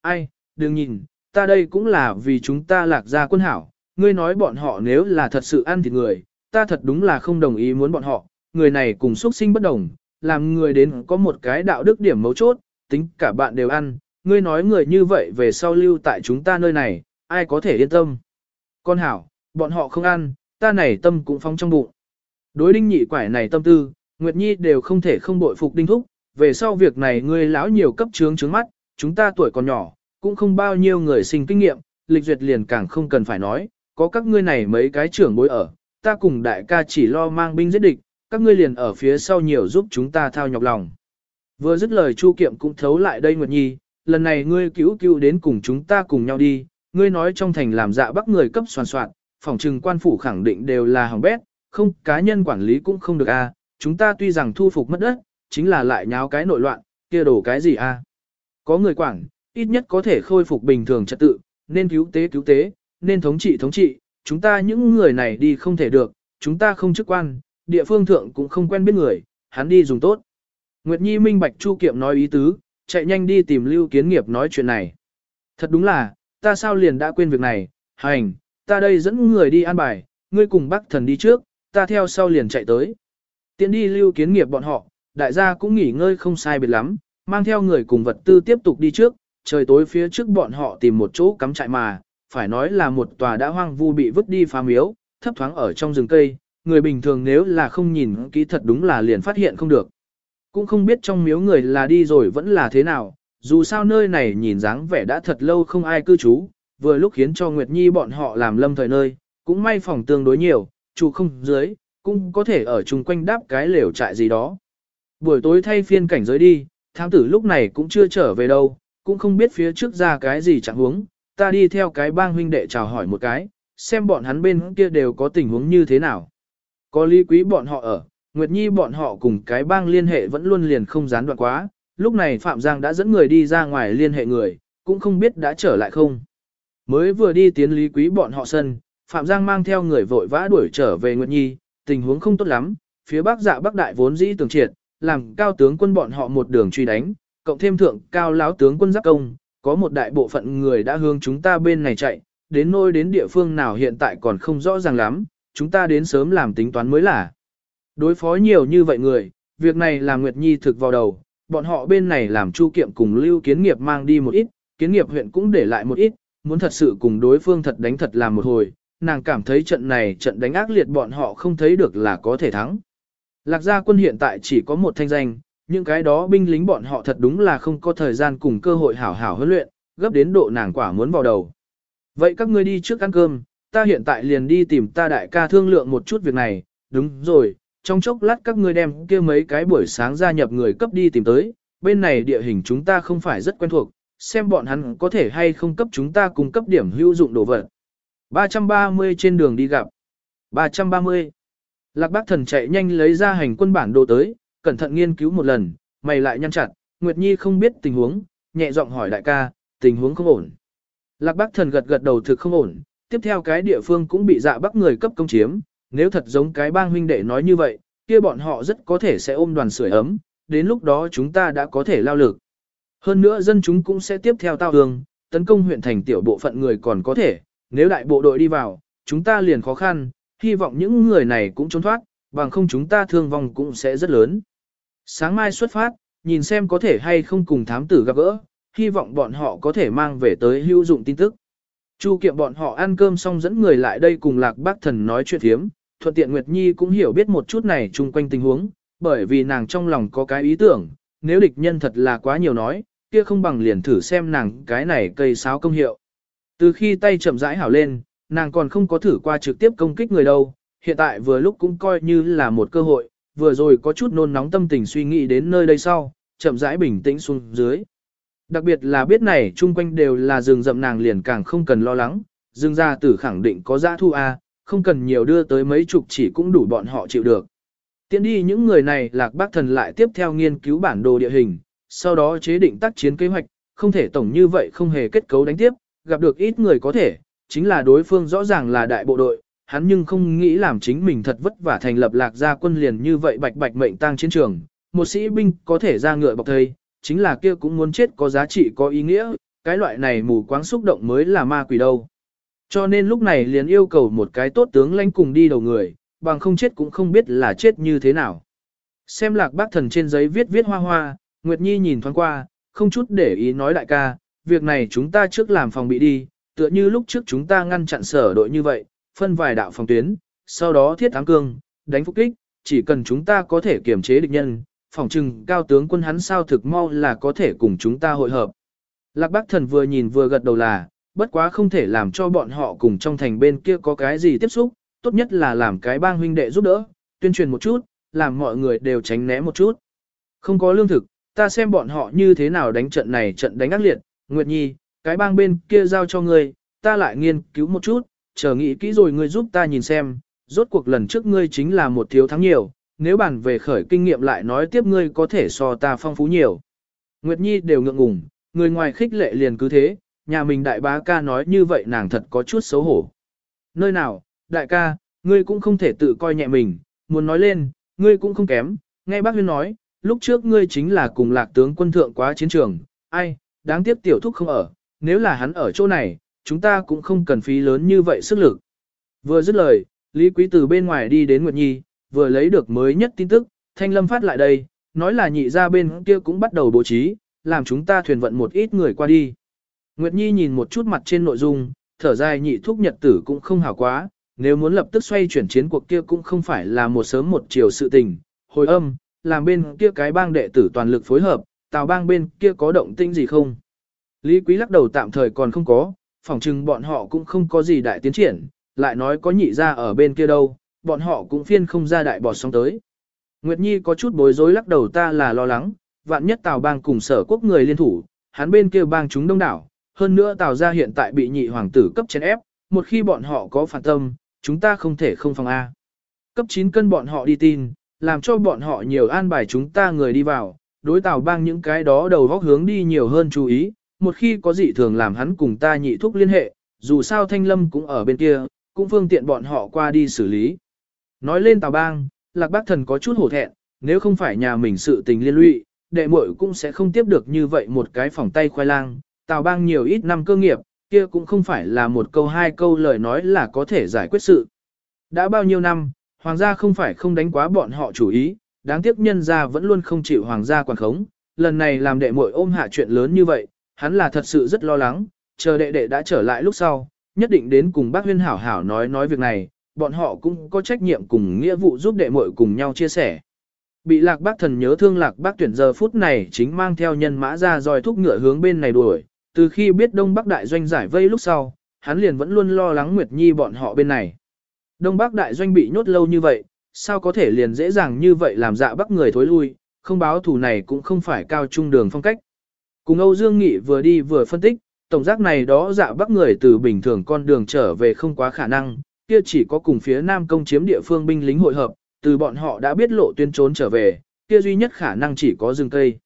Ai, đừng nhìn, ta đây cũng là vì chúng ta lạc gia quân hảo, ngươi nói bọn họ nếu là thật sự ăn thịt người, ta thật đúng là không đồng ý muốn bọn họ, người này cùng xuất sinh bất đồng, làm người đến có một cái đạo đức điểm mấu chốt, tính cả bạn đều ăn, ngươi nói người như vậy về sau lưu tại chúng ta nơi này, ai có thể yên tâm. Con hảo, bọn họ không ăn, ta này tâm cũng phóng trong bụng. Đối đinh nhị quải này tâm tư, Nguyệt Nhi đều không thể không bội phục đinh thúc, về sau việc này ngươi lão nhiều cấp trướng trướng mắt, chúng ta tuổi còn nhỏ, cũng không bao nhiêu người sinh kinh nghiệm, lịch duyệt liền càng không cần phải nói, có các ngươi này mấy cái trưởng bối ở, ta cùng đại ca chỉ lo mang binh giết địch, các ngươi liền ở phía sau nhiều giúp chúng ta thao nhọc lòng. Vừa dứt lời Chu Kiệm cũng thấu lại đây Nguyệt Nhi, lần này ngươi cứu cứu đến cùng chúng ta cùng nhau đi, ngươi nói trong thành làm dạ bắt người cấp soàn soạn, phòng trừng quan phủ khẳng định đều là hỏng bét, không cá nhân quản lý cũng không được a. chúng ta tuy rằng thu phục mất đất, chính là lại nháo cái nội loạn, kia đổ cái gì a? Có người quản, ít nhất có thể khôi phục bình thường trật tự, nên cứu tế cứu tế, nên thống trị thống trị, chúng ta những người này đi không thể được, chúng ta không chức quan, địa phương thượng cũng không quen biết người, hắn đi dùng tốt. Nguyệt Nhi minh bạch Chu Kiệm nói ý tứ, chạy nhanh đi tìm Lưu Kiến Nghiệp nói chuyện này. Thật đúng là, ta sao liền đã quên việc này, hành, ta đây dẫn người đi an bài, ngươi cùng bác thần đi trước, ta theo sau liền chạy tới. Tiến đi Lưu Kiến Nghiệp bọn họ, đại gia cũng nghỉ ngơi không sai biệt lắm, mang theo người cùng vật tư tiếp tục đi trước, trời tối phía trước bọn họ tìm một chỗ cắm trại mà, phải nói là một tòa đã hoang vu bị vứt đi phá miếu, thấp thoáng ở trong rừng cây, người bình thường nếu là không nhìn kỹ thật đúng là liền phát hiện không được. Cũng không biết trong miếu người là đi rồi vẫn là thế nào, dù sao nơi này nhìn dáng vẻ đã thật lâu không ai cư trú, vừa lúc khiến cho Nguyệt Nhi bọn họ làm lâm thời nơi, cũng may phòng tương đối nhiều, chủ không dưới, cũng có thể ở chung quanh đáp cái lều trại gì đó. Buổi tối thay phiên cảnh giới đi, thám tử lúc này cũng chưa trở về đâu, cũng không biết phía trước ra cái gì chẳng huống, ta đi theo cái bang huynh đệ chào hỏi một cái, xem bọn hắn bên kia đều có tình huống như thế nào. Có lý quý bọn họ ở, Nguyệt Nhi bọn họ cùng cái bang liên hệ vẫn luôn liền không gián đoạn quá, lúc này Phạm Giang đã dẫn người đi ra ngoài liên hệ người, cũng không biết đã trở lại không. Mới vừa đi tiến lý quý bọn họ sân, Phạm Giang mang theo người vội vã đuổi trở về Nguyệt Nhi, tình huống không tốt lắm, phía bắc dạ bắc đại vốn dĩ tường triệt, làm cao tướng quân bọn họ một đường truy đánh, cộng thêm thượng cao láo tướng quân giáp công, có một đại bộ phận người đã hướng chúng ta bên này chạy, đến nôi đến địa phương nào hiện tại còn không rõ ràng lắm, chúng ta đến sớm làm tính toán mới là. Đối phó nhiều như vậy người, việc này là Nguyệt Nhi thực vào đầu, bọn họ bên này làm chu kiệm cùng lưu kiến nghiệp mang đi một ít, kiến nghiệp huyện cũng để lại một ít, muốn thật sự cùng đối phương thật đánh thật làm một hồi, nàng cảm thấy trận này trận đánh ác liệt bọn họ không thấy được là có thể thắng. Lạc gia quân hiện tại chỉ có một thanh danh, những cái đó binh lính bọn họ thật đúng là không có thời gian cùng cơ hội hảo hảo huấn luyện, gấp đến độ nàng quả muốn vào đầu. Vậy các ngươi đi trước ăn cơm, ta hiện tại liền đi tìm ta đại ca thương lượng một chút việc này, đúng rồi, trong chốc lát các ngươi đem kia mấy cái buổi sáng gia nhập người cấp đi tìm tới, bên này địa hình chúng ta không phải rất quen thuộc, xem bọn hắn có thể hay không cấp chúng ta cung cấp điểm hữu dụng đồ vật. 330 trên đường đi gặp. 330. Lạc bác thần chạy nhanh lấy ra hành quân bản đồ tới, cẩn thận nghiên cứu một lần, mày lại nhăn chặt, Nguyệt Nhi không biết tình huống, nhẹ giọng hỏi đại ca, tình huống không ổn. Lạc bác thần gật gật đầu thực không ổn, tiếp theo cái địa phương cũng bị dạ bắc người cấp công chiếm, nếu thật giống cái bang huynh đệ nói như vậy, kia bọn họ rất có thể sẽ ôm đoàn sưởi ấm, đến lúc đó chúng ta đã có thể lao lực. Hơn nữa dân chúng cũng sẽ tiếp theo tao hương, tấn công huyện thành tiểu bộ phận người còn có thể, nếu đại bộ đội đi vào, chúng ta liền khó khăn, hy vọng những người này cũng trốn thoát, bằng không chúng ta thương vong cũng sẽ rất lớn. Sáng mai xuất phát, nhìn xem có thể hay không cùng thám tử gặp gỡ, hy vọng bọn họ có thể mang về tới hữu dụng tin tức. Chu kiệm bọn họ ăn cơm xong dẫn người lại đây cùng lạc bác thần nói chuyện thiếm, thuận tiện Nguyệt Nhi cũng hiểu biết một chút này chung quanh tình huống, bởi vì nàng trong lòng có cái ý tưởng, nếu địch nhân thật là quá nhiều nói, kia không bằng liền thử xem nàng cái này cây sáo công hiệu. Từ khi tay chậm rãi hảo lên, nàng còn không có thử qua trực tiếp công kích người đâu, hiện tại vừa lúc cũng coi như là một cơ hội, vừa rồi có chút nôn nóng tâm tình suy nghĩ đến nơi đây sau, chậm rãi bình tĩnh xuống dưới. Đặc biệt là biết này chung quanh đều là rừng rậm nàng liền càng không cần lo lắng, rừng gia tử khẳng định có giã thu A, không cần nhiều đưa tới mấy chục chỉ cũng đủ bọn họ chịu được. Tiến đi những người này lạc bác thần lại tiếp theo nghiên cứu bản đồ địa hình, sau đó chế định tác chiến kế hoạch, không thể tổng như vậy không hề kết cấu đánh tiếp, gặp được ít người có thể, chính là đối phương rõ ràng là đại bộ đội, hắn nhưng không nghĩ làm chính mình thật vất vả thành lập lạc gia quân liền như vậy bạch bạch mệnh tăng chiến trường, một sĩ binh có thể ra ngựa bọc thây, chính là kia cũng muốn chết có giá trị có ý nghĩa, cái loại này mù quáng xúc động mới là ma quỷ đâu. Cho nên lúc này liền yêu cầu một cái tốt tướng lãnh cùng đi đầu người, bằng không chết cũng không biết là chết như thế nào. Xem lạc bác thần trên giấy viết viết hoa hoa, Nguyệt Nhi nhìn thoáng qua, không chút để ý nói đại ca, việc này chúng ta trước làm phòng bị đi, tựa như lúc trước chúng ta ngăn chặn sở đội như vậy, phân vài đạo phòng tuyến, sau đó thiết thắng cương, đánh phục kích, chỉ cần chúng ta có thể kiểm chế địch nhân, phòng trừng cao tướng quân hắn sao thực mau là có thể cùng chúng ta hội hợp. Lạc bác Thần vừa nhìn vừa gật đầu là, bất quá không thể làm cho bọn họ cùng trong thành bên kia có cái gì tiếp xúc, tốt nhất là làm cái bang huynh đệ giúp đỡ, tuyên truyền một chút, làm mọi người đều tránh né một chút. Không có lương thực, ta xem bọn họ như thế nào đánh trận này trận đánh ác liệt, Nguyệt Nhi, cái bang bên kia giao cho ngươi, ta lại nghiên cứu một chút, chờ nghĩ kỹ rồi ngươi giúp ta nhìn xem, rốt cuộc lần trước ngươi chính là một thiếu thắng nhiều, nếu bàn về khởi kinh nghiệm lại nói tiếp ngươi có thể so ta phong phú nhiều. Nguyệt Nhi đều ngượng ngùng, người ngoài khích lệ liền cứ thế, nhà mình đại bá ca nói như vậy nàng thật có chút xấu hổ. Nơi nào, đại ca, ngươi cũng không thể tự coi nhẹ mình, muốn nói lên, ngươi cũng không kém, nghe bác huyên nói, lúc trước ngươi chính là cùng lạc tướng quân thượng quá chiến trường, ai, đáng tiếc tiểu thúc không ở, nếu là hắn ở chỗ này, chúng ta cũng không cần phí lớn như vậy sức lực. Vừa dứt lời, Lý Quý từ bên ngoài đi đến Nguyệt Nhi, vừa lấy được mới nhất tin tức, Thanh Lâm phát lại đây, nói là nhị ra bên kia cũng bắt đầu bố trí, làm chúng ta thuyền vận một ít người qua đi. Nguyệt Nhi nhìn một chút mặt trên nội dung, thở dài nhị thúc nhật tử cũng không hảo quá, nếu muốn lập tức xoay chuyển chiến cuộc kia cũng không phải là một sớm một chiều sự tình. Hồi âm, làm bên kia cái bang đệ tử toàn lực phối hợp, tào bang bên kia có động tĩnh gì không? Lý Quý lắc đầu tạm thời còn không có, phỏng chừng bọn họ cũng không có gì đại tiến triển, lại nói có nhị ra ở bên kia đâu, bọn họ cũng phiên không ra đại bọt sóng tới. Nguyệt Nhi có chút bối rối lắc đầu ta là lo lắng, vạn nhất Tào bang cùng sở quốc người liên thủ, hắn bên kia bang chúng đông đảo, hơn nữa Tào gia hiện tại bị nhị hoàng tử cấp chèn ép, một khi bọn họ có phản tâm, chúng ta không thể không phòng A. Cấp 9 cân bọn họ đi tin, làm cho bọn họ nhiều an bài chúng ta người đi vào, đối Tào bang những cái đó đầu góc hướng đi nhiều hơn chú ý, một khi có dị thường làm hắn cùng ta nhị thúc liên hệ, dù sao Thanh Lâm cũng ở bên kia, cũng phương tiện bọn họ qua đi xử lý. Nói lên Tào Bang, Lạc Bác Thần có chút hổ thẹn, nếu không phải nhà mình sự tình liên lụy, đệ muội cũng sẽ không tiếp được như vậy một cái phòng tay khoai lang. Tào Bang nhiều ít năm cơ nghiệp, kia cũng không phải là một câu hai câu lời nói là có thể giải quyết sự. Đã bao nhiêu năm, hoàng gia không phải không đánh quá bọn họ chủ ý, đáng tiếc nhân gia vẫn luôn không chịu hoàng gia quản khống, lần này làm đệ muội ôm hạ chuyện lớn như vậy, hắn là thật sự rất lo lắng, chờ đệ đệ đã trở lại lúc sau, nhất định đến cùng bác huyên hảo hảo nói nói việc này, bọn họ cũng có trách nhiệm cùng nghĩa vụ giúp đệ muội cùng nhau chia sẻ. Bị lạc bác thần nhớ thương lạc bác tuyển giờ phút này chính mang theo nhân mã ra dòi thúc ngựa hướng bên này đuổi, từ khi biết Đông Bắc Đại Doanh giải vây lúc sau, hắn liền vẫn luôn lo lắng Nguyệt Nhi bọn họ bên này. Đông Bắc Đại Doanh bị nhốt lâu như vậy, sao có thể liền dễ dàng như vậy làm dạ bắc người thối lui, không báo thủ này cũng không phải cao trung đường phong cách. Cùng Âu Dương Nghị vừa đi vừa phân tích, tổng giác này đó dạ bắc người từ bình thường con đường trở về không quá khả năng, kia chỉ có cùng phía Nam công chiếm địa phương binh lính hội hợp, từ bọn họ đã biết lộ tuyên trốn trở về, kia duy nhất khả năng chỉ có rừng cây.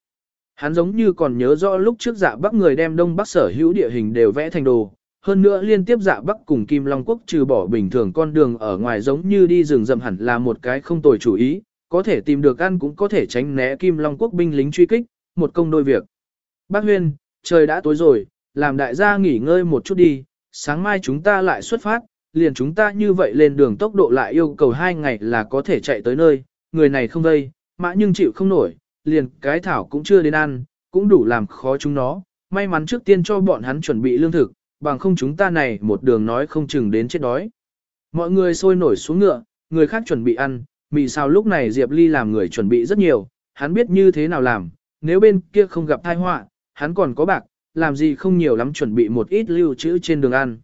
Hắn giống như còn nhớ rõ lúc trước dạ bắc người đem đông bắc sở hữu địa hình đều vẽ thành đồ, hơn nữa liên tiếp dạ bắc cùng Kim Long Quốc trừ bỏ bình thường con đường ở ngoài giống như đi rừng rậm hẳn là một cái không tồi chủ ý, có thể tìm được ăn cũng có thể tránh né Kim Long Quốc binh lính truy kích, một công đôi việc. Bác Huyên, trời đã tối rồi, làm đại gia nghỉ ngơi một chút đi, sáng mai chúng ta lại xuất phát, liền chúng ta như vậy lên đường tốc độ lại yêu cầu hai ngày là có thể chạy tới nơi, người này không đây, mã nhưng chịu không nổi, liền cái thảo cũng chưa đến ăn, cũng đủ làm khó chúng nó, may mắn trước tiên cho bọn hắn chuẩn bị lương thực, bằng không chúng ta này một đường nói không chừng đến chết đói. Mọi người sôi nổi xuống ngựa, người khác chuẩn bị ăn, mì sao lúc này Diệp Ly làm người chuẩn bị rất nhiều, hắn biết như thế nào làm, nếu bên kia không gặp tai họa, hắn còn có bạc, làm gì không nhiều lắm chuẩn bị một ít lưu trữ trên đường ăn.